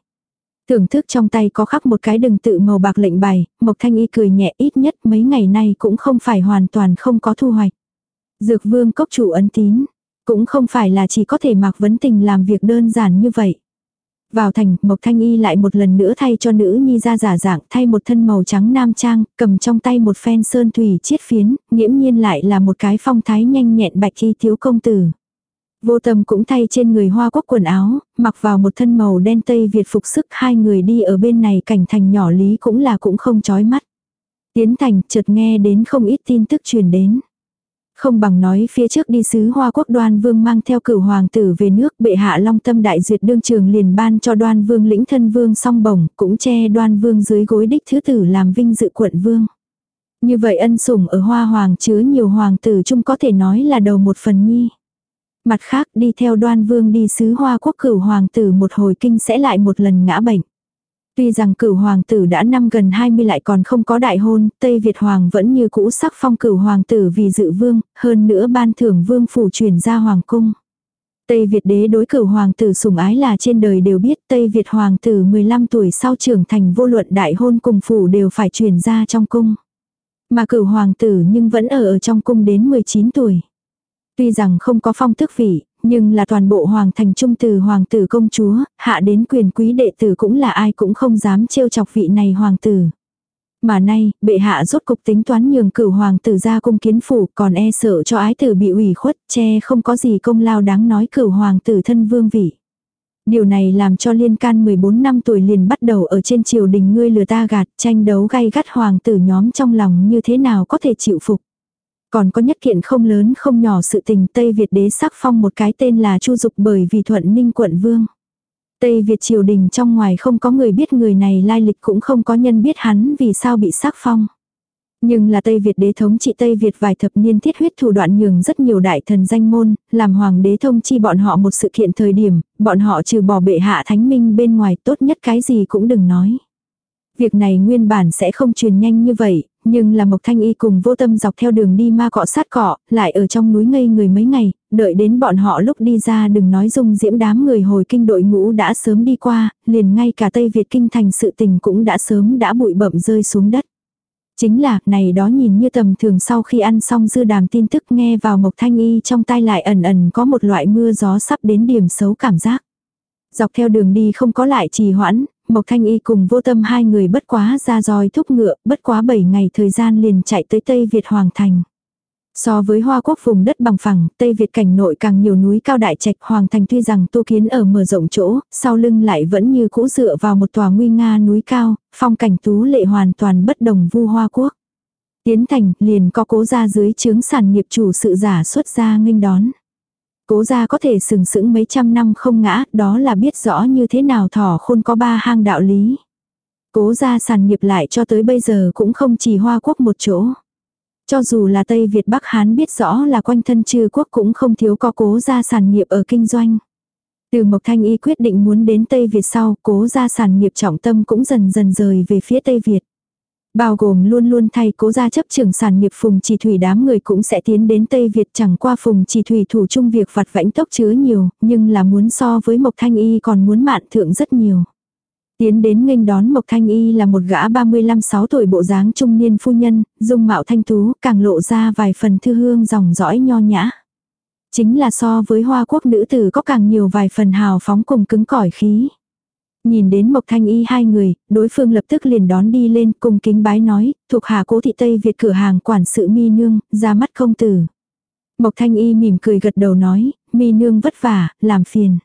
Speaker 1: Thưởng thức trong tay có khắc một cái đừng tự màu bạc lệnh bài, Mộc Thanh Y cười nhẹ ít nhất mấy ngày nay cũng không phải hoàn toàn không có thu hoạch. Dược vương cốc chủ ấn tín. Cũng không phải là chỉ có thể Mạc Vấn Tình làm việc đơn giản như vậy. Vào thành, Mộc Thanh Y lại một lần nữa thay cho nữ nhi ra giả dạng, thay một thân màu trắng nam trang, cầm trong tay một phen sơn thủy chiết phiến, nghiễm nhiên lại là một cái phong thái nhanh nhẹn bạch y thiếu công tử. Vô tâm cũng thay trên người hoa quốc quần áo, mặc vào một thân màu đen tây Việt phục sức hai người đi ở bên này cảnh thành nhỏ lý cũng là cũng không chói mắt. Tiến thành chợt nghe đến không ít tin tức truyền đến. Không bằng nói phía trước đi sứ Hoa Quốc đoan vương mang theo cửu hoàng tử về nước, bệ hạ long tâm đại duyệt đương trường liền ban cho đoan vương lĩnh thân vương song bổng, cũng che đoan vương dưới gối đích thứ tử làm vinh dự quận vương. Như vậy ân sủng ở hoa hoàng chứa nhiều hoàng tử chung có thể nói là đầu một phần nhi. Mặt khác, đi theo đoan vương đi sứ hoa quốc cửu hoàng tử một hồi kinh sẽ lại một lần ngã bệnh. Tuy rằng cửu hoàng tử đã năm gần 20 lại còn không có đại hôn, Tây Việt hoàng vẫn như cũ sắc phong cửu hoàng tử vì dự vương, hơn nữa ban thưởng vương phủ truyền ra hoàng cung. Tây Việt đế đối cửu hoàng tử sủng ái là trên đời đều biết Tây Việt hoàng tử 15 tuổi sau trưởng thành vô luận đại hôn cùng phủ đều phải truyền ra trong cung. Mà cửu hoàng tử nhưng vẫn ở ở trong cung đến 19 tuổi. Tuy rằng không có phong thức vị, nhưng là toàn bộ hoàng thành trung từ hoàng tử công chúa, hạ đến quyền quý đệ tử cũng là ai cũng không dám trêu chọc vị này hoàng tử. Mà nay, bệ hạ rốt cục tính toán nhường cửu hoàng tử ra cung kiến phủ còn e sợ cho ái tử bị ủy khuất, che không có gì công lao đáng nói cửu hoàng tử thân vương vị. Điều này làm cho liên can 14 năm tuổi liền bắt đầu ở trên triều đình ngươi lừa ta gạt, tranh đấu gay gắt hoàng tử nhóm trong lòng như thế nào có thể chịu phục. Còn có nhất kiện không lớn không nhỏ sự tình Tây Việt đế sắc phong một cái tên là Chu Dục bởi vì thuận ninh quận vương. Tây Việt triều đình trong ngoài không có người biết người này lai lịch cũng không có nhân biết hắn vì sao bị sắc phong. Nhưng là Tây Việt đế thống trị Tây Việt vài thập niên thiết huyết thủ đoạn nhường rất nhiều đại thần danh môn, làm hoàng đế thông chi bọn họ một sự kiện thời điểm, bọn họ trừ bỏ bệ hạ thánh minh bên ngoài tốt nhất cái gì cũng đừng nói. Việc này nguyên bản sẽ không truyền nhanh như vậy, nhưng là Mộc Thanh Y cùng vô tâm dọc theo đường đi ma cọ sát cọ, lại ở trong núi ngây người mấy ngày, đợi đến bọn họ lúc đi ra đừng nói dung diễm đám người hồi kinh đội ngũ đã sớm đi qua, liền ngay cả Tây Việt kinh thành sự tình cũng đã sớm đã bụi bậm rơi xuống đất. Chính là, này đó nhìn như tầm thường sau khi ăn xong dư đàm tin tức nghe vào Mộc Thanh Y trong tai lại ẩn ẩn có một loại mưa gió sắp đến điểm xấu cảm giác. Dọc theo đường đi không có lại trì hoãn, Mộc Thanh Y cùng vô tâm hai người bất quá ra roi thúc ngựa, bất quá 7 ngày thời gian liền chạy tới Tây Việt Hoàng Thành. So với Hoa Quốc vùng đất bằng phẳng, Tây Việt cảnh nội càng nhiều núi cao đại trạch Hoàng Thành tuy rằng tu kiến ở mở rộng chỗ, sau lưng lại vẫn như cũ dựa vào một tòa nguy nga núi cao, phong cảnh tú lệ hoàn toàn bất đồng vu Hoa Quốc. Tiến thành liền có cố ra dưới chướng sản nghiệp chủ sự giả xuất ra nghênh đón. Cố gia có thể sừng sững mấy trăm năm không ngã, đó là biết rõ như thế nào thỏ khôn có ba hang đạo lý. Cố gia sản nghiệp lại cho tới bây giờ cũng không chỉ hoa quốc một chỗ. Cho dù là Tây Việt Bắc Hán biết rõ là quanh thân chư quốc cũng không thiếu có cố gia sản nghiệp ở kinh doanh. Từ Mộc Thanh Y quyết định muốn đến Tây Việt sau, cố gia sản nghiệp trọng tâm cũng dần dần rời về phía Tây Việt. Bao gồm luôn luôn thay cố gia chấp trưởng sản nghiệp phùng trì thủy đám người cũng sẽ tiến đến Tây Việt chẳng qua phùng trì thủy thủ chung việc vặt vãnh tốc chứa nhiều, nhưng là muốn so với Mộc Thanh Y còn muốn mạn thượng rất nhiều. Tiến đến nghênh đón Mộc Thanh Y là một gã 35-6 tuổi bộ dáng trung niên phu nhân, dung mạo thanh tú, càng lộ ra vài phần thư hương dòng dõi nho nhã. Chính là so với hoa quốc nữ tử có càng nhiều vài phần hào phóng cùng cứng cỏi khí. Nhìn đến Mộc Thanh Y hai người, đối phương lập tức liền đón đi lên cùng kính bái nói, thuộc hạ cố thị Tây Việt cửa hàng quản sự mi nương, ra mắt công tử. Mộc Thanh Y mỉm cười gật đầu nói, mi nương vất vả, làm phiền.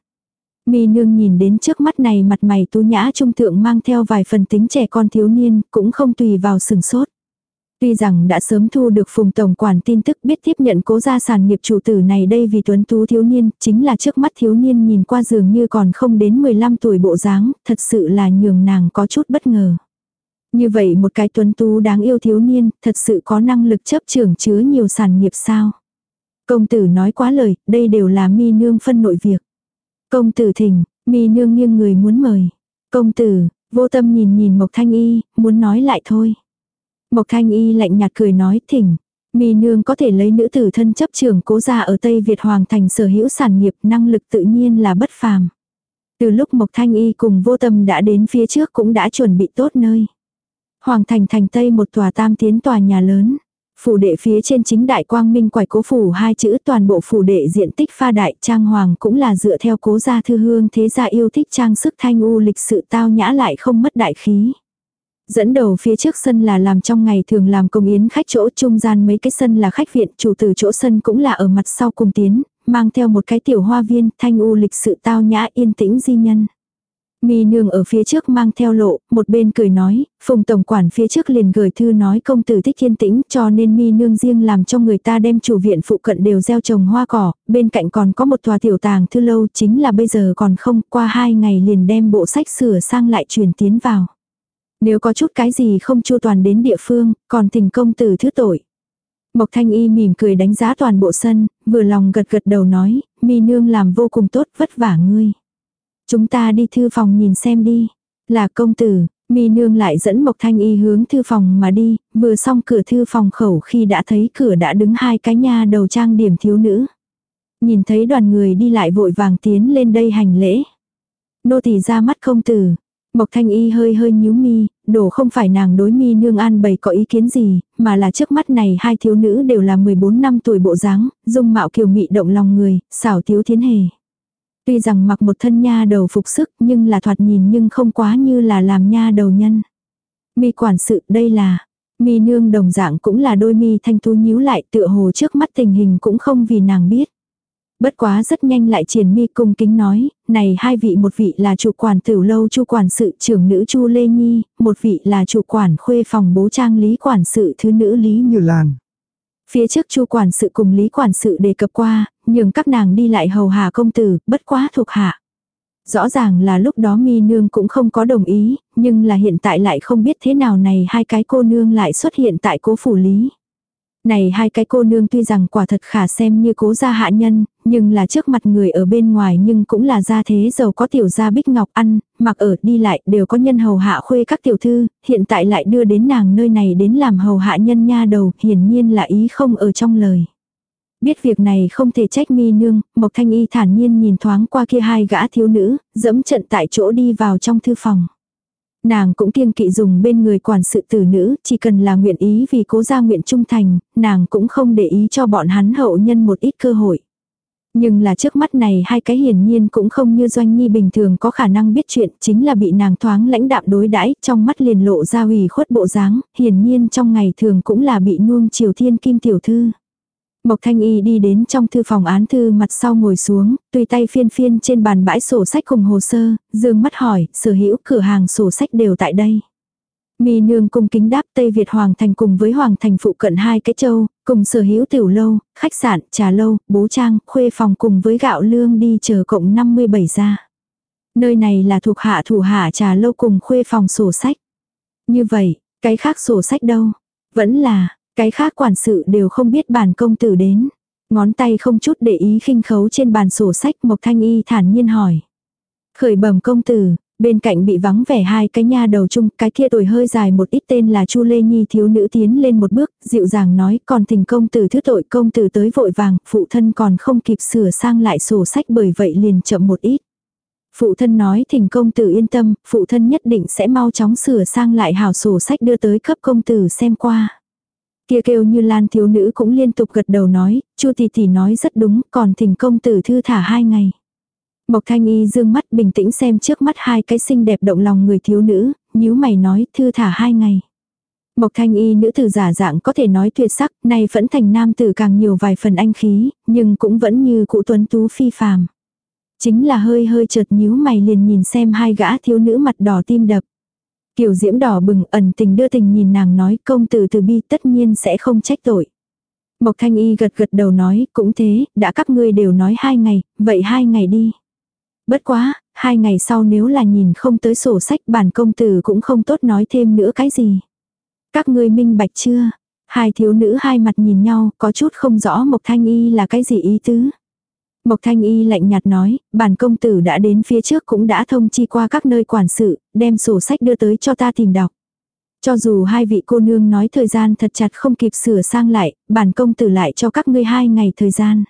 Speaker 1: Mi nương nhìn đến trước mắt này mặt mày tú nhã trung thượng mang theo vài phần tính trẻ con thiếu niên, cũng không tùy vào sừng sốt. Tuy rằng đã sớm thu được phùng tổng quản tin tức biết tiếp nhận cố gia sản nghiệp chủ tử này đây vì tuấn tú thiếu niên, chính là trước mắt thiếu niên nhìn qua dường như còn không đến 15 tuổi bộ dáng, thật sự là nhường nàng có chút bất ngờ. Như vậy một cái tuấn tú đáng yêu thiếu niên, thật sự có năng lực chấp trưởng chứa nhiều sản nghiệp sao. Công tử nói quá lời, đây đều là mi nương phân nội việc. Công tử thỉnh, mi nương nghiêng người muốn mời. Công tử, vô tâm nhìn nhìn Mộc Thanh Y, muốn nói lại thôi. Mộc Thanh Y lạnh nhạt cười nói, thỉnh. Mi nương có thể lấy nữ tử thân chấp trưởng cố gia ở Tây Việt Hoàng thành sở hữu sản nghiệp, năng lực tự nhiên là bất phàm. Từ lúc Mộc Thanh Y cùng vô tâm đã đến phía trước cũng đã chuẩn bị tốt nơi. Hoàng thành thành Tây một tòa tam tiến tòa nhà lớn. Phủ đệ phía trên chính đại quang minh quải cố phủ hai chữ, toàn bộ phủ đệ diện tích pha đại, trang hoàng cũng là dựa theo cố gia thư hương, thế gia yêu thích trang sức thanh u lịch sự tao nhã lại không mất đại khí. Dẫn đầu phía trước sân là làm trong ngày thường làm công yến khách chỗ trung gian mấy cái sân là khách viện chủ từ chỗ sân cũng là ở mặt sau cùng tiến, mang theo một cái tiểu hoa viên thanh u lịch sự tao nhã yên tĩnh di nhân. Mi nương ở phía trước mang theo lộ, một bên cười nói, phùng tổng quản phía trước liền gửi thư nói công tử thích thiên tĩnh cho nên mi nương riêng làm cho người ta đem chủ viện phụ cận đều gieo trồng hoa cỏ, bên cạnh còn có một tòa tiểu tàng thư lâu chính là bây giờ còn không, qua hai ngày liền đem bộ sách sửa sang lại truyền tiến vào. Nếu có chút cái gì không chu toàn đến địa phương, còn thỉnh công tử thứ tội. Mộc Thanh Y mỉm cười đánh giá toàn bộ sân, vừa lòng gật gật đầu nói, mi nương làm vô cùng tốt vất vả ngươi. Chúng ta đi thư phòng nhìn xem đi. Là công tử, mi nương lại dẫn Mộc Thanh Y hướng thư phòng mà đi, vừa xong cửa thư phòng khẩu khi đã thấy cửa đã đứng hai cái nha đầu trang điểm thiếu nữ. Nhìn thấy đoàn người đi lại vội vàng tiến lên đây hành lễ. Nô tỳ ra mắt công tử. Mộc Thanh Y hơi hơi nhíu mi, đổ không phải nàng đối mi nương an bày có ý kiến gì, mà là trước mắt này hai thiếu nữ đều là 14 năm tuổi bộ dáng, dung mạo kiều mị động lòng người, xảo thiếu thiến hề. Tuy rằng mặc một thân nha đầu phục sức nhưng là thoạt nhìn nhưng không quá như là làm nha đầu nhân. Mi quản sự đây là, mi nương đồng dạng cũng là đôi mi thanh thu nhíu lại tựa hồ trước mắt tình hình cũng không vì nàng biết. Bất quá rất nhanh lại triển mi cung kính nói, này hai vị một vị là chủ quản tử lâu chu quản sự trưởng nữ chu Lê Nhi, một vị là chủ quản khuê phòng bố trang lý quản sự thứ nữ Lý Như làng Phía trước chu quản sự cùng lý quản sự đề cập qua, nhường các nàng đi lại hầu hạ công tử, bất quá thuộc hạ. Rõ ràng là lúc đó mi nương cũng không có đồng ý, nhưng là hiện tại lại không biết thế nào này hai cái cô nương lại xuất hiện tại cố phủ lý. Này hai cái cô nương tuy rằng quả thật khả xem như cố gia hạ nhân, nhưng là trước mặt người ở bên ngoài nhưng cũng là gia thế giàu có tiểu gia bích ngọc ăn, mặc ở đi lại đều có nhân hầu hạ khuê các tiểu thư, hiện tại lại đưa đến nàng nơi này đến làm hầu hạ nhân nha đầu, hiển nhiên là ý không ở trong lời. Biết việc này không thể trách mi nương, Mộc Thanh Y thản nhiên nhìn thoáng qua kia hai gã thiếu nữ, dẫm trận tại chỗ đi vào trong thư phòng. Nàng cũng kiêng kỵ dùng bên người quản sự tử nữ, chỉ cần là nguyện ý vì cố gia nguyện trung thành, nàng cũng không để ý cho bọn hắn hậu nhân một ít cơ hội. Nhưng là trước mắt này hai cái hiển nhiên cũng không như doanh nhi bình thường có khả năng biết chuyện, chính là bị nàng thoáng lãnh đạm đối đãi trong mắt liền lộ ra hủy khuất bộ dáng, hiển nhiên trong ngày thường cũng là bị nuông triều thiên kim tiểu thư. Mộc Thanh Y đi đến trong thư phòng án thư mặt sau ngồi xuống, tùy tay phiên phiên trên bàn bãi sổ sách cùng hồ sơ, dương mắt hỏi, sở hữu cửa hàng sổ sách đều tại đây. Mi nương cung kính đáp Tây Việt Hoàng Thành cùng với Hoàng Thành phụ cận hai cái châu, cùng sở hữu tiểu lâu, khách sạn, trà lâu, bố trang, khuê phòng cùng với gạo lương đi chờ cộng 57 ra. Nơi này là thuộc hạ thủ hạ trà lâu cùng khuê phòng sổ sách. Như vậy, cái khác sổ sách đâu? Vẫn là, cái khác quản sự đều không biết bản công tử đến. Ngón tay không chút để ý khinh khấu trên bàn sổ sách Mộc Thanh Y thản nhiên hỏi. Khởi bẩm công tử, bên cạnh bị vắng vẻ hai cái nha đầu chung, cái kia tuổi hơi dài một ít tên là Chu Lê Nhi thiếu nữ tiến lên một bước, dịu dàng nói, còn thỉnh công tử thứ tội công tử tới vội vàng, phụ thân còn không kịp sửa sang lại sổ sách bởi vậy liền chậm một ít. Phụ thân nói thỉnh công tử yên tâm, phụ thân nhất định sẽ mau chóng sửa sang lại hào sổ sách đưa tới cấp công tử xem qua. Kia kêu như Lan thiếu nữ cũng liên tục gật đầu nói, Chu tỷ tỷ nói rất đúng, còn thỉnh công tử thư thả hai ngày. Mộc Thanh Y dương mắt bình tĩnh xem trước mắt hai cái xinh đẹp động lòng người thiếu nữ, nhíu mày nói thư thả hai ngày. Mộc Thanh Y nữ tử giả dạng có thể nói tuyệt sắc, nay vẫn thành nam tử càng nhiều vài phần anh khí, nhưng cũng vẫn như cụ tuấn tú phi phàm. Chính là hơi hơi chợt nhíu mày liền nhìn xem hai gã thiếu nữ mặt đỏ tim đập. Kiều diễm đỏ bừng ẩn tình đưa tình nhìn nàng nói công tử từ bi tất nhiên sẽ không trách tội. Mộc thanh y gật gật đầu nói cũng thế, đã các ngươi đều nói hai ngày, vậy hai ngày đi. Bất quá, hai ngày sau nếu là nhìn không tới sổ sách bản công tử cũng không tốt nói thêm nữa cái gì. Các ngươi minh bạch chưa? Hai thiếu nữ hai mặt nhìn nhau, có chút không rõ Mộc Thanh Y là cái gì ý tứ. Mộc Thanh Y lạnh nhạt nói, bản công tử đã đến phía trước cũng đã thông chi qua các nơi quản sự, đem sổ sách đưa tới cho ta tìm đọc. Cho dù hai vị cô nương nói thời gian thật chặt không kịp sửa sang lại, bản công tử lại cho các ngươi hai ngày thời gian.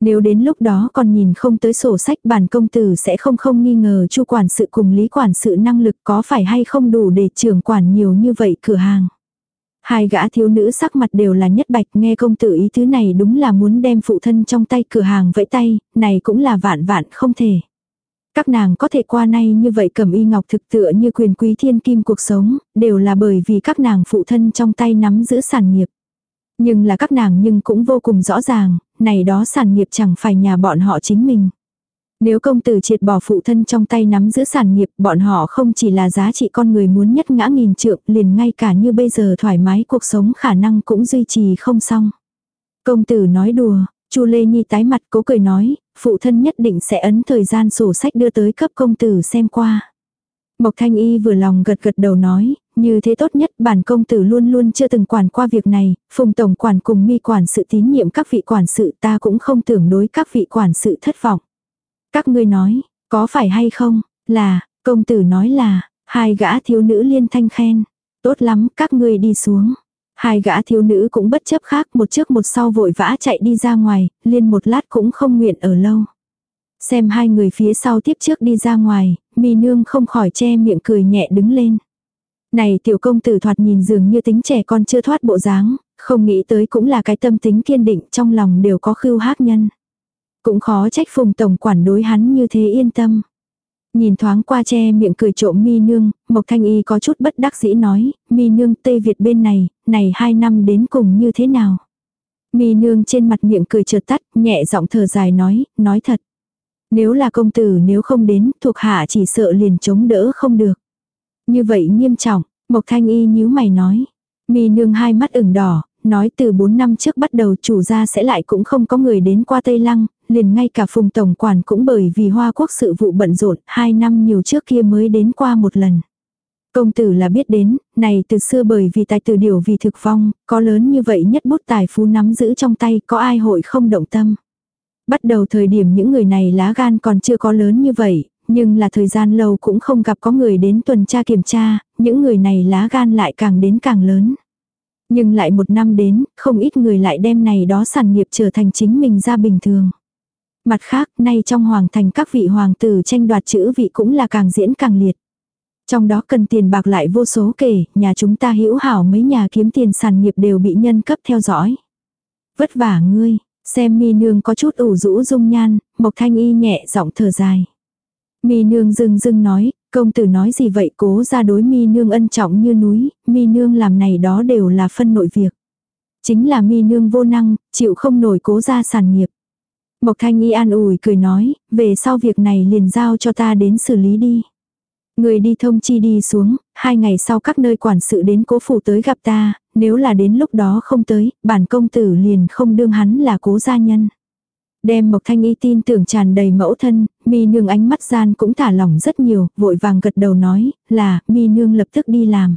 Speaker 1: Nếu đến lúc đó còn nhìn không tới sổ sách bản công tử sẽ không không nghi ngờ chu quản sự cùng lý quản sự năng lực có phải hay không đủ để trưởng quản nhiều như vậy cửa hàng. Hai gã thiếu nữ sắc mặt đều là nhất bạch nghe công tử ý thứ này đúng là muốn đem phụ thân trong tay cửa hàng vẫy tay, này cũng là vạn vạn không thể. Các nàng có thể qua nay như vậy cầm y ngọc thực tựa như quyền quý thiên kim cuộc sống, đều là bởi vì các nàng phụ thân trong tay nắm giữ sản nghiệp. Nhưng là các nàng nhưng cũng vô cùng rõ ràng, này đó sản nghiệp chẳng phải nhà bọn họ chính mình. Nếu công tử triệt bỏ phụ thân trong tay nắm giữ sản nghiệp, bọn họ không chỉ là giá trị con người muốn nhất ngã nghìn trượng, liền ngay cả như bây giờ thoải mái cuộc sống khả năng cũng duy trì không xong. Công tử nói đùa, Chu Lê Nhi tái mặt cố cười nói, phụ thân nhất định sẽ ấn thời gian sổ sách đưa tới cấp công tử xem qua. Mộc Thanh Y vừa lòng gật gật đầu nói, như thế tốt nhất bản công tử luôn luôn chưa từng quản qua việc này, phùng tổng quản cùng mi quản sự tín nhiệm các vị quản sự ta cũng không tưởng đối các vị quản sự thất vọng. Các ngươi nói, có phải hay không, là, công tử nói là, hai gã thiếu nữ liên thanh khen. Tốt lắm, các ngươi đi xuống. Hai gã thiếu nữ cũng bất chấp khác một trước một sau vội vã chạy đi ra ngoài, liên một lát cũng không nguyện ở lâu. Xem hai người phía sau tiếp trước đi ra ngoài, mi nương không khỏi che miệng cười nhẹ đứng lên. Này tiểu công tử thoạt nhìn dường như tính trẻ con chưa thoát bộ dáng, không nghĩ tới cũng là cái tâm tính kiên định trong lòng đều có khưu hát nhân. Cũng khó trách phùng tổng quản đối hắn như thế yên tâm. Nhìn thoáng qua che miệng cười trộm mi nương, Mộc Thanh Y có chút bất đắc dĩ nói, mi nương Tây Việt bên này, này hai năm đến cùng như thế nào. Mi nương trên mặt miệng cười chợt tắt, nhẹ giọng thở dài nói, nói thật. Nếu là công tử nếu không đến, thuộc hạ chỉ sợ liền chống đỡ không được. Như vậy nghiêm trọng, Mộc Thanh Y nhíu mày nói. Mi nương hai mắt ửng đỏ, nói từ 4 năm trước bắt đầu chủ gia sẽ lại cũng không có người đến qua Tây Lăng, liền ngay cả phùng tổng quản cũng bởi vì hoa quốc sự vụ bận rộn, hai năm nhiều trước kia mới đến qua một lần. Công tử là biết đến, này từ xưa bởi vì tài tử điều vì thực phong, có lớn như vậy nhất bút tài phú nắm giữ trong tay, có ai hội không động tâm. Bắt đầu thời điểm những người này lá gan còn chưa có lớn như vậy, nhưng là thời gian lâu cũng không gặp có người đến tuần tra kiểm tra, những người này lá gan lại càng đến càng lớn. Nhưng lại một năm đến, không ít người lại đem này đó sản nghiệp trở thành chính mình ra bình thường. Mặt khác, nay trong hoàng thành các vị hoàng tử tranh đoạt chữ vị cũng là càng diễn càng liệt. Trong đó cần tiền bạc lại vô số kể, nhà chúng ta hữu hảo mấy nhà kiếm tiền sản nghiệp đều bị nhân cấp theo dõi. Vất vả ngươi, xem mi nương có chút ủ rũ dung nhan, mộc thanh y nhẹ giọng thở dài. Mi nương dưng dưng nói, công tử nói gì vậy cố ra đối mi nương ân trọng như núi, mi nương làm này đó đều là phân nội việc. Chính là mi nương vô năng, chịu không nổi cố ra sản nghiệp. Mộc thanh y an ủi cười nói, về sau việc này liền giao cho ta đến xử lý đi. Người đi thông chi đi xuống, hai ngày sau các nơi quản sự đến cố phủ tới gặp ta, nếu là đến lúc đó không tới, bản công tử liền không đương hắn là cố gia nhân. Đem Mộc Thanh Y tin tưởng tràn đầy mẫu thân, mi nương ánh mắt gian cũng thả lỏng rất nhiều, vội vàng gật đầu nói, là, mi nương lập tức đi làm.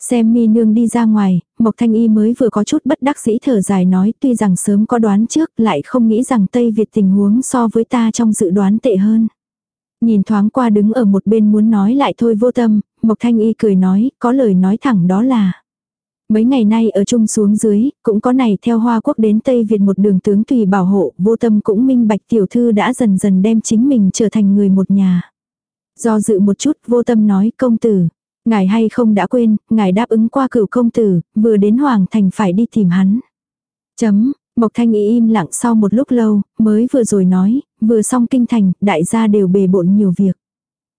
Speaker 1: Xem mi nương đi ra ngoài, Mộc Thanh Y mới vừa có chút bất đắc dĩ thở dài nói tuy rằng sớm có đoán trước lại không nghĩ rằng Tây Việt tình huống so với ta trong dự đoán tệ hơn. Nhìn thoáng qua đứng ở một bên muốn nói lại thôi vô tâm, Mộc Thanh Y cười nói, có lời nói thẳng đó là. Mấy ngày nay ở chung xuống dưới, cũng có này theo Hoa Quốc đến Tây Việt một đường tướng tùy bảo hộ, vô tâm cũng minh bạch tiểu thư đã dần dần đem chính mình trở thành người một nhà. Do dự một chút vô tâm nói công tử, ngài hay không đã quên, ngài đáp ứng qua cửu công tử, vừa đến Hoàng Thành phải đi tìm hắn. Chấm, Mộc Thanh ý im lặng sau một lúc lâu, mới vừa rồi nói, vừa xong kinh thành, đại gia đều bề bộn nhiều việc.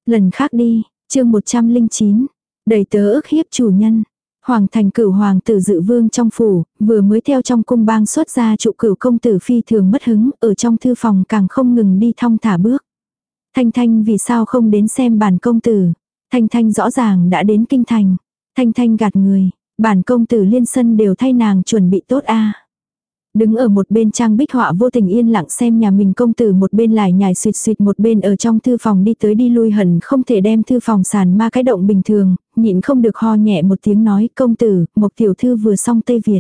Speaker 1: Lần khác đi, chương 109, đầy tớ ức hiếp chủ nhân. Hoàng thành cửu hoàng tử dự vương trong phủ, vừa mới theo trong cung bang xuất ra trụ cửu công tử phi thường mất hứng, ở trong thư phòng càng không ngừng đi thong thả bước. Thanh Thanh vì sao không đến xem bản công tử. Thanh Thanh rõ ràng đã đến kinh thành. Thanh Thanh gạt người, bản công tử liên sân đều thay nàng chuẩn bị tốt a Đứng ở một bên trang bích họa vô tình yên lặng xem nhà mình công tử một bên lại nhài suyệt suyệt một bên ở trong thư phòng đi tới đi lui hẳn không thể đem thư phòng sàn ma cái động bình thường, nhịn không được ho nhẹ một tiếng nói công tử, một tiểu thư vừa xong Tây Việt.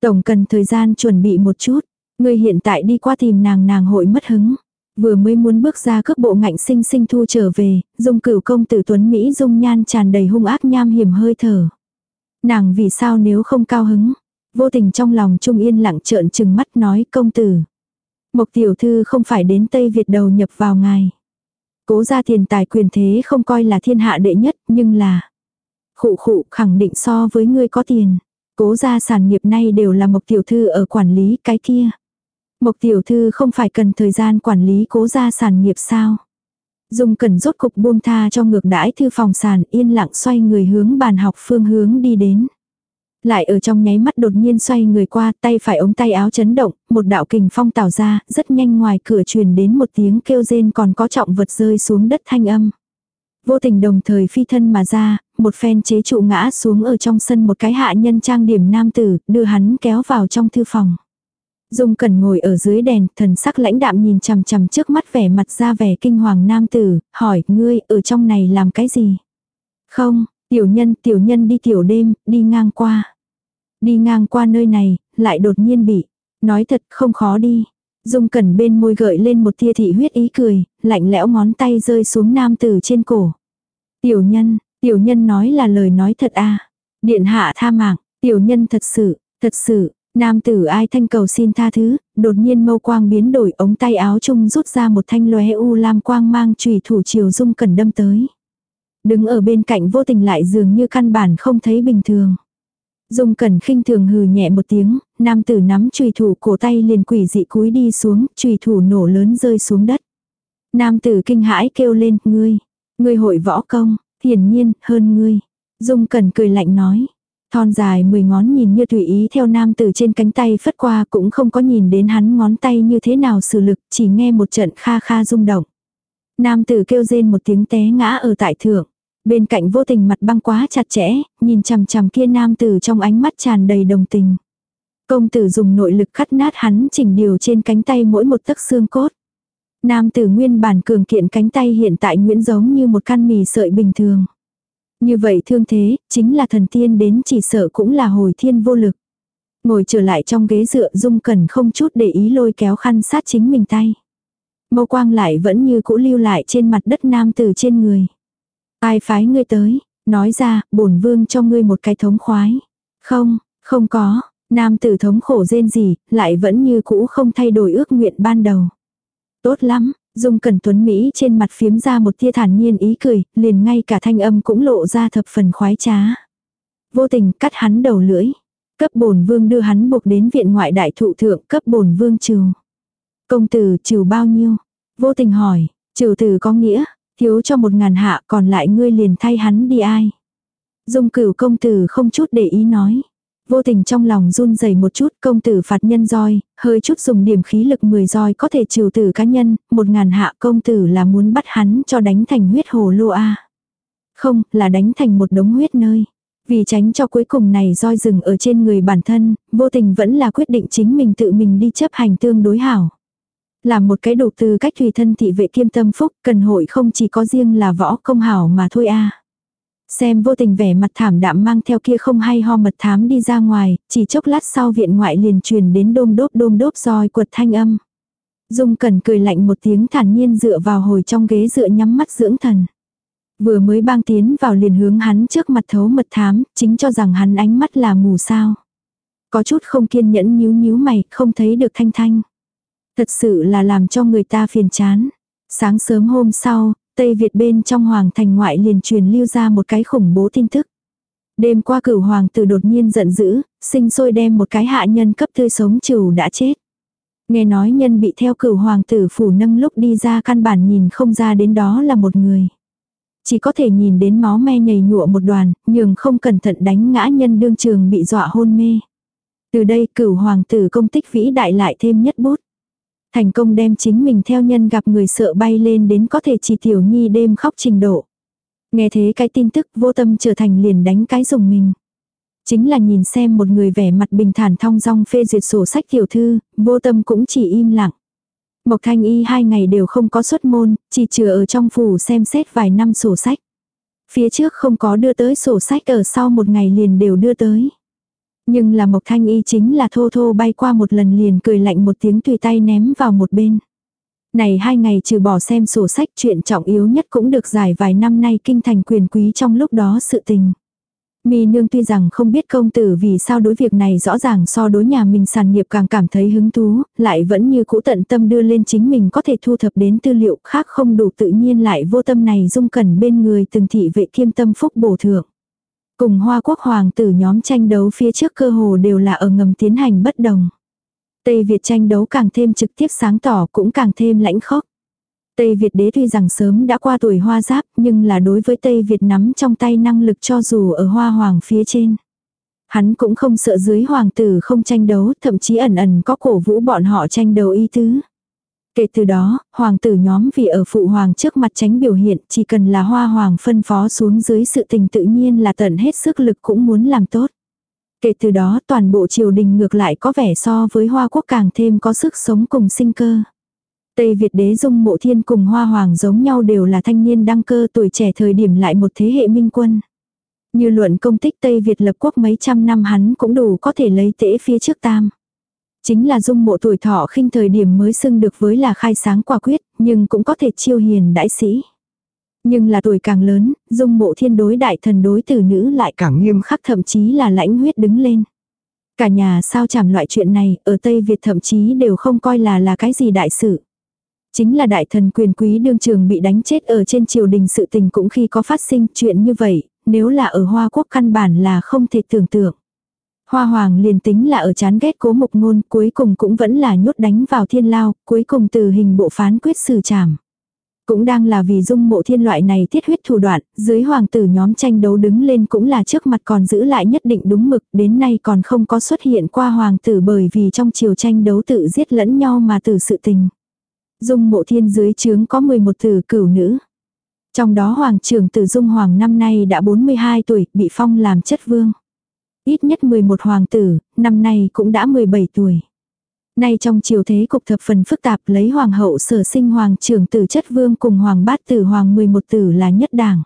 Speaker 1: Tổng cần thời gian chuẩn bị một chút, người hiện tại đi qua tìm nàng nàng hội mất hứng. Vừa mới muốn bước ra cước bộ ngạnh sinh sinh thu trở về, dung cửu công tử tuấn Mỹ dung nhan tràn đầy hung ác nham hiểm hơi thở. Nàng vì sao nếu không cao hứng, Vô tình trong lòng Trung Yên lặng trợn trừng mắt nói, công tử. Mộc tiểu thư không phải đến Tây Việt đầu nhập vào ngài. Cố ra tiền tài quyền thế không coi là thiên hạ đệ nhất, nhưng là. Khụ khụ khẳng định so với ngươi có tiền. Cố gia sản nghiệp nay đều là Mộc Tiểu Thư ở quản lý cái kia. Mộc Tiểu Thư không phải cần thời gian quản lý cố gia sản nghiệp sao? Dung cần rốt cục buông tha cho ngược đãi thư phòng sàn, yên lặng xoay người hướng bàn học phương hướng đi đến. Lại ở trong nháy mắt đột nhiên xoay người qua tay phải ống tay áo chấn động, một đạo kình phong tảo ra, rất nhanh ngoài cửa truyền đến một tiếng kêu rên còn có trọng vật rơi xuống đất thanh âm. Vô tình đồng thời phi thân mà ra, một phen chế trụ ngã xuống ở trong sân một cái hạ nhân trang điểm nam tử, đưa hắn kéo vào trong thư phòng. Dung Cẩn ngồi ở dưới đèn, thần sắc lãnh đạm nhìn chằm chằm trước mắt vẻ mặt ra vẻ kinh hoàng nam tử, hỏi, ngươi, ở trong này làm cái gì? Không, tiểu nhân, tiểu nhân đi tiểu đêm, đi ngang qua. Đi ngang qua nơi này, lại đột nhiên bị. Nói thật, không khó đi. Dung Cẩn bên môi gợi lên một tia thị huyết ý cười, lạnh lẽo ngón tay rơi xuống nam tử trên cổ. Tiểu nhân, tiểu nhân nói là lời nói thật à. Điện hạ tha mạng, tiểu nhân thật sự, thật sự, Nam tử ai thanh cầu xin tha thứ, đột nhiên mâu quang biến đổi ống tay áo chung rút ra một thanh lóe u lam quang mang trùy thủ chiều dung cẩn đâm tới. Đứng ở bên cạnh vô tình lại dường như căn bản không thấy bình thường. Dung cẩn khinh thường hừ nhẹ một tiếng, nam tử nắm trùy thủ cổ tay liền quỷ dị cúi đi xuống, trùy thủ nổ lớn rơi xuống đất. Nam tử kinh hãi kêu lên, ngươi, ngươi hội võ công, hiển nhiên, hơn ngươi. Dung cẩn cười lạnh nói, Thon dài mười ngón nhìn như tùy ý theo nam tử trên cánh tay phất qua cũng không có nhìn đến hắn ngón tay như thế nào sử lực, chỉ nghe một trận kha kha rung động. Nam tử kêu rên một tiếng té ngã ở tại thượng. Bên cạnh vô tình mặt băng quá chặt chẽ, nhìn chằm chằm kia nam tử trong ánh mắt tràn đầy đồng tình. Công tử dùng nội lực cắt nát hắn chỉnh điều trên cánh tay mỗi một tấc xương cốt. Nam tử nguyên bản cường kiện cánh tay hiện tại nguyễn giống như một căn mì sợi bình thường. Như vậy thương thế, chính là thần tiên đến chỉ sợ cũng là hồi thiên vô lực. Ngồi trở lại trong ghế dựa dung cần không chút để ý lôi kéo khăn sát chính mình tay. Mâu quang lại vẫn như cũ lưu lại trên mặt đất nam tử trên người. Ai phái ngươi tới, nói ra, bổn vương cho ngươi một cái thống khoái. Không, không có, nam tử thống khổ rên gì, lại vẫn như cũ không thay đổi ước nguyện ban đầu. Tốt lắm, Dung Cẩn Tuấn Mỹ trên mặt phiếm ra một tia thản nhiên ý cười, liền ngay cả thanh âm cũng lộ ra thập phần khoái trá. Vô tình cắt hắn đầu lưỡi. Cấp bổn vương đưa hắn buộc đến viện ngoại đại thụ thượng cấp bổn vương trừ. Công tử trừ bao nhiêu? Vô tình hỏi, trừ từ có nghĩa, thiếu cho một ngàn hạ còn lại ngươi liền thay hắn đi ai? Dung cửu công tử không chút để ý nói. Vô tình trong lòng run rẩy một chút công tử phạt nhân roi, hơi chút dùng điểm khí lực 10 roi có thể trừ tử cá nhân, một ngàn hạ công tử là muốn bắt hắn cho đánh thành huyết hồ lô a Không, là đánh thành một đống huyết nơi. Vì tránh cho cuối cùng này roi rừng ở trên người bản thân, vô tình vẫn là quyết định chính mình tự mình đi chấp hành tương đối hảo là một cái đủ từ cách tùy thân thị vệ kiêm tâm phúc, cần hội không chỉ có riêng là võ công hảo mà thôi a Xem vô tình vẻ mặt thảm đạm mang theo kia không hay ho mật thám đi ra ngoài, chỉ chốc lát sau viện ngoại liền truyền đến đôm đốp đôm đốp roi quật thanh âm. Dung Cẩn cười lạnh một tiếng thản nhiên dựa vào hồi trong ghế dựa nhắm mắt dưỡng thần. Vừa mới bang tiến vào liền hướng hắn trước mặt thấu mật thám, chính cho rằng hắn ánh mắt là mù sao. Có chút không kiên nhẫn nhíu nhíu mày, không thấy được thanh thanh. Thật sự là làm cho người ta phiền chán. Sáng sớm hôm sau, Tây Việt bên trong hoàng thành ngoại liền truyền lưu ra một cái khủng bố tin tức. Đêm qua cửu hoàng tử đột nhiên giận dữ, sinh sôi đem một cái hạ nhân cấp tươi sống trừ đã chết. Nghe nói nhân bị theo cửu hoàng tử phủ nâng lúc đi ra căn bản nhìn không ra đến đó là một người. Chỉ có thể nhìn đến máu me nhầy nhụa một đoàn, nhường không cẩn thận đánh ngã nhân đương trường bị dọa hôn mê. Từ đây cửu hoàng tử công tích vĩ đại lại thêm nhất bút. Thành công đem chính mình theo nhân gặp người sợ bay lên đến có thể chỉ tiểu nhi đêm khóc trình độ. Nghe thế cái tin tức vô tâm trở thành liền đánh cái dùng mình. Chính là nhìn xem một người vẻ mặt bình thản thong dong phê duyệt sổ sách tiểu thư, vô tâm cũng chỉ im lặng. Mộc Thanh Y hai ngày đều không có xuất môn, chỉ chừa ở trong phủ xem xét vài năm sổ sách. Phía trước không có đưa tới sổ sách ở sau một ngày liền đều đưa tới. Nhưng là Mộc Thanh Y chính là thô thô bay qua một lần liền cười lạnh một tiếng tùy tay ném vào một bên. Này hai ngày trừ bỏ xem sổ sách chuyện trọng yếu nhất cũng được giải vài năm nay kinh thành quyền quý trong lúc đó sự tình. Mi nương tuy rằng không biết công tử vì sao đối việc này rõ ràng so đối nhà mình sản nghiệp càng cảm thấy hứng thú, lại vẫn như cũ tận tâm đưa lên chính mình có thể thu thập đến tư liệu khác không đủ tự nhiên lại vô tâm này dung cẩn bên người từng thị vệ kiêm tâm phúc bổ thượng. Cùng hoa quốc hoàng tử nhóm tranh đấu phía trước cơ hồ đều là ở ngầm tiến hành bất đồng. Tây Việt tranh đấu càng thêm trực tiếp sáng tỏ cũng càng thêm lãnh khốc. Tây Việt đế tuy rằng sớm đã qua tuổi hoa giáp nhưng là đối với Tây Việt nắm trong tay năng lực cho dù ở hoa hoàng phía trên. Hắn cũng không sợ dưới hoàng tử không tranh đấu, thậm chí ẩn ẩn có cổ vũ bọn họ tranh đấu ý tứ. Kể từ đó, hoàng tử nhóm vì ở phụ hoàng trước mặt tránh biểu hiện, chỉ cần là hoa hoàng phân phó xuống dưới sự tình tự nhiên là tận hết sức lực cũng muốn làm tốt. Kể từ đó toàn bộ triều đình ngược lại có vẻ so với hoa quốc càng thêm có sức sống cùng sinh cơ. Tây Việt đế dung mộ thiên cùng hoa hoàng giống nhau đều là thanh niên đăng cơ tuổi trẻ thời điểm lại một thế hệ minh quân. Như luận công tích Tây Việt lập quốc mấy trăm năm hắn cũng đủ có thể lấy tễ phía trước tam. Chính là dung mộ tuổi thọ khinh thời điểm mới xưng được với là khai sáng quả quyết, nhưng cũng có thể chiêu hiền đại sĩ. Nhưng là tuổi càng lớn, dung mộ thiên đối đại thần đối tử nữ lại càng nghiêm khắc thậm chí là lãnh huyết đứng lên. Cả nhà sao chảm loại chuyện này, ở Tây Việt thậm chí đều không coi là là cái gì đại sự. Chính là đại thần quyền quý đương trường bị đánh chết ở trên triều đình sự tình cũng khi có phát sinh chuyện như vậy, nếu là ở Hoa Quốc căn bản là không thể tưởng tượng. Hoa Hoàng liền tính là ở chán ghét cố mục ngôn cuối cùng cũng vẫn là nhốt đánh vào thiên lao, cuối cùng từ hình bộ phán quyết xử trảm. Cũng đang là vì dung mộ thiên loại này thiết huyết thủ đoạn, dưới hoàng tử nhóm tranh đấu đứng lên cũng là trước mặt còn giữ lại nhất định đúng mực, đến nay còn không có xuất hiện qua hoàng tử bởi vì trong chiều tranh đấu tự giết lẫn nhau mà từ sự tình. Dung mộ thiên dưới chướng có 11 tử cửu nữ. Trong đó hoàng trưởng tử dung hoàng năm nay đã 42 tuổi, bị phong làm chất vương. Ít nhất 11 hoàng tử, năm nay cũng đã 17 tuổi. Nay trong triều thế cục thập phần phức tạp lấy hoàng hậu sở sinh hoàng trưởng tử chất vương cùng hoàng bát tử hoàng 11 tử là nhất đảng.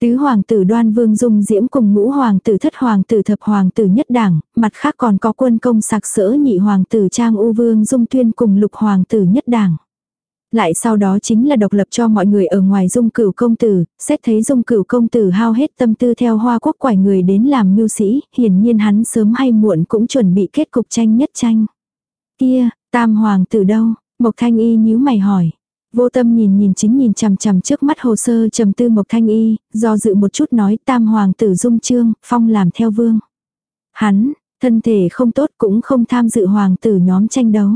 Speaker 1: Tứ hoàng tử đoan vương dung diễm cùng ngũ hoàng tử thất hoàng tử thập hoàng tử nhất đảng, mặt khác còn có quân công sạc sỡ nhị hoàng tử trang u vương dung tuyên cùng lục hoàng tử nhất đảng. Lại sau đó chính là độc lập cho mọi người ở ngoài dung cửu công tử, xét thấy dung cửu công tử hao hết tâm tư theo hoa quốc quải người đến làm mưu sĩ, hiển nhiên hắn sớm hay muộn cũng chuẩn bị kết cục tranh nhất tranh. Kia, tam hoàng tử đâu? Mộc thanh y nhíu mày hỏi. Vô tâm nhìn nhìn chính nhìn chằm chằm trước mắt hồ sơ trầm tư Mộc Thanh Y, do dự một chút nói tam hoàng tử dung trương, phong làm theo vương. Hắn, thân thể không tốt cũng không tham dự hoàng tử nhóm tranh đấu.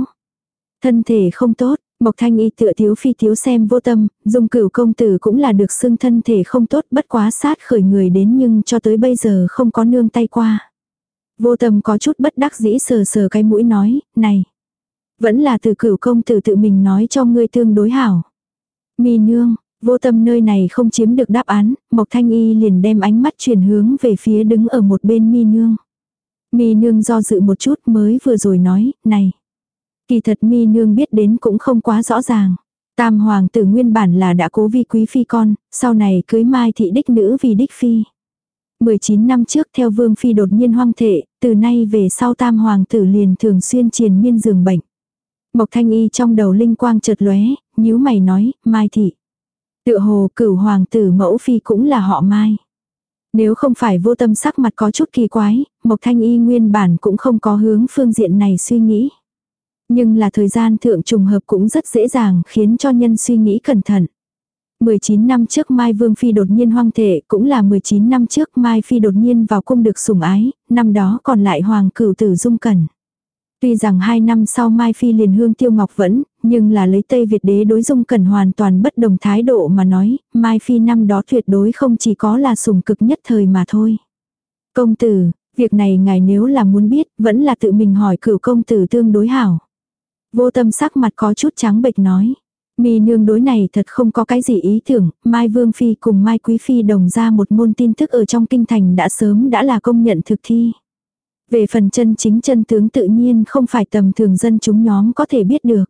Speaker 1: Thân thể không tốt, Mộc Thanh Y tựa thiếu phi thiếu xem vô tâm, dùng cửu công tử cũng là được xưng thân thể không tốt bất quá sát khởi người đến nhưng cho tới bây giờ không có nương tay qua. Vô tâm có chút bất đắc dĩ sờ sờ cái mũi nói, này. Vẫn là từ cửu công tử tự mình nói cho ngươi tương đối hảo. Mi nương, vô tâm nơi này không chiếm được đáp án, Mộc Thanh Y liền đem ánh mắt chuyển hướng về phía đứng ở một bên mi nương. Mi nương do dự một chút mới vừa rồi nói, này. Kỳ thật mi nương biết đến cũng không quá rõ ràng. Tam hoàng tử nguyên bản là đã cố vi quý phi con, sau này cưới mai thị đích nữ vì đích phi. 19 năm trước theo vương phi đột nhiên hoang thệ, từ nay về sau tam hoàng tử liền thường xuyên triền miên giường bệnh. Mộc thanh y trong đầu linh quang chợt lóe, nhíu mày nói, mai thị. Tựa hồ cửu hoàng tử mẫu phi cũng là họ mai. Nếu không phải vô tâm sắc mặt có chút kỳ quái, Mộc thanh y nguyên bản cũng không có hướng phương diện này suy nghĩ. Nhưng là thời gian thượng trùng hợp cũng rất dễ dàng khiến cho nhân suy nghĩ cẩn thận. 19 năm trước Mai Vương Phi đột nhiên hoang thể, cũng là 19 năm trước Mai Phi đột nhiên vào cung được sủng ái, năm đó còn lại Hoàng cửu tử dung cẩn. Tuy rằng hai năm sau Mai Phi liền hương tiêu ngọc vẫn, nhưng là lấy Tây Việt đế đối dung cẩn hoàn toàn bất đồng thái độ mà nói, Mai Phi năm đó tuyệt đối không chỉ có là sủng cực nhất thời mà thôi. Công tử, việc này ngài nếu là muốn biết, vẫn là tự mình hỏi cửu công tử tương đối hảo. Vô tâm sắc mặt có chút trắng bệch nói. Mi nương đối này thật không có cái gì ý tưởng, Mai Vương Phi cùng Mai Quý Phi đồng ra một môn tin tức ở trong kinh thành đã sớm đã là công nhận thực thi. Về phần chân chính chân tướng tự nhiên không phải tầm thường dân chúng nhóm có thể biết được.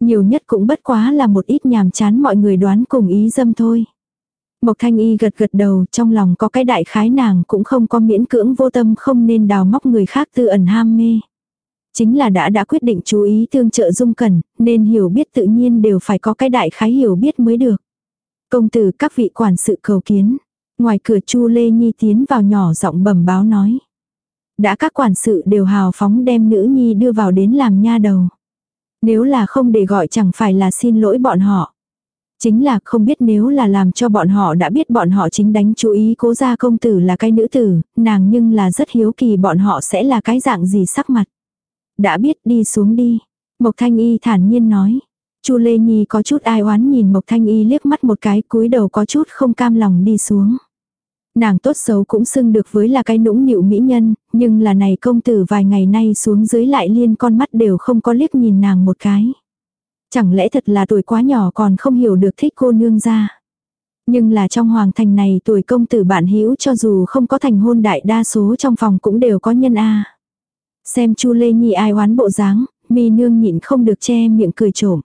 Speaker 1: Nhiều nhất cũng bất quá là một ít nhàm chán mọi người đoán cùng ý dâm thôi. Mộc Thanh Y gật gật đầu trong lòng có cái đại khái nàng cũng không có miễn cưỡng vô tâm không nên đào móc người khác tư ẩn ham mê. Chính là đã đã quyết định chú ý tương trợ dung cần, nên hiểu biết tự nhiên đều phải có cái đại khái hiểu biết mới được. Công tử các vị quản sự cầu kiến. Ngoài cửa Chu Lê Nhi tiến vào nhỏ giọng bẩm báo nói. Đã các quản sự đều hào phóng đem nữ nhi đưa vào đến làm nha đầu. Nếu là không để gọi chẳng phải là xin lỗi bọn họ. Chính là không biết nếu là làm cho bọn họ đã biết bọn họ chính đánh chú ý cố gia công tử là cái nữ tử, nàng nhưng là rất hiếu kỳ bọn họ sẽ là cái dạng gì sắc mặt. Đã biết đi xuống đi. Mộc Thanh Y thản nhiên nói. Chu Lê Nhi có chút ai oán nhìn Mộc Thanh Y liếc mắt một cái cúi đầu có chút không cam lòng đi xuống. Nàng tốt xấu cũng xưng được với là cái nũng nịu mỹ nhân, nhưng là này công tử vài ngày nay xuống dưới lại liên con mắt đều không có liếc nhìn nàng một cái. Chẳng lẽ thật là tuổi quá nhỏ còn không hiểu được thích cô nương ra. Nhưng là trong hoàng thành này tuổi công tử bạn hữu cho dù không có thành hôn đại đa số trong phòng cũng đều có nhân A. Xem chu Lê Nhi ai oán bộ dáng, mi nương nhịn không được che miệng cười trộm.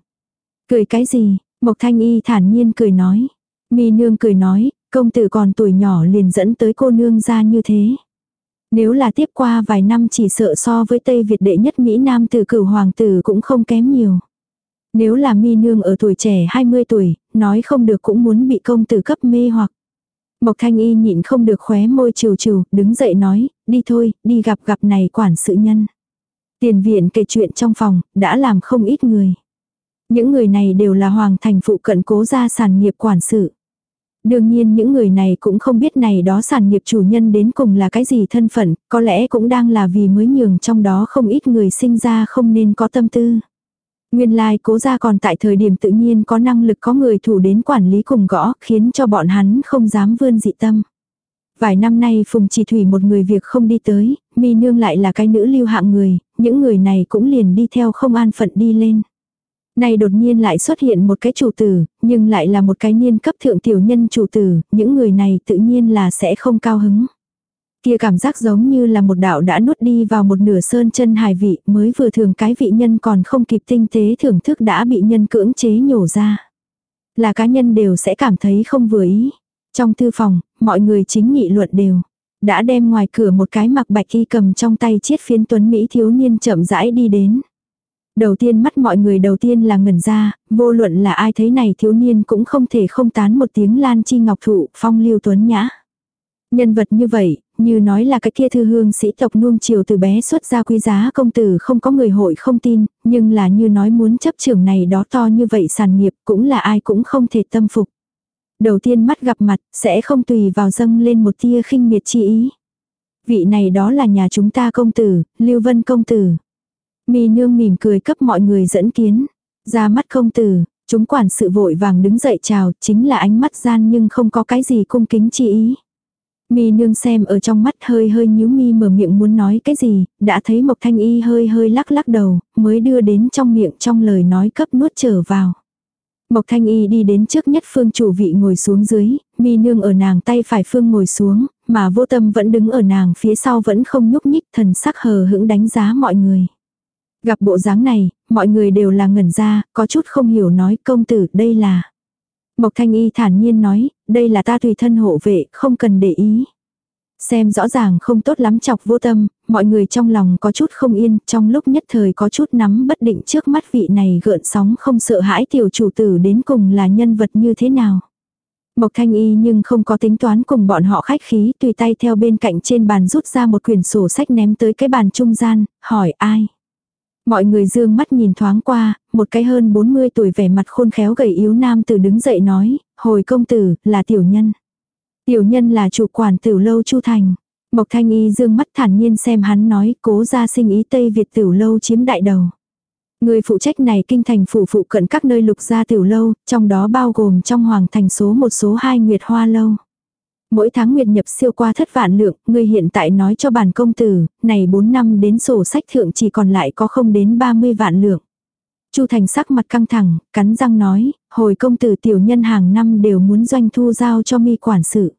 Speaker 1: Cười cái gì? Mộc Thanh Y thản nhiên cười nói. Mi nương cười nói, công tử còn tuổi nhỏ liền dẫn tới cô nương ra như thế. Nếu là tiếp qua vài năm chỉ sợ so với Tây Việt đệ nhất Mỹ Nam từ cửu hoàng tử cũng không kém nhiều. Nếu là mi nương ở tuổi trẻ 20 tuổi, nói không được cũng muốn bị công tử cấp mê hoặc. Mộc thanh y nhịn không được khóe môi trừ trừ, đứng dậy nói, đi thôi, đi gặp gặp này quản sự nhân. Tiền viện kể chuyện trong phòng, đã làm không ít người. Những người này đều là hoàng thành phụ cận cố gia sản nghiệp quản sự. Đương nhiên những người này cũng không biết này đó sản nghiệp chủ nhân đến cùng là cái gì thân phận, có lẽ cũng đang là vì mới nhường trong đó không ít người sinh ra không nên có tâm tư. Nguyên lai like, cố gia còn tại thời điểm tự nhiên có năng lực có người thủ đến quản lý cùng gõ, khiến cho bọn hắn không dám vươn dị tâm. Vài năm nay Phùng Chỉ Thủy một người việc không đi tới, mi nương lại là cái nữ lưu hạng người, những người này cũng liền đi theo không an phận đi lên. Này đột nhiên lại xuất hiện một cái chủ tử, nhưng lại là một cái niên cấp thượng tiểu nhân chủ tử, những người này tự nhiên là sẽ không cao hứng. Kia cảm giác giống như là một đạo đã nuốt đi vào một nửa sơn chân hài vị mới vừa thường cái vị nhân còn không kịp tinh tế thưởng thức đã bị nhân cưỡng chế nhổ ra. Là cá nhân đều sẽ cảm thấy không vừa ý. Trong thư phòng, mọi người chính nghị luận đều. Đã đem ngoài cửa một cái mặc bạch y cầm trong tay chiết phiến tuấn Mỹ thiếu niên chậm rãi đi đến. Đầu tiên mắt mọi người đầu tiên là ngẩn ra, vô luận là ai thấy này thiếu niên cũng không thể không tán một tiếng lan chi ngọc thụ phong lưu tuấn nhã. Nhân vật như vậy, như nói là cái kia thư hương sĩ tộc nuông chiều từ bé xuất ra quý giá công tử không có người hội không tin, nhưng là như nói muốn chấp trưởng này đó to như vậy sản nghiệp cũng là ai cũng không thể tâm phục. Đầu tiên mắt gặp mặt, sẽ không tùy vào dâng lên một tia khinh miệt chi ý. Vị này đó là nhà chúng ta công tử, Lưu Vân công tử. Mi nương mỉm cười cấp mọi người dẫn kiến. Ra mắt công tử, chúng quản sự vội vàng đứng dậy chào, chính là ánh mắt gian nhưng không có cái gì cung kính chi ý. Mi nương xem ở trong mắt hơi hơi nhíu mi mở miệng muốn nói cái gì, đã thấy Mộc Thanh Y hơi hơi lắc lắc đầu, mới đưa đến trong miệng trong lời nói cấp nuốt trở vào. Mộc Thanh Y đi đến trước nhất phương chủ vị ngồi xuống dưới, mi nương ở nàng tay phải phương ngồi xuống, mà vô tâm vẫn đứng ở nàng phía sau vẫn không nhúc nhích thần sắc hờ hững đánh giá mọi người. Gặp bộ dáng này, mọi người đều là ngẩn ra, có chút không hiểu nói công tử đây là. Mộc Thanh Y thản nhiên nói, đây là ta tùy thân hộ vệ, không cần để ý. Xem rõ ràng không tốt lắm chọc vô tâm, mọi người trong lòng có chút không yên, trong lúc nhất thời có chút nắm bất định trước mắt vị này gợn sóng không sợ hãi tiểu chủ tử đến cùng là nhân vật như thế nào. Mộc Thanh Y nhưng không có tính toán cùng bọn họ khách khí tùy tay theo bên cạnh trên bàn rút ra một quyển sổ sách ném tới cái bàn trung gian, hỏi ai. Mọi người dương mắt nhìn thoáng qua, một cái hơn 40 tuổi vẻ mặt khôn khéo gầy yếu nam tử đứng dậy nói, hồi công tử, là tiểu nhân. Tiểu nhân là chủ quản tiểu lâu Chu Thành. Mộc Thanh Y dương mắt thản nhiên xem hắn nói cố ra sinh ý Tây Việt tiểu lâu chiếm đại đầu. Người phụ trách này kinh thành phủ phụ cận các nơi lục gia tiểu lâu, trong đó bao gồm trong hoàng thành số một số hai nguyệt hoa lâu. Mỗi tháng nguyệt nhập siêu qua thất vạn lượng, ngươi hiện tại nói cho bản công tử, này 4 năm đến sổ sách thượng chỉ còn lại có không đến 30 vạn lượng. Chu Thành sắc mặt căng thẳng, cắn răng nói, hồi công tử tiểu nhân hàng năm đều muốn doanh thu giao cho mi quản sự.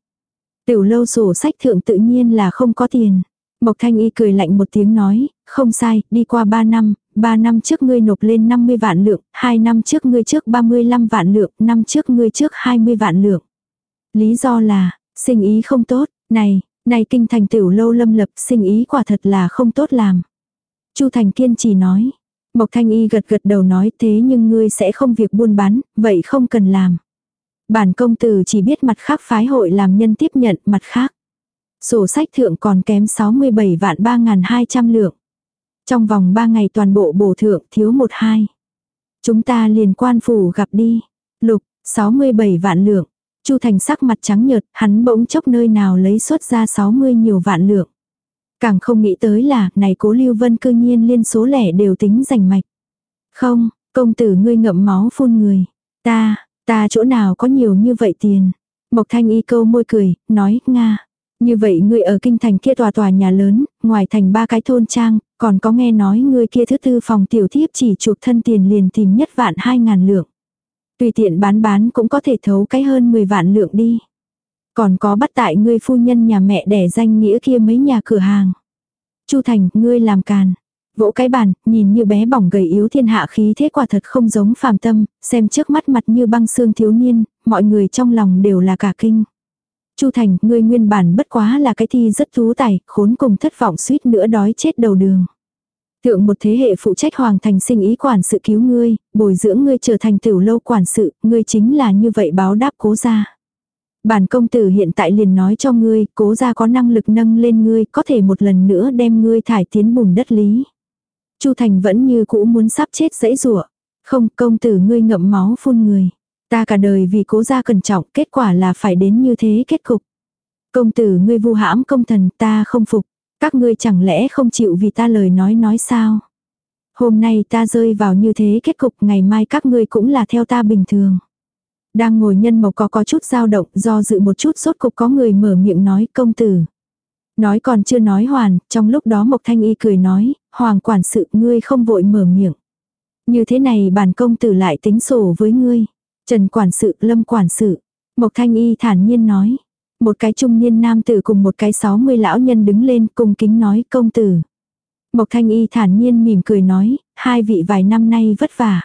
Speaker 1: Tiểu lâu sổ sách thượng tự nhiên là không có tiền. Mộc Thanh Y cười lạnh một tiếng nói, không sai, đi qua 3 năm, 3 năm trước ngươi nộp lên 50 vạn lượng, 2 năm trước ngươi trước 35 vạn lượng, năm trước ngươi trước 20 vạn lượng. Lý do là, sinh ý không tốt, này, này kinh thành tiểu lâu lâm lập, sinh ý quả thật là không tốt làm. Chu Thành kiên trì nói, Mộc Thanh Y gật gật đầu nói thế nhưng ngươi sẽ không việc buôn bán, vậy không cần làm. Bản công tử chỉ biết mặt khác phái hội làm nhân tiếp nhận mặt khác. Sổ sách thượng còn kém 67 vạn 3.200 lượng. Trong vòng 3 ngày toàn bộ bổ thượng thiếu một hai. Chúng ta liền quan phủ gặp đi. Lục, 67 vạn lượng. Chu Thành sắc mặt trắng nhợt, hắn bỗng chốc nơi nào lấy xuất ra 60 nhiều vạn lượng. Càng không nghĩ tới là, này cố Lưu Vân cư nhiên liên số lẻ đều tính rành mạch. Không, công tử ngươi ngậm máu phun người. Ta, ta chỗ nào có nhiều như vậy tiền. Mộc Thanh Y câu môi cười, nói, Nga. Như vậy ngươi ở kinh thành kia tòa tòa nhà lớn, ngoài thành ba cái thôn trang, còn có nghe nói ngươi kia thứ tư phòng tiểu thiếp chỉ chuộc thân tiền liền tìm nhất vạn hai ngàn lượng. Tùy tiện bán bán cũng có thể thấu cái hơn 10 vạn lượng đi. Còn có bắt tại ngươi phu nhân nhà mẹ đẻ danh nghĩa kia mấy nhà cửa hàng. Chu Thành, ngươi làm càn. Vỗ cái bàn, nhìn như bé bỏng gầy yếu thiên hạ khí thế quả thật không giống phàm tâm, xem trước mắt mặt như băng xương thiếu niên, mọi người trong lòng đều là cả kinh. Chu Thành, ngươi nguyên bản bất quá là cái thi rất thú tài, khốn cùng thất vọng suýt nữa đói chết đầu đường. Thượng một thế hệ phụ trách hoàng thành sinh ý quản sự cứu ngươi, bồi dưỡng ngươi trở thành tiểu lâu quản sự, ngươi chính là như vậy báo đáp cố gia. Bản công tử hiện tại liền nói cho ngươi, cố gia có năng lực nâng lên ngươi, có thể một lần nữa đem ngươi thải tiến bùn đất lý. Chu Thành vẫn như cũ muốn sắp chết dãy rủa. Không, công tử ngươi ngậm máu phun người. Ta cả đời vì cố gia cẩn trọng, kết quả là phải đến như thế kết cục. Công tử ngươi vu hãm công thần, ta không phục. Các ngươi chẳng lẽ không chịu vì ta lời nói nói sao? Hôm nay ta rơi vào như thế kết cục, ngày mai các ngươi cũng là theo ta bình thường. Đang ngồi nhân mộc có có chút dao động, do dự một chút sốt cục có người mở miệng nói công tử. Nói còn chưa nói hoàn, trong lúc đó Mộc Thanh Y cười nói, Hoàng quản sự ngươi không vội mở miệng. Như thế này bản công tử lại tính sổ với ngươi. Trần quản sự, Lâm quản sự. Mộc Thanh Y thản nhiên nói. Một cái trung niên nam tử cùng một cái sáu mươi lão nhân đứng lên cùng kính nói công tử. Mộc Thanh Y thản nhiên mỉm cười nói, hai vị vài năm nay vất vả.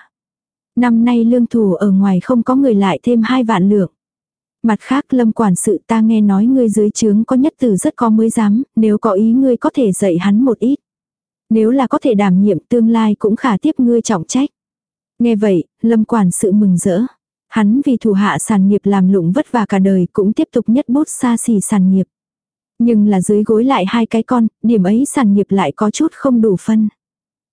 Speaker 1: Năm nay lương thủ ở ngoài không có người lại thêm hai vạn lượng. Mặt khác lâm quản sự ta nghe nói ngươi dưới trướng có nhất tử rất có mới dám, nếu có ý ngươi có thể dạy hắn một ít. Nếu là có thể đảm nhiệm tương lai cũng khả tiếp ngươi trọng trách. Nghe vậy, lâm quản sự mừng rỡ. Hắn vì thủ hạ sản nghiệp làm lụng vất vả cả đời cũng tiếp tục nhất bút xa xỉ sản nghiệp. Nhưng là dưới gối lại hai cái con, điểm ấy sản nghiệp lại có chút không đủ phân.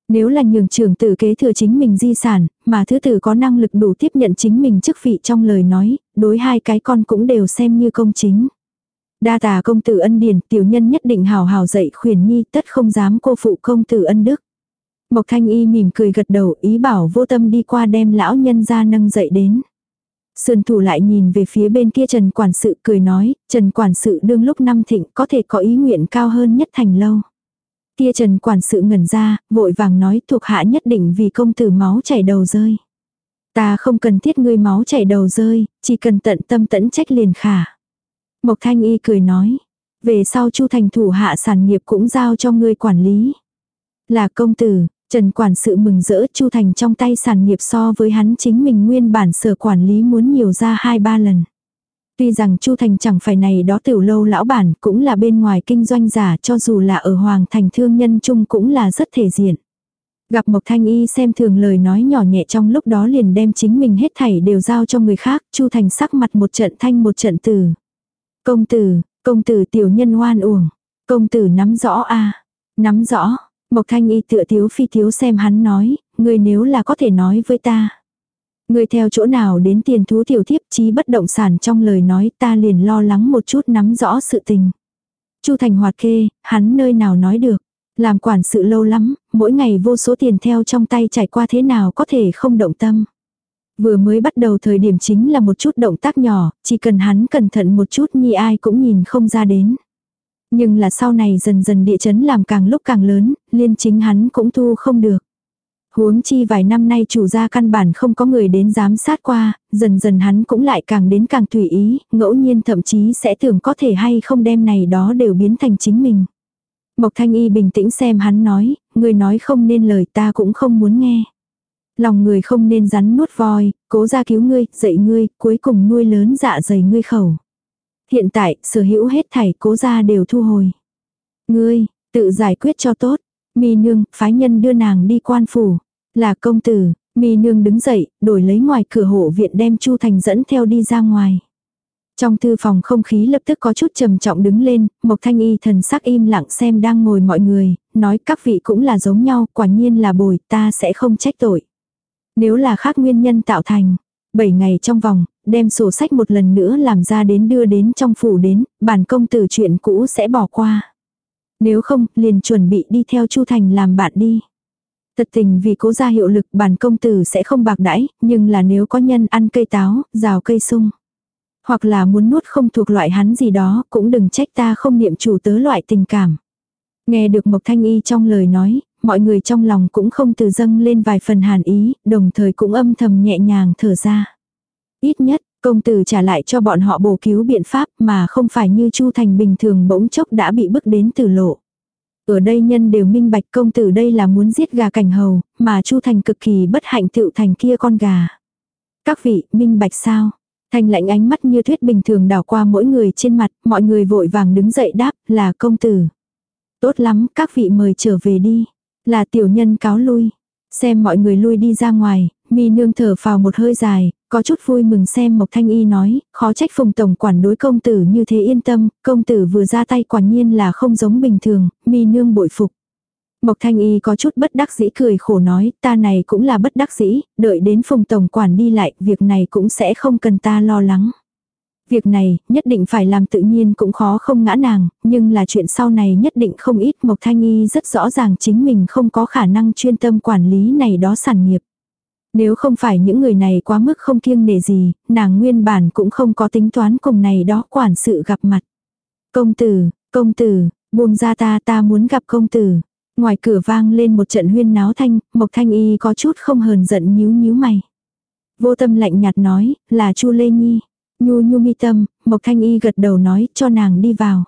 Speaker 1: Nếu là nhường trưởng tử kế thừa chính mình di sản, mà thứ tử có năng lực đủ tiếp nhận chính mình chức vị trong lời nói, đối hai cái con cũng đều xem như công chính. Đa tà công tử ân điển, tiểu nhân nhất định hào hào dạy khuyển nhi tất không dám cô phụ công tử ân đức. Mộc thanh y mỉm cười gật đầu ý bảo vô tâm đi qua đem lão nhân ra nâng dậy đến. Sườn thủ lại nhìn về phía bên kia Trần Quản sự cười nói, Trần Quản sự đương lúc năm thịnh có thể có ý nguyện cao hơn nhất thành lâu. Kia Trần Quản sự ngẩn ra, vội vàng nói thuộc hạ nhất định vì công tử máu chảy đầu rơi. Ta không cần thiết ngươi máu chảy đầu rơi, chỉ cần tận tâm tẫn trách liền khả. Mộc Thanh Y cười nói, về sau Chu Thành thủ hạ sản nghiệp cũng giao cho ngươi quản lý. Là công tử, Trần quản sự mừng rỡ Chu Thành trong tay sản nghiệp so với hắn chính mình nguyên bản sở quản lý muốn nhiều ra hai ba lần. Tuy rằng Chu Thành chẳng phải này đó tiểu lâu lão bản cũng là bên ngoài kinh doanh giả cho dù là ở Hoàng Thành thương nhân chung cũng là rất thể diện. Gặp Mộc Thanh Y xem thường lời nói nhỏ nhẹ trong lúc đó liền đem chính mình hết thảy đều giao cho người khác, Chu Thành sắc mặt một trận thanh một trận tử. Công tử, công tử tiểu nhân oan uổng, công tử nắm rõ a nắm rõ, Mộc Thanh Y tựa thiếu phi thiếu xem hắn nói, người nếu là có thể nói với ta. Người theo chỗ nào đến tiền thú tiểu thiếp chí bất động sản trong lời nói ta liền lo lắng một chút nắm rõ sự tình. Chu Thành hoạt kê, hắn nơi nào nói được. Làm quản sự lâu lắm, mỗi ngày vô số tiền theo trong tay trải qua thế nào có thể không động tâm. Vừa mới bắt đầu thời điểm chính là một chút động tác nhỏ, chỉ cần hắn cẩn thận một chút nhi ai cũng nhìn không ra đến. Nhưng là sau này dần dần địa chấn làm càng lúc càng lớn, liên chính hắn cũng thu không được. Huống chi vài năm nay chủ gia căn bản không có người đến giám sát qua, dần dần hắn cũng lại càng đến càng tùy ý, ngẫu nhiên thậm chí sẽ tưởng có thể hay không đem này đó đều biến thành chính mình. Mộc Thanh Y bình tĩnh xem hắn nói, người nói không nên lời ta cũng không muốn nghe. Lòng người không nên rắn nuốt voi, cố ra cứu ngươi, dạy ngươi, cuối cùng nuôi lớn dạ dày ngươi khẩu. Hiện tại, sở hữu hết thảy cố gia đều thu hồi. Ngươi, tự giải quyết cho tốt. Mi nương, phái nhân đưa nàng đi quan phủ. Là công tử, mi nương đứng dậy, đổi lấy ngoài cửa hộ viện đem Chu Thành dẫn theo đi ra ngoài. Trong thư phòng không khí lập tức có chút trầm trọng đứng lên, Mộc Thanh Y thần sắc im lặng xem đang ngồi mọi người, nói các vị cũng là giống nhau, quả nhiên là bồi, ta sẽ không trách tội. Nếu là khác nguyên nhân tạo thành, Bảy ngày trong vòng, đem sổ sách một lần nữa làm ra đến đưa đến trong phủ đến, bản công tử chuyện cũ sẽ bỏ qua. Nếu không, liền chuẩn bị đi theo Chu Thành làm bạn đi. Thật tình vì cố ra hiệu lực bản công tử sẽ không bạc đãi, nhưng là nếu có nhân ăn cây táo, rào cây sung. Hoặc là muốn nuốt không thuộc loại hắn gì đó, cũng đừng trách ta không niệm chủ tớ loại tình cảm. Nghe được Mộc Thanh Y trong lời nói, mọi người trong lòng cũng không từ dâng lên vài phần hàn ý, đồng thời cũng âm thầm nhẹ nhàng thở ra. Ít nhất, công tử trả lại cho bọn họ bổ cứu biện pháp mà không phải như Chu Thành bình thường bỗng chốc đã bị bức đến từ lộ. Ở đây nhân đều minh bạch công tử đây là muốn giết gà cảnh hầu, mà Chu Thành cực kỳ bất hạnh tựu thành kia con gà. Các vị, minh bạch sao? Thành lạnh ánh mắt như thuyết bình thường đảo qua mỗi người trên mặt, mọi người vội vàng đứng dậy đáp là công tử. Tốt lắm, các vị mời trở về đi. Là tiểu nhân cáo lui. Xem mọi người lui đi ra ngoài, mi nương thở phào một hơi dài, có chút vui mừng xem Mộc Thanh Y nói, khó trách phùng tổng quản đối công tử như thế yên tâm, công tử vừa ra tay quả nhiên là không giống bình thường, mi nương bội phục. Mộc Thanh Y có chút bất đắc dĩ cười khổ nói, ta này cũng là bất đắc dĩ, đợi đến phùng tổng quản đi lại, việc này cũng sẽ không cần ta lo lắng. Việc này, nhất định phải làm tự nhiên cũng khó không ngã nàng, nhưng là chuyện sau này nhất định không ít Mộc Thanh Y rất rõ ràng chính mình không có khả năng chuyên tâm quản lý này đó sản nghiệp. Nếu không phải những người này quá mức không kiêng nể gì, nàng nguyên bản cũng không có tính toán cùng này đó quản sự gặp mặt. Công tử, công tử, buông ra ta ta muốn gặp công tử. Ngoài cửa vang lên một trận huyên náo thanh, Mộc Thanh Y có chút không hờn giận nhíu nhíu mày. Vô tâm lạnh nhạt nói, là Chu Lê Nhi. Nhu nhu mi tâm, Mộc Thanh Y gật đầu nói cho nàng đi vào.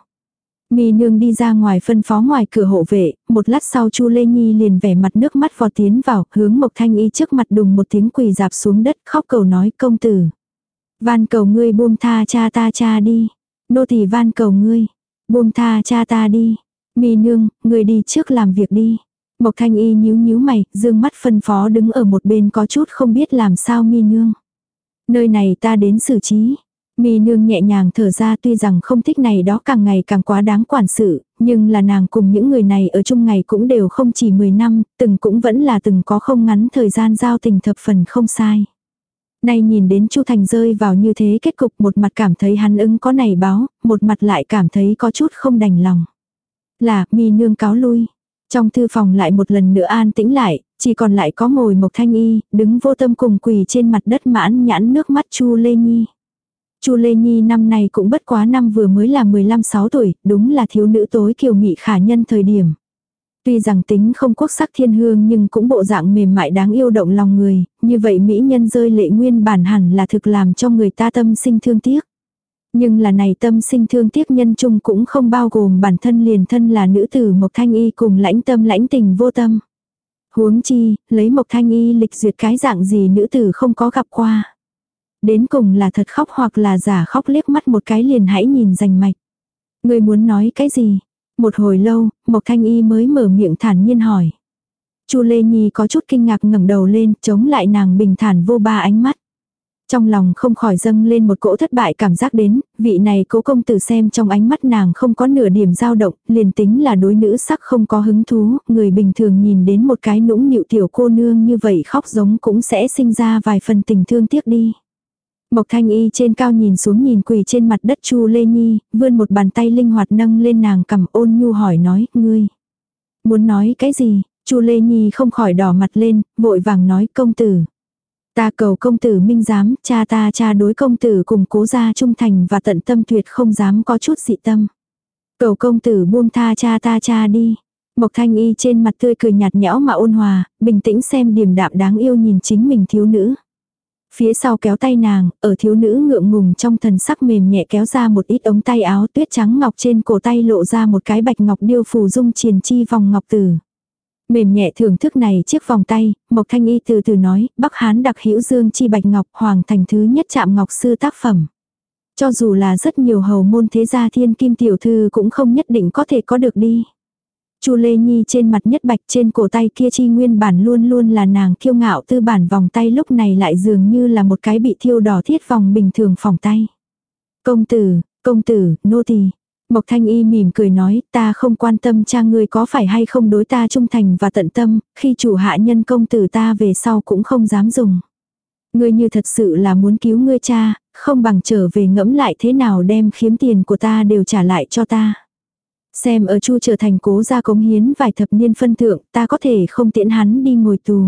Speaker 1: Mi nương đi ra ngoài phân phó ngoài cửa hộ vệ, một lát sau Chu Lê Nhi liền vẻ mặt nước mắt vò tiến vào, hướng Mộc Thanh Y trước mặt đùng một tiếng quỳ dạp xuống đất khóc cầu nói công tử. Van cầu ngươi buông tha cha ta cha đi. Nô tỳ van cầu ngươi. Buông tha cha ta đi. Mi nương, ngươi đi trước làm việc đi. Mộc Thanh Y nhíu nhíu mày, dương mắt phân phó đứng ở một bên có chút không biết làm sao Mi nương. Nơi này ta đến xử trí. Mi nương nhẹ nhàng thở ra tuy rằng không thích này đó càng ngày càng quá đáng quản sự, nhưng là nàng cùng những người này ở chung ngày cũng đều không chỉ 10 năm, từng cũng vẫn là từng có không ngắn thời gian giao tình thập phần không sai. Nay nhìn đến Chu Thành rơi vào như thế kết cục một mặt cảm thấy hắn ứng có này báo, một mặt lại cảm thấy có chút không đành lòng. Là, mi nương cáo lui. Trong thư phòng lại một lần nữa an tĩnh lại, chỉ còn lại có ngồi Mộc Thanh Y, đứng vô tâm cùng quỳ trên mặt đất mãn nhãn nước mắt Chu Lê Nhi. Chu Lê Nhi năm nay cũng bất quá năm vừa mới là 15-6 tuổi, đúng là thiếu nữ tối kiều mị khả nhân thời điểm. Tuy rằng tính không quốc sắc thiên hương nhưng cũng bộ dạng mềm mại đáng yêu động lòng người, như vậy mỹ nhân rơi lệ nguyên bản hẳn là thực làm cho người ta tâm sinh thương tiếc. Nhưng là này tâm sinh thương tiếc nhân chung cũng không bao gồm bản thân liền thân là nữ tử Mộc Thanh Y cùng lãnh tâm lãnh tình vô tâm. Huống chi, lấy Mộc Thanh Y lịch duyệt cái dạng gì nữ tử không có gặp qua. Đến cùng là thật khóc hoặc là giả khóc liếc mắt một cái liền hãy nhìn rành mạch. Người muốn nói cái gì? Một hồi lâu, Mộc Thanh Y mới mở miệng thản nhiên hỏi. Chu Lê Nhi có chút kinh ngạc ngẩng đầu lên, chống lại nàng bình thản vô ba ánh mắt. Trong lòng không khỏi dâng lên một cỗ thất bại cảm giác đến, vị này cố công tử xem trong ánh mắt nàng không có nửa điểm dao động, liền tính là đối nữ sắc không có hứng thú, người bình thường nhìn đến một cái nũng nịu tiểu cô nương như vậy khóc giống cũng sẽ sinh ra vài phần tình thương tiếc đi. Mộc Thanh Y trên cao nhìn xuống nhìn quỳ trên mặt đất Chu Lê Nhi, vươn một bàn tay linh hoạt nâng lên nàng cầm ôn nhu hỏi nói, ngươi. Muốn nói cái gì? Chu Lê Nhi không khỏi đỏ mặt lên, vội vàng nói công tử. Ta cầu công tử minh giám, cha ta cha đối công tử cùng cố gia trung thành và tận tâm tuyệt không dám có chút dị tâm. Cầu công tử buông tha cha ta cha đi. Mộc thanh y trên mặt tươi cười nhạt nhẽo mà ôn hòa, bình tĩnh xem điềm đạm đáng yêu nhìn chính mình thiếu nữ. Phía sau kéo tay nàng, ở thiếu nữ ngượng ngùng trong thần sắc mềm nhẹ kéo ra một ít ống tay áo tuyết trắng ngọc trên cổ tay lộ ra một cái bạch ngọc điêu phù dung triền chi vòng ngọc tử. Mềm nhẹ thưởng thức này chiếc vòng tay, Mộc Thanh Y từ từ nói, Bắc Hán đặc hữu dương chi bạch ngọc hoàng thành thứ nhất chạm ngọc sư tác phẩm. Cho dù là rất nhiều hầu môn thế gia thiên kim tiểu thư cũng không nhất định có thể có được đi. Chu Lê Nhi trên mặt nhất bạch trên cổ tay kia chi nguyên bản luôn luôn là nàng kiêu ngạo tư bản vòng tay lúc này lại dường như là một cái bị thiêu đỏ thiết vòng bình thường phòng tay. Công tử, công tử, nô tỳ. Mộc Thanh Y mỉm cười nói, ta không quan tâm cha ngươi có phải hay không đối ta trung thành và tận tâm, khi chủ hạ nhân công tử ta về sau cũng không dám dùng. Ngươi như thật sự là muốn cứu ngươi cha, không bằng trở về ngẫm lại thế nào đem khiếm tiền của ta đều trả lại cho ta. Xem ở chu trở thành cố gia cống hiến vài thập niên phân thượng, ta có thể không tiễn hắn đi ngồi tù.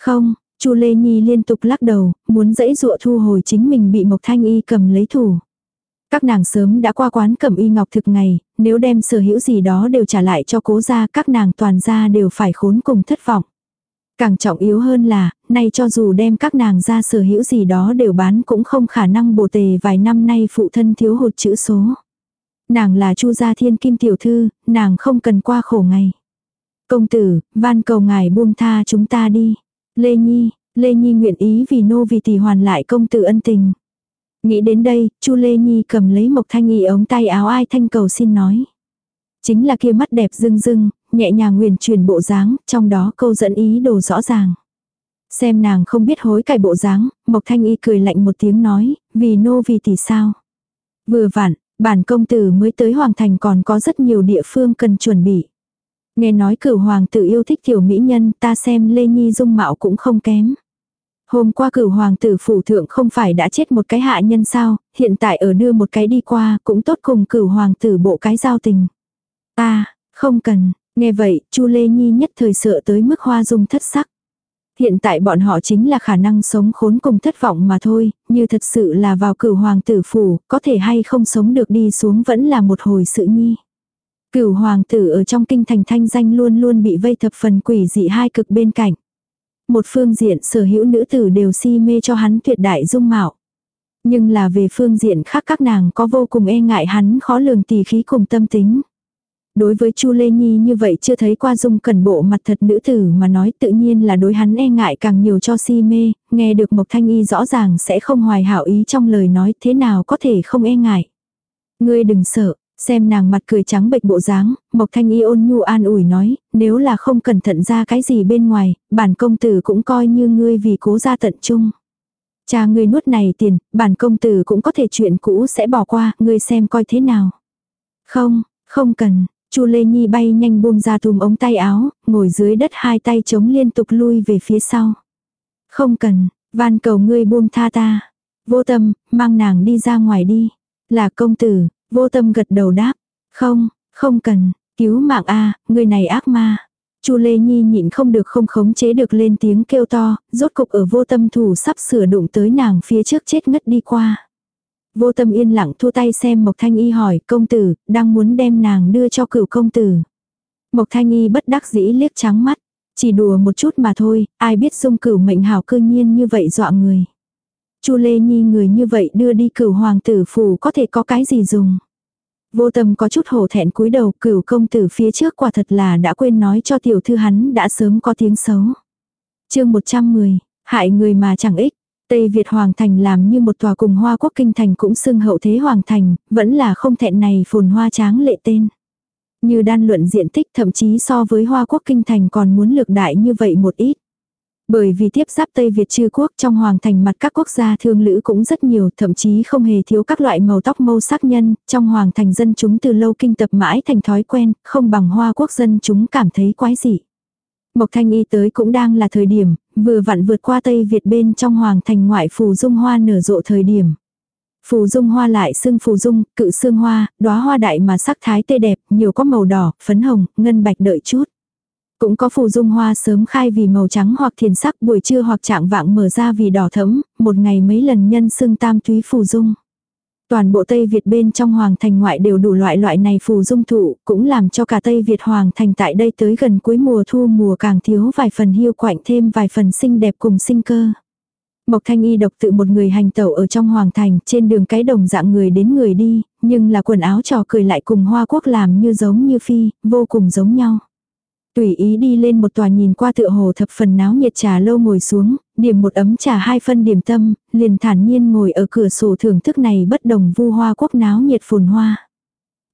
Speaker 1: Không, chu Lê Nhi liên tục lắc đầu, muốn dãy dụa thu hồi chính mình bị Mộc Thanh Y cầm lấy thủ. Các nàng sớm đã qua quán cẩm y ngọc thực ngày, nếu đem sở hữu gì đó đều trả lại cho cố gia các nàng toàn gia đều phải khốn cùng thất vọng. Càng trọng yếu hơn là, nay cho dù đem các nàng ra sở hữu gì đó đều bán cũng không khả năng bổ tề vài năm nay phụ thân thiếu hụt chữ số. Nàng là chu gia thiên kim tiểu thư, nàng không cần qua khổ ngày. Công tử, van cầu ngài buông tha chúng ta đi. Lê Nhi, Lê Nhi nguyện ý vì nô vì tỷ hoàn lại công tử ân tình. Nghĩ đến đây, chu Lê Nhi cầm lấy Mộc Thanh Y ống tay áo ai thanh cầu xin nói. Chính là kia mắt đẹp rưng rưng, nhẹ nhàng nguyền truyền bộ dáng, trong đó câu dẫn ý đồ rõ ràng. Xem nàng không biết hối cải bộ dáng, Mộc Thanh Y cười lạnh một tiếng nói, vì nô vì tỷ sao. Vừa vặn, bản công tử mới tới Hoàng Thành còn có rất nhiều địa phương cần chuẩn bị. Nghe nói cửu hoàng tử yêu thích tiểu mỹ nhân ta xem Lê Nhi dung mạo cũng không kém. Hôm qua cửu hoàng tử phủ thượng không phải đã chết một cái hạ nhân sao, hiện tại ở đưa một cái đi qua cũng tốt cùng cửu hoàng tử bộ cái giao tình. Ta, không cần, nghe vậy, chu Lê Nhi nhất thời sợ tới mức hoa dung thất sắc. Hiện tại bọn họ chính là khả năng sống khốn cùng thất vọng mà thôi, như thật sự là vào cửu hoàng tử phủ, có thể hay không sống được đi xuống vẫn là một hồi sự nhi. Cửu hoàng tử ở trong kinh thành thanh danh luôn luôn bị vây thập phần quỷ dị hai cực bên cạnh. Một phương diện sở hữu nữ tử đều si mê cho hắn tuyệt đại dung mạo. Nhưng là về phương diện khác các nàng có vô cùng e ngại hắn khó lường tỳ khí cùng tâm tính. Đối với Chu Lê Nhi như vậy chưa thấy qua dung cẩn bộ mặt thật nữ tử mà nói tự nhiên là đối hắn e ngại càng nhiều cho si mê, nghe được Mộc Thanh Y rõ ràng sẽ không hoài hảo ý trong lời nói thế nào có thể không e ngại. Ngươi đừng sợ, xem nàng mặt cười trắng bệch bộ dáng, Mộc Thanh Y ôn nhu an ủi nói, nếu là không cẩn thận ra cái gì bên ngoài, bản công tử cũng coi như ngươi vì cố ra tận chung. Cha ngươi nuốt này tiền, bản công tử cũng có thể chuyện cũ sẽ bỏ qua, ngươi xem coi thế nào. Không, không cần, Chu Lê Nhi bay nhanh buông ra thùm ống tay áo, ngồi dưới đất hai tay chống liên tục lui về phía sau. Không cần, van cầu ngươi buông tha ta. Vô tâm, mang nàng đi ra ngoài đi. Là công tử, vô tâm gật đầu đáp. Không, không cần, cứu mạng a, người này ác ma. Chu Lê Nhi nhịn không được không khống chế được lên tiếng kêu to, rốt cục ở vô tâm thủ sắp sửa đụng tới nàng phía trước chết ngất đi qua. Vô tâm yên lặng thu tay xem Mộc Thanh Y hỏi công tử, đang muốn đem nàng đưa cho cửu công tử. Mộc Thanh Y bất đắc dĩ liếc trắng mắt, chỉ đùa một chút mà thôi, ai biết dung cửu mệnh hảo cư nhiên như vậy dọa người. Chu Lê Nhi người như vậy đưa đi cửu hoàng tử phủ có thể có cái gì dùng. Vô tâm có chút hổ thẹn cúi đầu cửu công tử phía trước quả thật là đã quên nói cho tiểu thư hắn đã sớm có tiếng xấu. chương 110, hại người mà chẳng ích. Tây Việt Hoàng Thành làm như một tòa cùng hoa quốc kinh thành cũng xưng hậu thế Hoàng Thành, vẫn là không thẹn này phồn hoa tráng lệ tên. Như đan luận diện tích thậm chí so với hoa quốc kinh thành còn muốn lược đại như vậy một ít. Bởi vì tiếp giáp Tây Việt chư quốc trong hoàng thành mặt các quốc gia thương lữ cũng rất nhiều, thậm chí không hề thiếu các loại màu tóc mâu sắc nhân, trong hoàng thành dân chúng từ lâu kinh tập mãi thành thói quen, không bằng hoa quốc dân chúng cảm thấy quái dị. Mộc Thanh Y tới cũng đang là thời điểm, vừa vặn vượt qua Tây Việt bên trong hoàng thành ngoại phù dung hoa nở rộ thời điểm. Phù dung hoa lại xương phù dung, cự xương hoa, đóa hoa đại mà sắc thái tê đẹp, nhiều có màu đỏ, phấn hồng, ngân bạch đợi chút. Cũng có phù dung hoa sớm khai vì màu trắng hoặc thiền sắc buổi trưa hoặc trạng vạng mở ra vì đỏ thẫm, một ngày mấy lần nhân xương tam túy phù dung. Toàn bộ Tây Việt bên trong Hoàng Thành ngoại đều đủ loại loại này phù dung thụ, cũng làm cho cả Tây Việt Hoàng Thành tại đây tới gần cuối mùa thu mùa càng thiếu vài phần hiu quạnh thêm vài phần xinh đẹp cùng sinh cơ. Mộc Thanh Y độc tự một người hành tẩu ở trong Hoàng Thành, trên đường cái đồng dạng người đến người đi, nhưng là quần áo trò cười lại cùng Hoa Quốc làm như giống như phi, vô cùng giống nhau. Tùy ý đi lên một tòa nhìn qua tựa hồ thập phần náo nhiệt trà lâu ngồi xuống, điểm một ấm trà hai phân điểm tâm, liền thản nhiên ngồi ở cửa sổ thưởng thức này bất đồng vu hoa quốc náo nhiệt phồn hoa.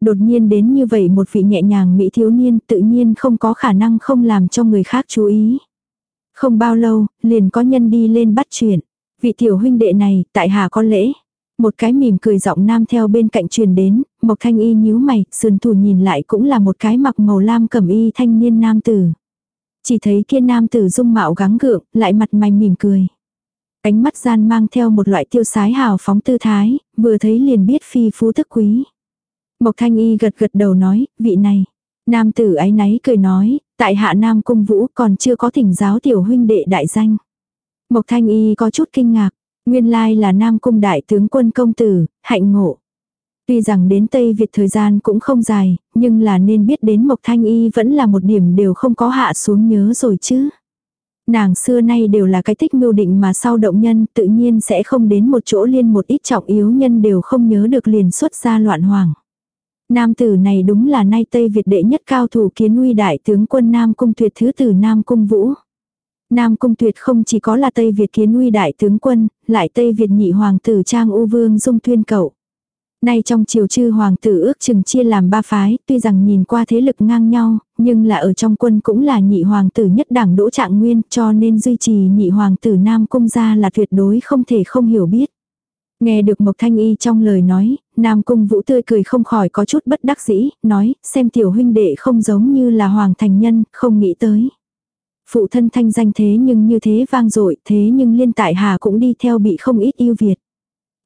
Speaker 1: Đột nhiên đến như vậy một vị nhẹ nhàng mỹ thiếu niên tự nhiên không có khả năng không làm cho người khác chú ý. Không bao lâu, liền có nhân đi lên bắt chuyện. Vị tiểu huynh đệ này, tại hà có lễ. Một cái mỉm cười giọng nam theo bên cạnh truyền đến, Mộc Thanh Y nhíu mày, sườn thủ nhìn lại cũng là một cái mặc màu lam cẩm y thanh niên nam tử. Chỉ thấy kia nam tử dung mạo gắng gượng, lại mặt mày mỉm cười. Ánh mắt gian mang theo một loại tiêu sái hào phóng tư thái, vừa thấy liền biết phi phú thức quý. Mộc Thanh Y gật gật đầu nói, vị này. Nam tử ái náy cười nói, tại hạ Nam Cung Vũ còn chưa có thỉnh giáo tiểu huynh đệ đại danh. Mộc Thanh Y có chút kinh ngạc, nguyên lai là Nam Cung đại tướng quân công tử, hạnh ngộ. Tuy rằng đến Tây Việt thời gian cũng không dài, nhưng là nên biết đến Mộc Thanh Y vẫn là một điểm đều không có hạ xuống nhớ rồi chứ. Nàng xưa nay đều là cái thích mưu định mà sau động nhân tự nhiên sẽ không đến một chỗ liên một ít trọng yếu nhân đều không nhớ được liền xuất ra loạn hoàng. Nam tử này đúng là nay Tây Việt đệ nhất cao thủ kiến uy đại tướng quân Nam Cung Tuyệt thứ tử Nam Cung Vũ. Nam Cung Tuyệt không chỉ có là Tây Việt kiến uy đại tướng quân, lại Tây Việt nhị hoàng tử Trang U Vương dung tuyên cậu. Nay trong triều chư hoàng tử ước chừng chia làm ba phái, tuy rằng nhìn qua thế lực ngang nhau, nhưng là ở trong quân cũng là nhị hoàng tử nhất đảng đỗ trạng nguyên cho nên duy trì nhị hoàng tử Nam Cung gia là tuyệt đối không thể không hiểu biết. Nghe được Mộc Thanh Y trong lời nói, Nam Cung Vũ tươi cười không khỏi có chút bất đắc dĩ, nói, xem tiểu huynh đệ không giống như là hoàng thành nhân, không nghĩ tới. Phụ thân thanh danh thế nhưng như thế vang dội thế nhưng liên tại hà cũng đi theo bị không ít yêu Việt.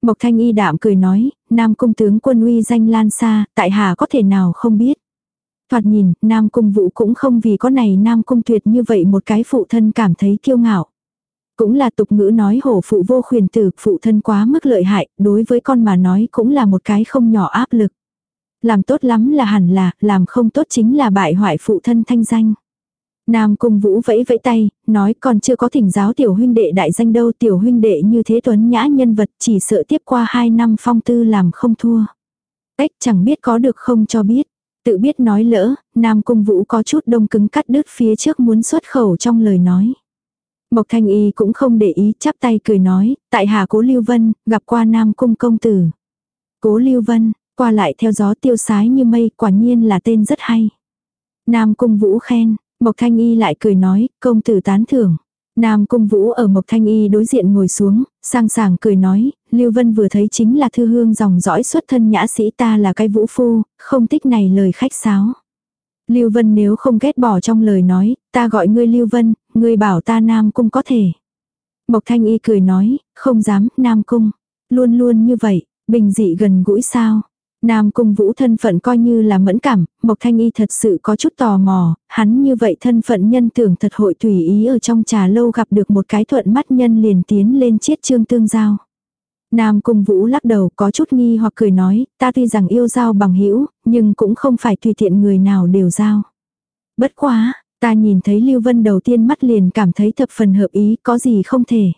Speaker 1: Mộc Thanh Y đạm cười nói, Nam Cung tướng quân uy danh lan xa, tại hà có thể nào không biết. Thoạt nhìn, Nam Cung Vũ cũng không vì có này Nam Cung tuyệt như vậy một cái phụ thân cảm thấy kiêu ngạo. Cũng là tục ngữ nói hổ phụ vô khuyền tử, phụ thân quá mức lợi hại, đối với con mà nói cũng là một cái không nhỏ áp lực. Làm tốt lắm là hẳn là, làm không tốt chính là bại hoại phụ thân thanh danh. Nam cung vũ vẫy vẫy tay, nói còn chưa có thỉnh giáo tiểu huynh đệ đại danh đâu tiểu huynh đệ như thế tuấn nhã nhân vật chỉ sợ tiếp qua hai năm phong tư làm không thua. Cách chẳng biết có được không cho biết. Tự biết nói lỡ, Nam cung vũ có chút đông cứng cắt đứt phía trước muốn xuất khẩu trong lời nói. Mộc Thanh Y cũng không để ý chắp tay cười nói, tại hạ cố Lưu Vân, gặp qua Nam Cung công tử. Cố Lưu Vân, qua lại theo gió tiêu sái như mây, quả nhiên là tên rất hay. Nam Cung Vũ khen, Mộc Thanh Y lại cười nói, công tử tán thưởng. Nam Cung Vũ ở Mộc Thanh Y đối diện ngồi xuống, sang sảng cười nói, Lưu Vân vừa thấy chính là thư hương dòng dõi xuất thân nhã sĩ ta là cái vũ phu, không thích này lời khách sáo. Lưu Vân nếu không ghét bỏ trong lời nói, ta gọi ngươi Lưu Vân, ngươi bảo ta Nam Cung có thể. Mộc Thanh Y cười nói, không dám, Nam Cung. Luôn luôn như vậy, bình dị gần gũi sao. Nam Cung Vũ thân phận coi như là mẫn cảm, Mộc Thanh Y thật sự có chút tò mò, hắn như vậy thân phận nhân tưởng thật hội tùy ý ở trong trà lâu gặp được một cái thuận mắt nhân liền tiến lên chiết trương tương giao. Nam Cung Vũ lắc đầu có chút nghi hoặc cười nói, ta tuy rằng yêu giao bằng hữu nhưng cũng không phải tùy tiện người nào đều giao. Bất quá, ta nhìn thấy Lưu Vân đầu tiên mắt liền cảm thấy thập phần hợp ý, có gì không thể.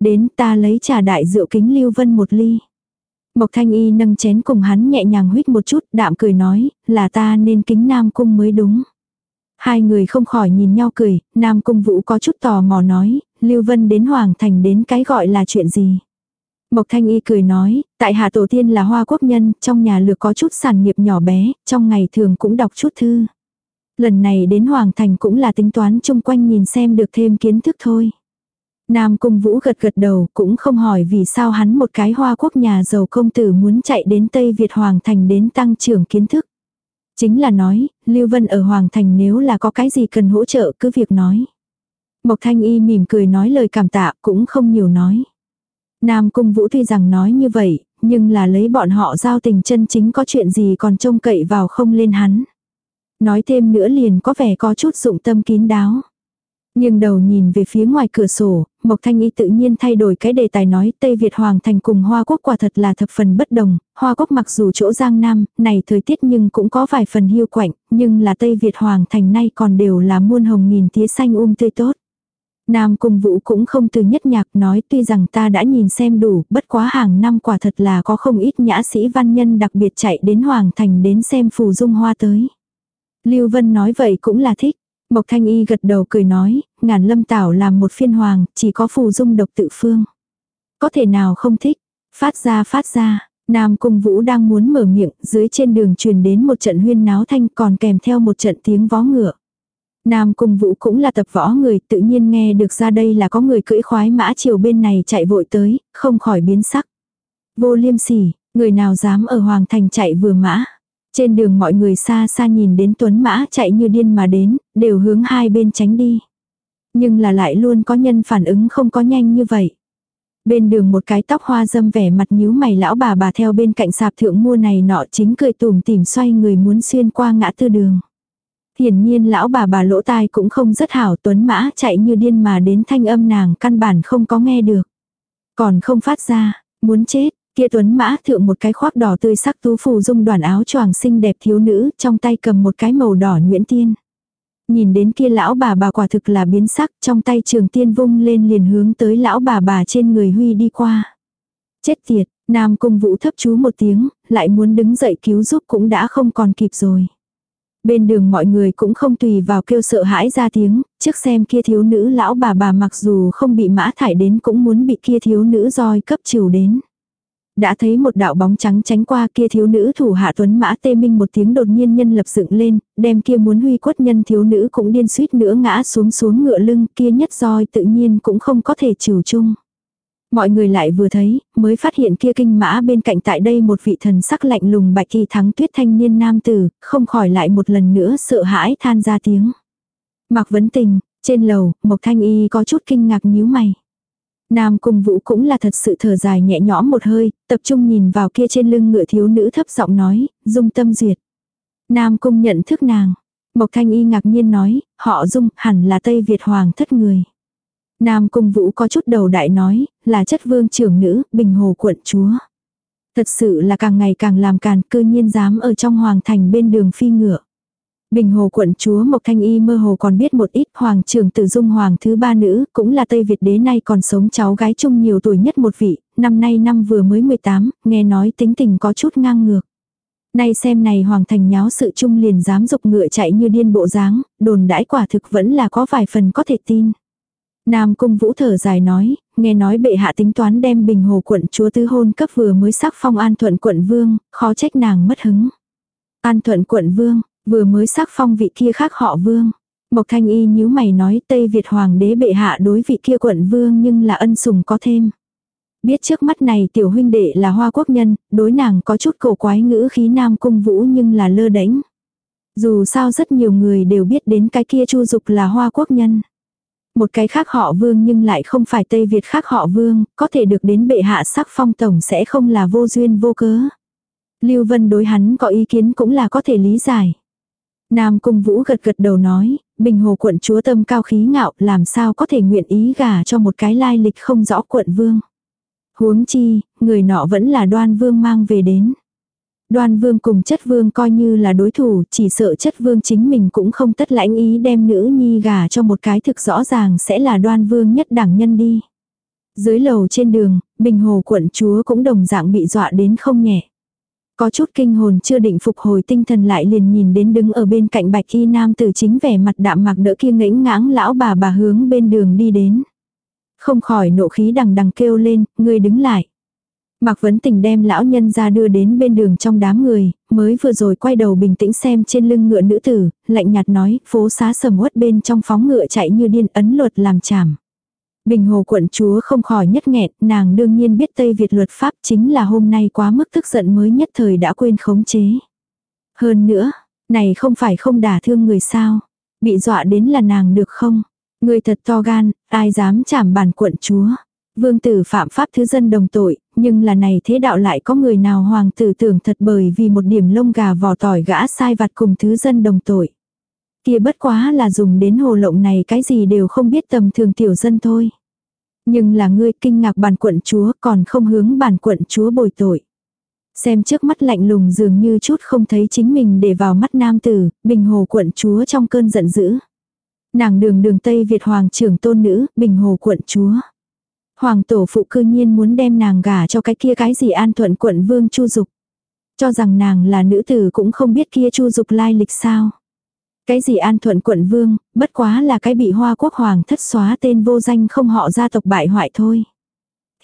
Speaker 1: Đến ta lấy trà đại rượu kính Lưu Vân một ly. Mộc Thanh Y nâng chén cùng hắn nhẹ nhàng huyết một chút, đạm cười nói, là ta nên kính Nam Cung mới đúng. Hai người không khỏi nhìn nhau cười, Nam Cung Vũ có chút tò mò nói, Lưu Vân đến Hoàng Thành đến cái gọi là chuyện gì. Mộc Thanh Y cười nói, tại hạ tổ tiên là hoa quốc nhân, trong nhà lược có chút sản nghiệp nhỏ bé, trong ngày thường cũng đọc chút thư. Lần này đến Hoàng Thành cũng là tính toán chung quanh nhìn xem được thêm kiến thức thôi. Nam Cung Vũ gật gật đầu cũng không hỏi vì sao hắn một cái hoa quốc nhà giàu công tử muốn chạy đến Tây Việt Hoàng Thành đến tăng trưởng kiến thức. Chính là nói, Lưu Vân ở Hoàng Thành nếu là có cái gì cần hỗ trợ cứ việc nói. Mộc Thanh Y mỉm cười nói lời cảm tạ cũng không nhiều nói. Nam Cung Vũ tuy rằng nói như vậy, nhưng là lấy bọn họ giao tình chân chính có chuyện gì còn trông cậy vào không lên hắn. Nói thêm nữa liền có vẻ có chút dụng tâm kín đáo. Nhưng đầu nhìn về phía ngoài cửa sổ, Mộc Thanh Y tự nhiên thay đổi cái đề tài nói Tây Việt Hoàng thành cùng Hoa Quốc quả thật là thập phần bất đồng, Hoa Quốc mặc dù chỗ Giang Nam, này thời tiết nhưng cũng có vài phần hiu quạnh, nhưng là Tây Việt Hoàng thành nay còn đều là muôn hồng nghìn tía xanh um tươi tốt. Nam Cung Vũ cũng không từ nhất nhạc nói tuy rằng ta đã nhìn xem đủ, bất quá hàng năm quả thật là có không ít nhã sĩ văn nhân đặc biệt chạy đến Hoàng Thành đến xem phù dung hoa tới. Lưu Vân nói vậy cũng là thích. Mộc Thanh Y gật đầu cười nói, ngàn lâm tảo làm một phiên hoàng, chỉ có phù dung độc tự phương. Có thể nào không thích, phát ra phát ra, Nam Cung Vũ đang muốn mở miệng, dưới trên đường truyền đến một trận huyên náo thanh còn kèm theo một trận tiếng vó ngựa. Nam Cung Vũ cũng là tập võ người, tự nhiên nghe được ra đây là có người cưỡi khoái mã chiều bên này chạy vội tới, không khỏi biến sắc. Vô liêm sỉ, người nào dám ở Hoàng Thành chạy vừa mã. Trên đường mọi người xa xa nhìn đến tuấn mã chạy như điên mà đến, đều hướng hai bên tránh đi. Nhưng là lại luôn có nhân phản ứng không có nhanh như vậy. Bên đường một cái tóc hoa dâm vẻ mặt nhíu mày lão bà bà theo bên cạnh sạp thượng mua này nọ chính cười tùm tìm xoay người muốn xuyên qua ngã tư đường. Hiển nhiên lão bà bà lỗ tai cũng không rất hảo tuấn mã chạy như điên mà đến thanh âm nàng căn bản không có nghe được. Còn không phát ra, muốn chết, kia tuấn mã thượng một cái khoác đỏ tươi sắc tú phù dung đoàn áo choàng xinh đẹp thiếu nữ trong tay cầm một cái màu đỏ nhuyễn tiên. Nhìn đến kia lão bà bà quả thực là biến sắc trong tay trường tiên vung lên liền hướng tới lão bà bà trên người huy đi qua. Chết tiệt, nam cung vũ thấp chú một tiếng, lại muốn đứng dậy cứu giúp cũng đã không còn kịp rồi. Bên đường mọi người cũng không tùy vào kêu sợ hãi ra tiếng, trước xem kia thiếu nữ lão bà bà mặc dù không bị mã thải đến cũng muốn bị kia thiếu nữ roi cấp chiều đến. Đã thấy một đạo bóng trắng tránh qua kia thiếu nữ thủ hạ tuấn mã tê minh một tiếng đột nhiên nhân lập dựng lên, đem kia muốn huy quất nhân thiếu nữ cũng điên suýt nữa ngã xuống xuống ngựa lưng kia nhất roi tự nhiên cũng không có thể chịu chung. Mọi người lại vừa thấy, mới phát hiện kia kinh mã bên cạnh tại đây một vị thần sắc lạnh lùng bạch kỳ thắng tuyết thanh niên nam tử, không khỏi lại một lần nữa sợ hãi than ra tiếng. Mặc vấn tình, trên lầu, Mộc Thanh Y có chút kinh ngạc nhíu mày. Nam Cung Vũ cũng là thật sự thở dài nhẹ nhõm một hơi, tập trung nhìn vào kia trên lưng ngựa thiếu nữ thấp giọng nói, dung tâm duyệt. Nam Cung nhận thức nàng. Mộc Thanh Y ngạc nhiên nói, họ dung hẳn là Tây Việt Hoàng thất người. Nam Cung Vũ có chút đầu đại nói, là chất vương trưởng nữ, bình hồ quận chúa. Thật sự là càng ngày càng làm càn cư nhiên dám ở trong hoàng thành bên đường phi ngựa. Bình hồ quận chúa Mộc Thanh Y mơ hồ còn biết một ít hoàng trưởng tử dung hoàng thứ ba nữ, cũng là Tây Việt đế nay còn sống cháu gái chung nhiều tuổi nhất một vị, năm nay năm vừa mới 18, nghe nói tính tình có chút ngang ngược. Nay xem này hoàng thành nháo sự chung liền dám dục ngựa chạy như điên bộ dáng, đồn đãi quả thực vẫn là có vài phần có thể tin. Nam cung vũ thở dài nói, nghe nói bệ hạ tính toán đem bình hồ quận chúa tứ hôn cấp vừa mới sắc phong an thuận quận vương, khó trách nàng mất hứng. An thuận quận vương, vừa mới sắc phong vị kia khác họ vương. Mộc thanh y nhíu mày nói Tây Việt hoàng đế bệ hạ đối vị kia quận vương nhưng là ân sủng có thêm. Biết trước mắt này tiểu huynh đệ là hoa quốc nhân, đối nàng có chút cổ quái ngữ khí nam cung vũ nhưng là lơ đánh. Dù sao rất nhiều người đều biết đến cái kia chu dục là hoa quốc nhân. Một cái khác họ vương nhưng lại không phải Tây Việt khác họ vương, có thể được đến bệ hạ sắc phong tổng sẽ không là vô duyên vô cớ. Lưu Vân đối hắn có ý kiến cũng là có thể lý giải. Nam Cung Vũ gật gật đầu nói, Bình Hồ quận chúa tâm cao khí ngạo làm sao có thể nguyện ý gả cho một cái lai lịch không rõ quận vương. Huống chi, người nọ vẫn là đoan vương mang về đến. Đoan vương cùng chất vương coi như là đối thủ, chỉ sợ chất vương chính mình cũng không tất lãnh ý đem nữ nhi gả cho một cái thực rõ ràng sẽ là đoan vương nhất đẳng nhân đi. Dưới lầu trên đường, bình hồ quận chúa cũng đồng dạng bị dọa đến không nhẹ. Có chút kinh hồn chưa định phục hồi tinh thần lại liền nhìn đến đứng ở bên cạnh bạch y nam tử chính vẻ mặt đạm mạc đỡ kia ngẫy ngãng lão bà bà hướng bên đường đi đến. Không khỏi nộ khí đằng đằng kêu lên, người đứng lại. Mạc Vấn Tình đem lão nhân ra đưa đến bên đường trong đám người, mới vừa rồi quay đầu bình tĩnh xem trên lưng ngựa nữ tử, lạnh nhạt nói, phố xá sầm uất bên trong phóng ngựa chạy như điên ấn luật làm chảm. Bình hồ quận chúa không khỏi nhất nghẹn, nàng đương nhiên biết Tây Việt luật pháp chính là hôm nay quá mức tức giận mới nhất thời đã quên khống chế. Hơn nữa, này không phải không đả thương người sao, bị dọa đến là nàng được không? Người thật to gan, ai dám chảm bản quận chúa. Vương tử phạm pháp thứ dân đồng tội, nhưng là này thế đạo lại có người nào hoàng tử tưởng thật bởi vì một điểm lông gà vò tỏi gã sai vặt cùng thứ dân đồng tội. Kia bất quá là dùng đến hồ lộng này cái gì đều không biết tầm thường tiểu dân thôi. Nhưng là ngươi kinh ngạc bản quận chúa còn không hướng bản quận chúa bồi tội. Xem trước mắt lạnh lùng dường như chút không thấy chính mình để vào mắt nam tử, bình hồ quận chúa trong cơn giận dữ. Nàng đường đường Tây Việt hoàng trưởng tôn nữ, bình hồ quận chúa. Hoàng tổ phụ cư nhiên muốn đem nàng gả cho cái kia cái gì an thuận quận vương chu dục. Cho rằng nàng là nữ tử cũng không biết kia chu dục lai lịch sao. Cái gì an thuận quận vương, bất quá là cái bị hoa quốc hoàng thất xóa tên vô danh không họ gia tộc bại hoại thôi.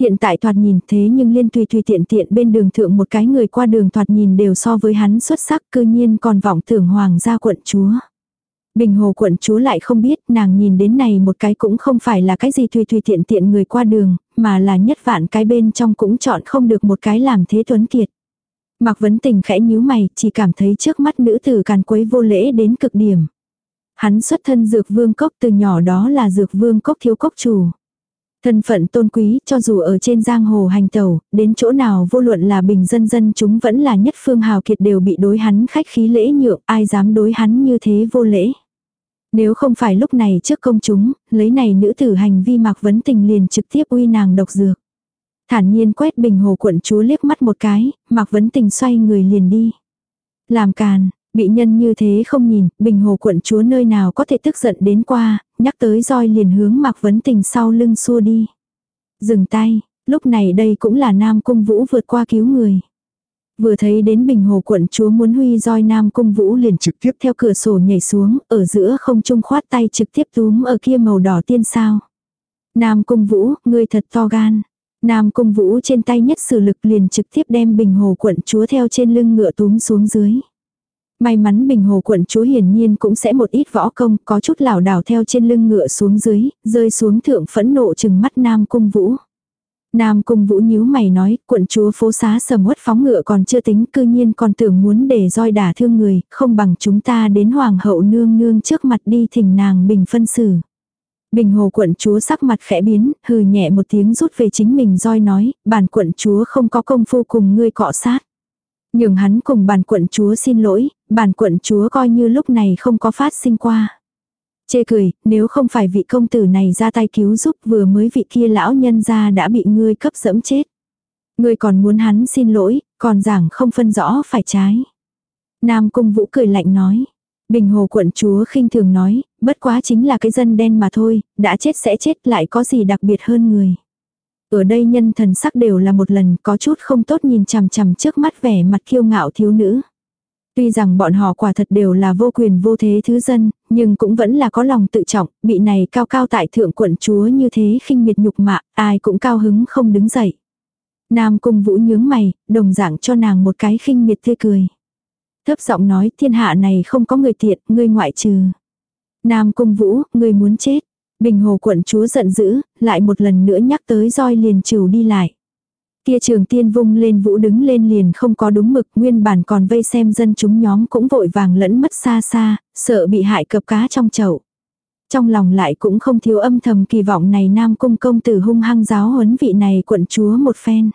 Speaker 1: Hiện tại thoạt nhìn thế nhưng liên tùy tùy tiện tiện bên đường thượng một cái người qua đường thoạt nhìn đều so với hắn xuất sắc cư nhiên còn vọng tưởng hoàng gia quận chúa. Bình hồ quận chúa lại không biết nàng nhìn đến này một cái cũng không phải là cái gì tùy tùy tiện tiện người qua đường, mà là nhất vạn cái bên trong cũng chọn không được một cái làm thế tuấn kiệt. Mạc Vấn Tình khẽ nhíu mày, chỉ cảm thấy trước mắt nữ tử càn quấy vô lễ đến cực điểm. Hắn xuất thân dược vương cốc từ nhỏ đó là dược vương cốc thiếu cốc chủ. Thân phận tôn quý cho dù ở trên giang hồ hành tẩu, đến chỗ nào vô luận là bình dân dân chúng vẫn là nhất phương hào kiệt đều bị đối hắn khách khí lễ nhượng, ai dám đối hắn như thế vô lễ. Nếu không phải lúc này trước công chúng, lấy này nữ tử hành vi mạc vấn tình liền trực tiếp uy nàng độc dược. Thản nhiên quét bình hồ quận chúa liếc mắt một cái, mạc vấn tình xoay người liền đi. Làm càn, bị nhân như thế không nhìn, bình hồ quận chúa nơi nào có thể tức giận đến qua, nhắc tới roi liền hướng mạc vấn tình sau lưng xua đi. Dừng tay, lúc này đây cũng là nam cung vũ vượt qua cứu người. Vừa thấy đến bình hồ quận chúa muốn huy roi nam cung vũ liền trực tiếp theo cửa sổ nhảy xuống, ở giữa không trung khoát tay trực tiếp túm ở kia màu đỏ tiên sao. Nam cung vũ, ngươi thật to gan. Nam cung vũ trên tay nhất sử lực liền trực tiếp đem bình hồ quận chúa theo trên lưng ngựa túm xuống dưới. May mắn bình hồ quận chúa hiển nhiên cũng sẽ một ít võ công, có chút lảo đảo theo trên lưng ngựa xuống dưới, rơi xuống thượng phẫn nộ chừng mắt Nam cung vũ. Nam cung vũ nhíu mày nói, quận chúa phố xá sầm uất phóng ngựa còn chưa tính, cư nhiên còn tưởng muốn để roi đả thương người, không bằng chúng ta đến hoàng hậu nương nương trước mặt đi thỉnh nàng bình phân xử. Bình hồ quận chúa sắc mặt khẽ biến, hừ nhẹ một tiếng rút về chính mình roi nói, bản quận chúa không có công phu cùng ngươi cọ sát. Nhường hắn cùng bản quận chúa xin lỗi, bản quận chúa coi như lúc này không có phát sinh qua. Chê cười, nếu không phải vị công tử này ra tay cứu giúp vừa mới vị kia lão nhân ra đã bị ngươi cấp dẫm chết. Ngươi còn muốn hắn xin lỗi, còn giảng không phân rõ phải trái. Nam cung vũ cười lạnh nói. Bình hồ quận chúa khinh thường nói, bất quá chính là cái dân đen mà thôi, đã chết sẽ chết lại có gì đặc biệt hơn người. Ở đây nhân thần sắc đều là một lần có chút không tốt nhìn chằm chằm trước mắt vẻ mặt kiêu ngạo thiếu nữ. Tuy rằng bọn họ quả thật đều là vô quyền vô thế thứ dân, nhưng cũng vẫn là có lòng tự trọng, bị này cao cao tại thượng quận chúa như thế khinh miệt nhục mạ, ai cũng cao hứng không đứng dậy. Nam cung vũ nhướng mày, đồng dạng cho nàng một cái khinh miệt tươi cười. Thấp giọng nói thiên hạ này không có người tiện, ngươi ngoại trừ. Nam cung vũ, người muốn chết. Bình hồ quận chúa giận dữ, lại một lần nữa nhắc tới roi liền trừ đi lại. Kia trường tiên vung lên vũ đứng lên liền không có đúng mực, nguyên bản còn vây xem dân chúng nhóm cũng vội vàng lẫn mất xa xa, sợ bị hại cập cá trong chậu. Trong lòng lại cũng không thiếu âm thầm kỳ vọng này nam cung công tử hung hăng giáo huấn vị này quận chúa một phen.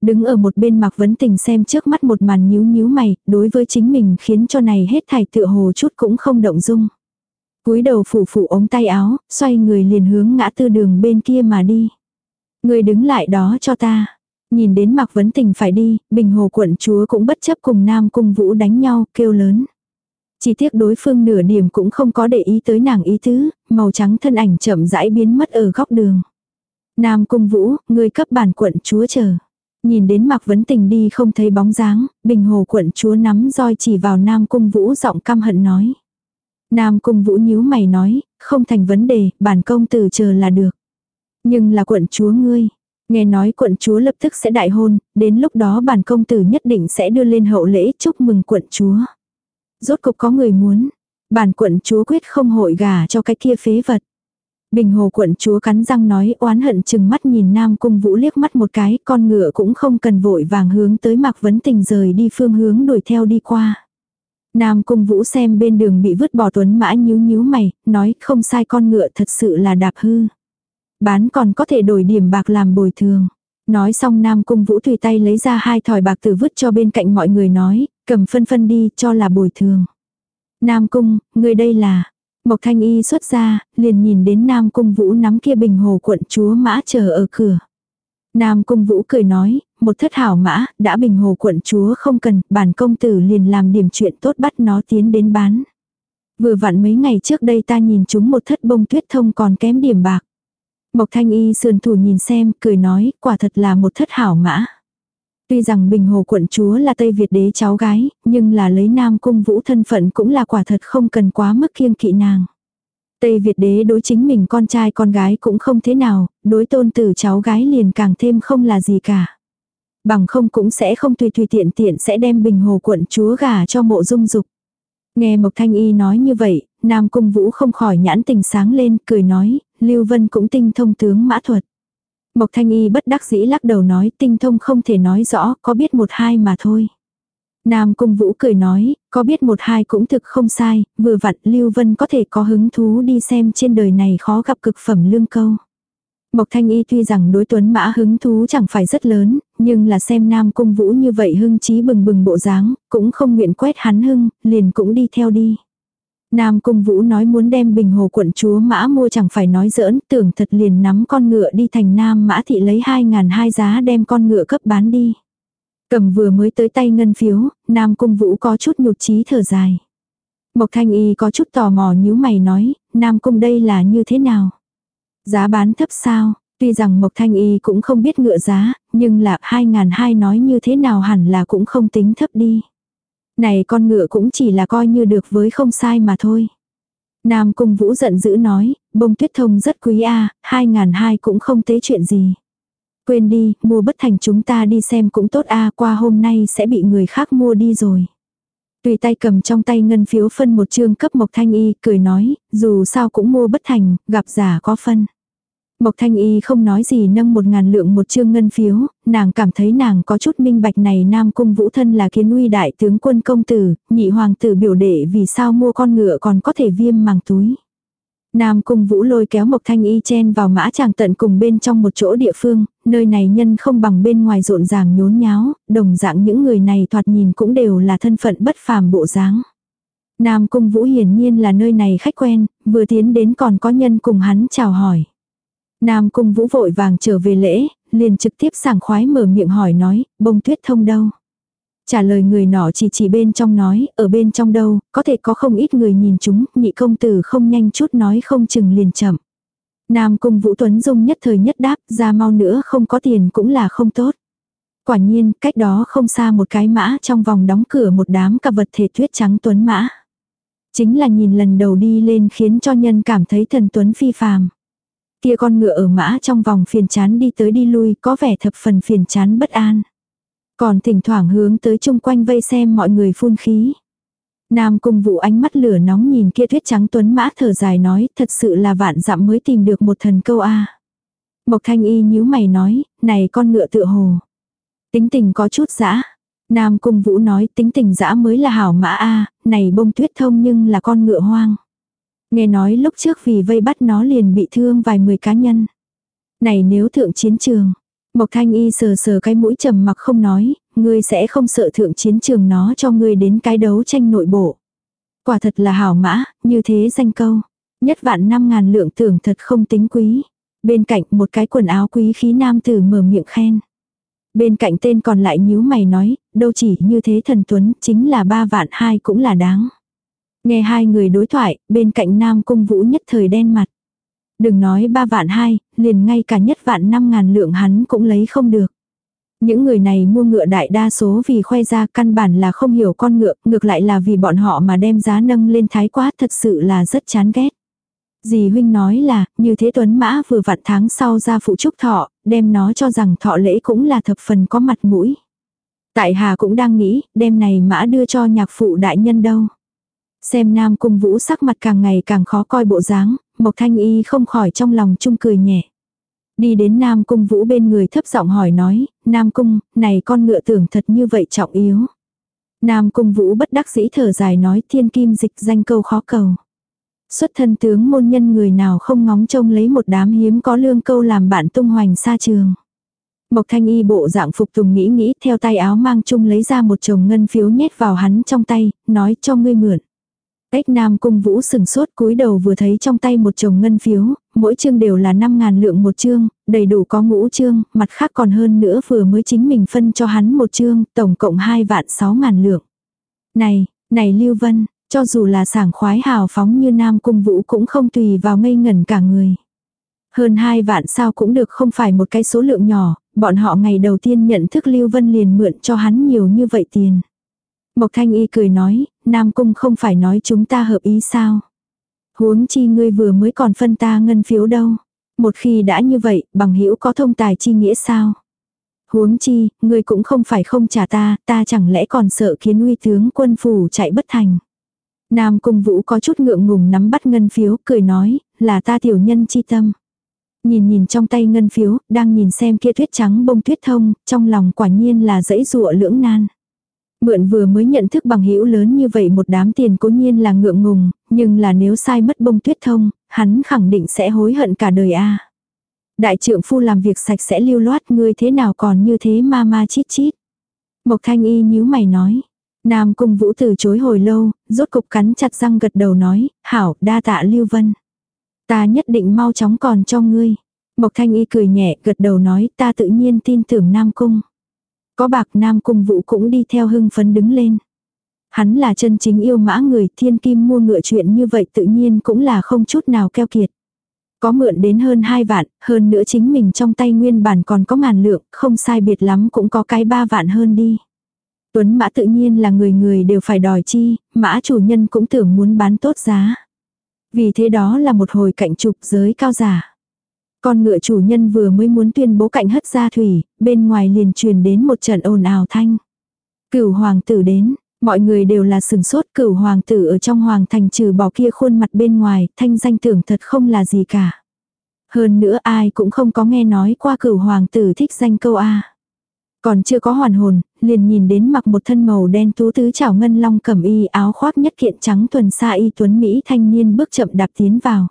Speaker 1: Đứng ở một bên mặc vấn tình xem trước mắt một màn nhíu nhíu mày, đối với chính mình khiến cho này hết thảy tựa hồ chút cũng không động dung cúi đầu phủ phủ ống tay áo, xoay người liền hướng ngã tư đường bên kia mà đi. Người đứng lại đó cho ta. Nhìn đến Mạc Vấn Tình phải đi, Bình Hồ quận chúa cũng bất chấp cùng Nam Cung Vũ đánh nhau, kêu lớn. Chỉ tiếc đối phương nửa điểm cũng không có để ý tới nàng ý tứ, màu trắng thân ảnh chậm rãi biến mất ở góc đường. Nam Cung Vũ, người cấp bản quận chúa chờ. Nhìn đến Mạc Vấn Tình đi không thấy bóng dáng, Bình Hồ quận chúa nắm roi chỉ vào Nam Cung Vũ giọng căm hận nói. Nam Cung Vũ nhíu mày nói, không thành vấn đề, bản công tử chờ là được. Nhưng là quận chúa ngươi, Nghe nói quận chúa lập tức sẽ đại hôn, đến lúc đó bản công tử nhất định sẽ đưa lên hậu lễ chúc mừng quận chúa. Rốt cục có người muốn, bản quận chúa quyết không hội gà cho cái kia phế vật. Bình hồ quận chúa cắn răng nói oán hận chừng mắt nhìn nam cung vũ liếc mắt một cái, con ngựa cũng không cần vội vàng hướng tới mạc vấn tình rời đi phương hướng đuổi theo đi qua. Nam cung vũ xem bên đường bị vứt bỏ tuấn mã nhíu nhíu mày, nói không sai con ngựa thật sự là đạp hư. Bán còn có thể đổi điểm bạc làm bồi thường. Nói xong Nam Cung Vũ tùy tay lấy ra hai thỏi bạc từ vứt cho bên cạnh mọi người nói, cầm phân phân đi cho là bồi thường. Nam Cung, người đây là... Mộc Thanh Y xuất ra, liền nhìn đến Nam Cung Vũ nắm kia bình hồ quận chúa mã chờ ở cửa. Nam Cung Vũ cười nói, một thất hảo mã, đã bình hồ quận chúa không cần, bản công tử liền làm điểm chuyện tốt bắt nó tiến đến bán. Vừa vặn mấy ngày trước đây ta nhìn chúng một thất bông tuyết thông còn kém điểm bạc. Mộc thanh y sườn thủ nhìn xem, cười nói, quả thật là một thất hảo mã. Tuy rằng Bình Hồ quận chúa là Tây Việt đế cháu gái, nhưng là lấy Nam Cung Vũ thân phận cũng là quả thật không cần quá mức kiêng kỵ nàng. Tây Việt đế đối chính mình con trai con gái cũng không thế nào, đối tôn tử cháu gái liền càng thêm không là gì cả. Bằng không cũng sẽ không tùy tùy tiện tiện sẽ đem Bình Hồ quận chúa gả cho mộ dung dục. Nghe Mộc Thanh Y nói như vậy, Nam Cung Vũ không khỏi nhãn tình sáng lên, cười nói, Lưu Vân cũng tinh thông tướng mã thuật. Mộc Thanh Y bất đắc dĩ lắc đầu nói tinh thông không thể nói rõ, có biết một hai mà thôi. Nam Cung Vũ cười nói, có biết một hai cũng thực không sai, vừa vặn Lưu Vân có thể có hứng thú đi xem trên đời này khó gặp cực phẩm lương câu. Mộc Thanh Y tuy rằng đối tuấn mã hứng thú chẳng phải rất lớn, nhưng là xem Nam Cung Vũ như vậy hưng trí bừng bừng bộ dáng, cũng không nguyện quét hắn hưng, liền cũng đi theo đi. Nam Cung Vũ nói muốn đem bình hồ quận chúa mã mua chẳng phải nói giỡn, tưởng thật liền nắm con ngựa đi thành Nam mã thị lấy hai ngàn hai giá đem con ngựa cấp bán đi. Cầm vừa mới tới tay ngân phiếu, Nam Cung Vũ có chút nhụt chí thở dài. Mộc Thanh Y có chút tò mò nhíu mày nói, Nam Cung đây là như thế nào? Giá bán thấp sao? Tuy rằng Mộc Thanh Y cũng không biết ngựa giá, nhưng là hai ngàn hai nói như thế nào hẳn là cũng không tính thấp đi. Này con ngựa cũng chỉ là coi như được với không sai mà thôi. Nam Cung Vũ giận dữ nói, bông tuyết thông rất quý a hai ngàn hai cũng không tế chuyện gì. Quên đi, mua bất thành chúng ta đi xem cũng tốt a qua hôm nay sẽ bị người khác mua đi rồi. Tùy tay cầm trong tay ngân phiếu phân một chương cấp Mộc Thanh Y, cười nói, dù sao cũng mua bất thành, gặp giả có phân. Mộc Thanh Y không nói gì nâng một ngàn lượng một chương ngân phiếu, nàng cảm thấy nàng có chút minh bạch này Nam Cung Vũ Thân là kiến uy đại tướng quân công tử, nhị hoàng tử biểu đệ vì sao mua con ngựa còn có thể viêm màng túi. Nam Cung Vũ lôi kéo Mộc Thanh Y chen vào mã chàng tận cùng bên trong một chỗ địa phương, nơi này nhân không bằng bên ngoài rộn ràng nhốn nháo, đồng dạng những người này thoạt nhìn cũng đều là thân phận bất phàm bộ dáng. Nam Cung Vũ hiển nhiên là nơi này khách quen, vừa tiến đến còn có nhân cùng hắn chào hỏi. Nam Cung Vũ vội vàng trở về lễ, liền trực tiếp sảng khoái mở miệng hỏi nói, bông tuyết thông đâu. Trả lời người nọ chỉ chỉ bên trong nói, ở bên trong đâu, có thể có không ít người nhìn chúng, nhị công tử không nhanh chút nói không chừng liền chậm. Nam cung Vũ Tuấn Dung nhất thời nhất đáp, ra mau nữa không có tiền cũng là không tốt. Quả nhiên, cách đó không xa một cái mã trong vòng đóng cửa một đám cặp vật thể tuyết trắng tuấn mã. Chính là nhìn lần đầu đi lên khiến cho nhân cảm thấy thần tuấn phi phàm. Kia con ngựa ở mã trong vòng phiền chán đi tới đi lui có vẻ thập phần phiền chán bất an. Còn thỉnh thoảng hướng tới chung quanh vây xem mọi người phun khí. Nam cung vụ ánh mắt lửa nóng nhìn kia tuyết trắng tuấn mã thở dài nói thật sự là vạn dặm mới tìm được một thần câu A. Mộc thanh y nhíu mày nói, này con ngựa tựa hồ. Tính tình có chút dã. Nam cung vũ nói tính tình dã mới là hảo mã A, này bông tuyết thông nhưng là con ngựa hoang. Nghe nói lúc trước vì vây bắt nó liền bị thương vài mười cá nhân. Này nếu thượng chiến trường, Mộc Thanh Y sờ sờ cái mũi trầm mặc không nói, ngươi sẽ không sợ thượng chiến trường nó cho ngươi đến cái đấu tranh nội bộ. Quả thật là hảo mã, như thế danh câu. Nhất vạn năm ngàn lượng tưởng thật không tính quý. Bên cạnh một cái quần áo quý khí nam tử mở miệng khen. Bên cạnh tên còn lại nhíu mày nói, đâu chỉ như thế thần tuấn, chính là ba vạn hai cũng là đáng. Nghe hai người đối thoại, bên cạnh nam cung vũ nhất thời đen mặt. Đừng nói ba vạn hai, liền ngay cả nhất vạn năm ngàn lượng hắn cũng lấy không được. Những người này mua ngựa đại đa số vì khoe ra căn bản là không hiểu con ngựa, ngược lại là vì bọn họ mà đem giá nâng lên thái quá thật sự là rất chán ghét. Dì huynh nói là, như thế tuấn mã vừa vặn tháng sau ra phụ trúc thọ, đem nó cho rằng thọ lễ cũng là thập phần có mặt mũi. Tại Hà cũng đang nghĩ, đem này mã đưa cho nhạc phụ đại nhân đâu. Xem Nam Cung Vũ sắc mặt càng ngày càng khó coi bộ dáng, Mộc Thanh Y không khỏi trong lòng chung cười nhẹ. Đi đến Nam Cung Vũ bên người thấp giọng hỏi nói, Nam Cung, này con ngựa tưởng thật như vậy trọng yếu. Nam Cung Vũ bất đắc dĩ thở dài nói thiên kim dịch danh câu khó cầu. Xuất thân tướng môn nhân người nào không ngóng trông lấy một đám hiếm có lương câu làm bạn tung hoành xa trường. Mộc thanh y bộ dạng phục tùng nghĩ nghĩ theo tay áo mang chung lấy ra một chồng ngân phiếu nhét vào hắn trong tay, nói cho ngươi mượn. Cách Nam Cung Vũ sừng sốt cúi đầu vừa thấy trong tay một chồng ngân phiếu, mỗi chương đều là 5 ngàn lượng một chương, đầy đủ có ngũ chương, mặt khác còn hơn nữa vừa mới chính mình phân cho hắn một chương, tổng cộng 2 vạn 6 ngàn lượng. Này, này Lưu Vân, cho dù là sảng khoái hào phóng như Nam Cung Vũ cũng không tùy vào ngây ngẩn cả người. Hơn 2 vạn sao cũng được không phải một cái số lượng nhỏ, bọn họ ngày đầu tiên nhận thức Lưu Vân liền mượn cho hắn nhiều như vậy tiền. Mộc Thanh Y cười nói, Nam Cung không phải nói chúng ta hợp ý sao. Huống chi ngươi vừa mới còn phân ta ngân phiếu đâu. Một khi đã như vậy, bằng hữu có thông tài chi nghĩa sao? Huống chi, ngươi cũng không phải không trả ta, ta chẳng lẽ còn sợ kiến uy tướng quân phủ chạy bất thành. Nam Cung Vũ có chút ngượng ngùng nắm bắt ngân phiếu, cười nói, là ta tiểu nhân chi tâm. Nhìn nhìn trong tay ngân phiếu, đang nhìn xem kia tuyết trắng bông tuyết thông, trong lòng quả nhiên là dãy rụa lưỡng nan. Mượn vừa mới nhận thức bằng hữu lớn như vậy một đám tiền cố nhiên là ngượng ngùng, nhưng là nếu sai mất bông tuyết thông, hắn khẳng định sẽ hối hận cả đời a. Đại trượng phu làm việc sạch sẽ lưu loát ngươi thế nào còn như thế ma ma chít chít. Mộc thanh y nhíu mày nói. Nam cung vũ từ chối hồi lâu, rốt cục cắn chặt răng gật đầu nói, hảo, đa tạ Lưu Vân. Ta nhất định mau chóng còn cho ngươi. Mộc thanh y cười nhẹ gật đầu nói ta tự nhiên tin tưởng Nam cung. Có bạc Nam cung vũ cũng đi theo hưng phấn đứng lên. Hắn là chân chính yêu mã người thiên kim mua ngựa chuyện như vậy tự nhiên cũng là không chút nào keo kiệt. Có mượn đến hơn hai vạn, hơn nữa chính mình trong tay nguyên bản còn có ngàn lượng, không sai biệt lắm cũng có cái ba vạn hơn đi. Tuấn mã tự nhiên là người người đều phải đòi chi, mã chủ nhân cũng tưởng muốn bán tốt giá. Vì thế đó là một hồi cạnh trục giới cao giả. Con ngựa chủ nhân vừa mới muốn tuyên bố cạnh hất ra thủy, bên ngoài liền truyền đến một trận ồn ào thanh. Cửu hoàng tử đến, mọi người đều là sừng sốt cửu hoàng tử ở trong hoàng thành trừ bỏ kia khuôn mặt bên ngoài, thanh danh tưởng thật không là gì cả. Hơn nữa ai cũng không có nghe nói qua cửu hoàng tử thích danh câu A. Còn chưa có hoàn hồn, liền nhìn đến mặc một thân màu đen tú tứ chảo ngân long cẩm y áo khoác nhất kiện trắng tuần xa y tuấn Mỹ thanh niên bước chậm đạp tiến vào.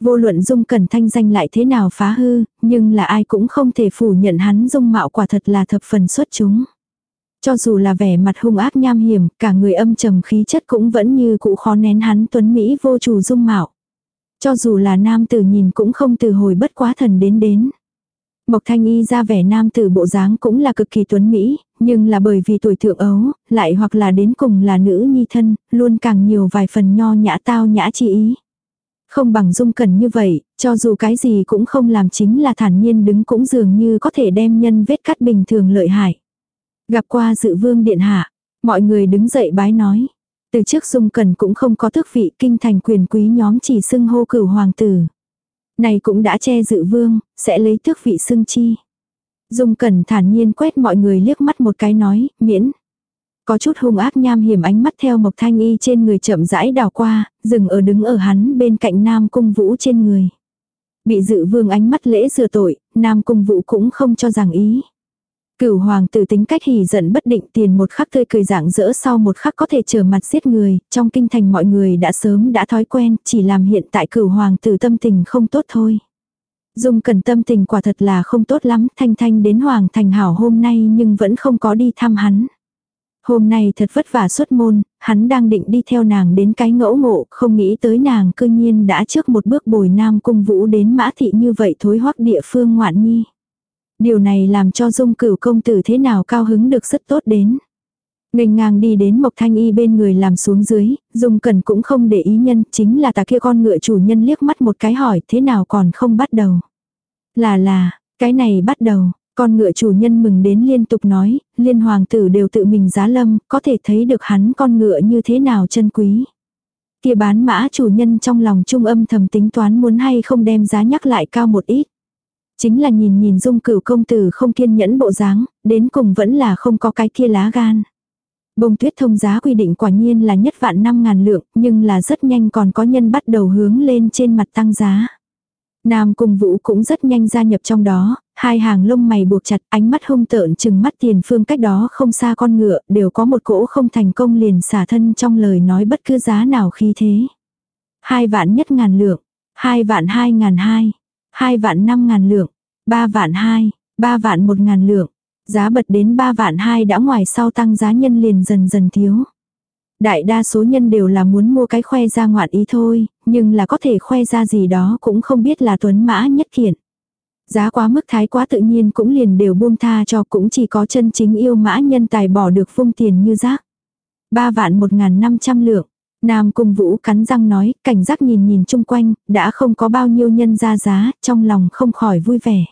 Speaker 1: Vô luận dung cẩn thanh danh lại thế nào phá hư, nhưng là ai cũng không thể phủ nhận hắn dung mạo quả thật là thập phần xuất chúng. Cho dù là vẻ mặt hung ác nham hiểm, cả người âm trầm khí chất cũng vẫn như cũ khó nén hắn tuấn Mỹ vô chủ dung mạo. Cho dù là nam tử nhìn cũng không từ hồi bất quá thần đến đến. Mộc Thanh Y ra vẻ nam tử bộ dáng cũng là cực kỳ tuấn Mỹ, nhưng là bởi vì tuổi thượng ấu, lại hoặc là đến cùng là nữ nhi thân, luôn càng nhiều vài phần nho nhã tao nhã chi ý. Không bằng dung cần như vậy, cho dù cái gì cũng không làm chính là thản nhiên đứng cũng dường như có thể đem nhân vết cắt bình thường lợi hại. Gặp qua dự vương điện hạ, mọi người đứng dậy bái nói. Từ trước dung cần cũng không có tước vị kinh thành quyền quý nhóm chỉ xưng hô cửu hoàng tử. Này cũng đã che dự vương, sẽ lấy tước vị xưng chi. Dung cần thản nhiên quét mọi người liếc mắt một cái nói, miễn. Có chút hung ác nham hiểm ánh mắt theo Mộc Thanh Y trên người chậm rãi đào qua, dừng ở đứng ở hắn bên cạnh Nam Cung Vũ trên người. Bị dự vương ánh mắt lễ sửa tội, Nam Cung Vũ cũng không cho rằng ý. Cửu hoàng tử tính cách hỉ giận bất định tiền một khắc tươi cười dạng dỡ sau một khắc có thể trở mặt giết người, trong kinh thành mọi người đã sớm đã thói quen, chỉ làm hiện tại cửu hoàng tử tâm tình không tốt thôi. Dung cần tâm tình quả thật là không tốt lắm, thanh thanh đến hoàng thành hảo hôm nay nhưng vẫn không có đi thăm hắn. Hôm nay thật vất vả xuất môn, hắn đang định đi theo nàng đến cái ngẫu ngộ, không nghĩ tới nàng cư nhiên đã trước một bước bồi nam cung vũ đến mã thị như vậy thối hoắc địa phương ngoạn nhi. Điều này làm cho dung cửu công tử thế nào cao hứng được rất tốt đến. Ngành ngang đi đến Mộc Thanh Y bên người làm xuống dưới, Dung cần cũng không để ý nhân, chính là tà kia con ngựa chủ nhân liếc mắt một cái hỏi thế nào còn không bắt đầu. Là là, cái này bắt đầu, con ngựa chủ nhân mừng đến liên tục nói, liên hoàng tử đều tự mình giá lâm, có thể thấy được hắn con ngựa như thế nào chân quý. Kia bán mã chủ nhân trong lòng trung âm thầm tính toán muốn hay không đem giá nhắc lại cao một ít. Chính là nhìn nhìn dung cửu công tử không kiên nhẫn bộ dáng, đến cùng vẫn là không có cái kia lá gan. Bông tuyết thông giá quy định quả nhiên là nhất vạn năm ngàn lượng, nhưng là rất nhanh còn có nhân bắt đầu hướng lên trên mặt tăng giá. Nam Cung Vũ cũng rất nhanh gia nhập trong đó, hai hàng lông mày buộc chặt, ánh mắt hung tợn chừng mắt tiền phương cách đó không xa con ngựa, đều có một cỗ không thành công liền xả thân trong lời nói bất cứ giá nào khi thế. Hai vạn nhất ngàn lượng, hai vạn hai ngàn hai, hai vạn năm ngàn lượng, ba vạn hai, ba vạn một ngàn lượng. Giá bật đến ba vạn hai đã ngoài sau tăng giá nhân liền dần dần thiếu. Đại đa số nhân đều là muốn mua cái khoe ra ngoạn ý thôi, nhưng là có thể khoe ra gì đó cũng không biết là tuấn mã nhất kiện. Giá quá mức thái quá tự nhiên cũng liền đều buông tha cho cũng chỉ có chân chính yêu mã nhân tài bỏ được phung tiền như rác. Ba vạn một ngàn năm trăm lượng. Nam cung vũ cắn răng nói, cảnh giác nhìn nhìn chung quanh, đã không có bao nhiêu nhân ra giá, trong lòng không khỏi vui vẻ.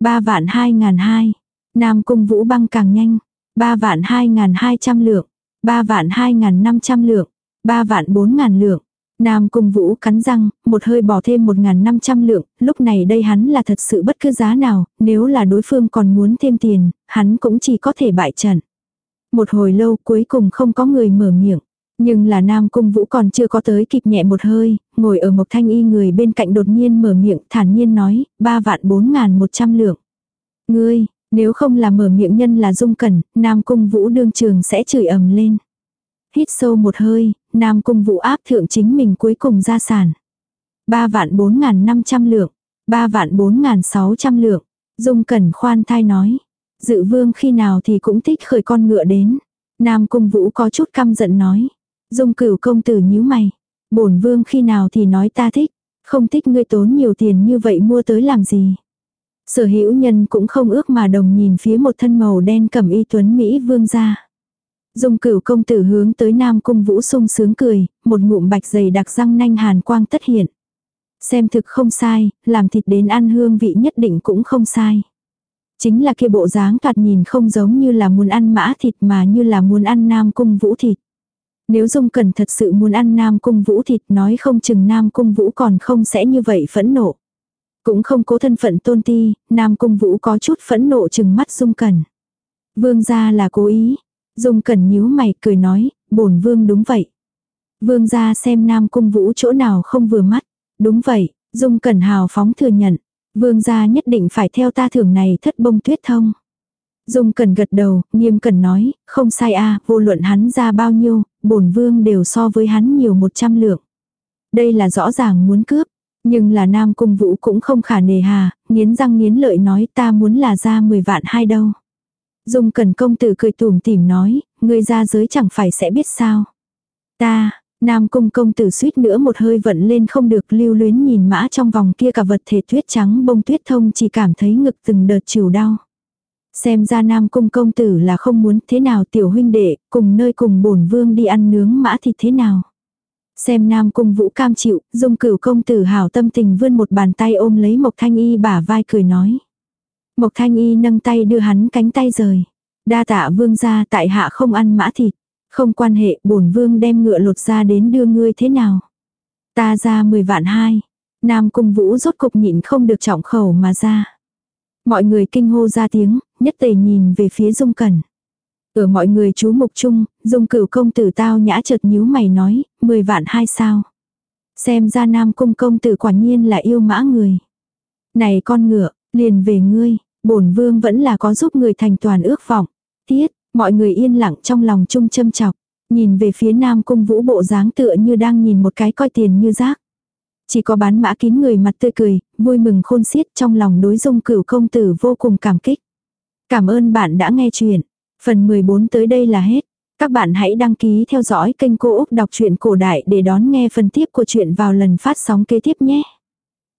Speaker 1: Ba vạn hai ngàn hai. Nam cung vũ băng càng nhanh. Ba vạn hai ngàn hai trăm lượng. Ba vạn hai ngàn năm trăm lượng. Ba vạn bốn ngàn lượng. Nam cung vũ cắn răng, một hơi bỏ thêm một ngàn năm trăm lượng, lúc này đây hắn là thật sự bất cứ giá nào, nếu là đối phương còn muốn thêm tiền, hắn cũng chỉ có thể bại trận. Một hồi lâu cuối cùng không có người mở miệng. Nhưng là Nam Cung Vũ còn chưa có tới kịp nhẹ một hơi, ngồi ở một thanh y người bên cạnh đột nhiên mở miệng thản nhiên nói, ba vạn bốn ngàn một trăm lượng. Ngươi, nếu không là mở miệng nhân là dung cẩn, Nam Cung Vũ đương trường sẽ chửi ầm lên. Hít sâu một hơi, Nam Cung Vũ áp thượng chính mình cuối cùng ra sản. ba vạn bốn ngàn năm trăm lượng. Ba vạn bốn ngàn sáu trăm lượng. Dung Cẩn khoan thai nói. Dự vương khi nào thì cũng thích khởi con ngựa đến. Nam Cung Vũ có chút căm giận nói. Dung cửu công tử nhíu mày. bổn vương khi nào thì nói ta thích. Không thích ngươi tốn nhiều tiền như vậy mua tới làm gì. Sở hữu nhân cũng không ước mà đồng nhìn phía một thân màu đen cầm y tuấn Mỹ vương ra. Dung cửu công tử hướng tới Nam Cung Vũ sung sướng cười, một ngụm bạch dày đặc răng nanh hàn quang tất hiện. Xem thực không sai, làm thịt đến ăn hương vị nhất định cũng không sai. Chính là kia bộ dáng thoạt nhìn không giống như là muốn ăn mã thịt mà như là muốn ăn Nam Cung Vũ thịt. Nếu Dung Cẩn thật sự muốn ăn Nam Cung Vũ thịt nói không chừng Nam Cung Vũ còn không sẽ như vậy phẫn nộ. Cũng không cố thân phận tôn ti, Nam Cung Vũ có chút phẫn nộ chừng mắt Dung Cẩn. Vương gia là cố ý. Dung Cẩn nhíu mày cười nói, bổn vương đúng vậy. Vương gia xem Nam Cung Vũ chỗ nào không vừa mắt. Đúng vậy, Dung Cẩn hào phóng thừa nhận. Vương gia nhất định phải theo ta thưởng này thất bông tuyết thông. Dung Cẩn gật đầu, nghiêm cẩn nói, không sai a, vô luận hắn ra bao nhiêu, bổn vương đều so với hắn nhiều một trăm lượng. Đây là rõ ràng muốn cướp, nhưng là Nam Cung Vũ cũng không khả nề hà, nghiến răng nghiến lợi nói ta muốn là ra 10 vạn hai đâu. Dung Cẩn công tử cười tủm tỉm nói, người ra giới chẳng phải sẽ biết sao. Ta, Nam Cung công tử suýt nữa một hơi vận lên không được lưu luyến nhìn mã trong vòng kia cả vật thể tuyết trắng bông tuyết thông chỉ cảm thấy ngực từng đợt chiều đau. Xem ra Nam Cung công tử là không muốn thế nào tiểu huynh đệ, cùng nơi cùng bổn vương đi ăn nướng mã thịt thế nào. Xem Nam Cung Vũ cam chịu, dung cửu công tử hảo tâm tình vươn một bàn tay ôm lấy Mộc Thanh Y bả vai cười nói. Mộc Thanh Y nâng tay đưa hắn cánh tay rời. Đa tạ vương ra tại hạ không ăn mã thịt. Không quan hệ, bổn vương đem ngựa lột ra đến đưa ngươi thế nào. Ta ra 10 vạn hai. Nam Cung Vũ rốt cục nhịn không được trọng khẩu mà ra. Mọi người kinh hô ra tiếng, nhất tề nhìn về phía Dung Cẩn. Ở mọi người chú mục chung, Dung cửu công tử tao nhã chợt nhíu mày nói, 10 vạn hai sao. Xem ra Nam Cung công tử quả nhiên là yêu mã người. Này con ngựa, liền về ngươi, bổn vương vẫn là có giúp người thành toàn ước vọng. Tiết, mọi người yên lặng trong lòng chung châm chọc, nhìn về phía Nam Cung Vũ bộ dáng tựa như đang nhìn một cái coi tiền như rác. Chỉ có bán mã kín người mặt tươi cười, vui mừng khôn xiết trong lòng đối dung cửu công tử vô cùng cảm kích. Cảm ơn bạn đã nghe chuyện. Phần 14 tới đây là hết. Các bạn hãy đăng ký theo dõi kênh Cô Úc Đọc truyện Cổ Đại để đón nghe phần tiếp của chuyện vào lần phát sóng kế tiếp nhé.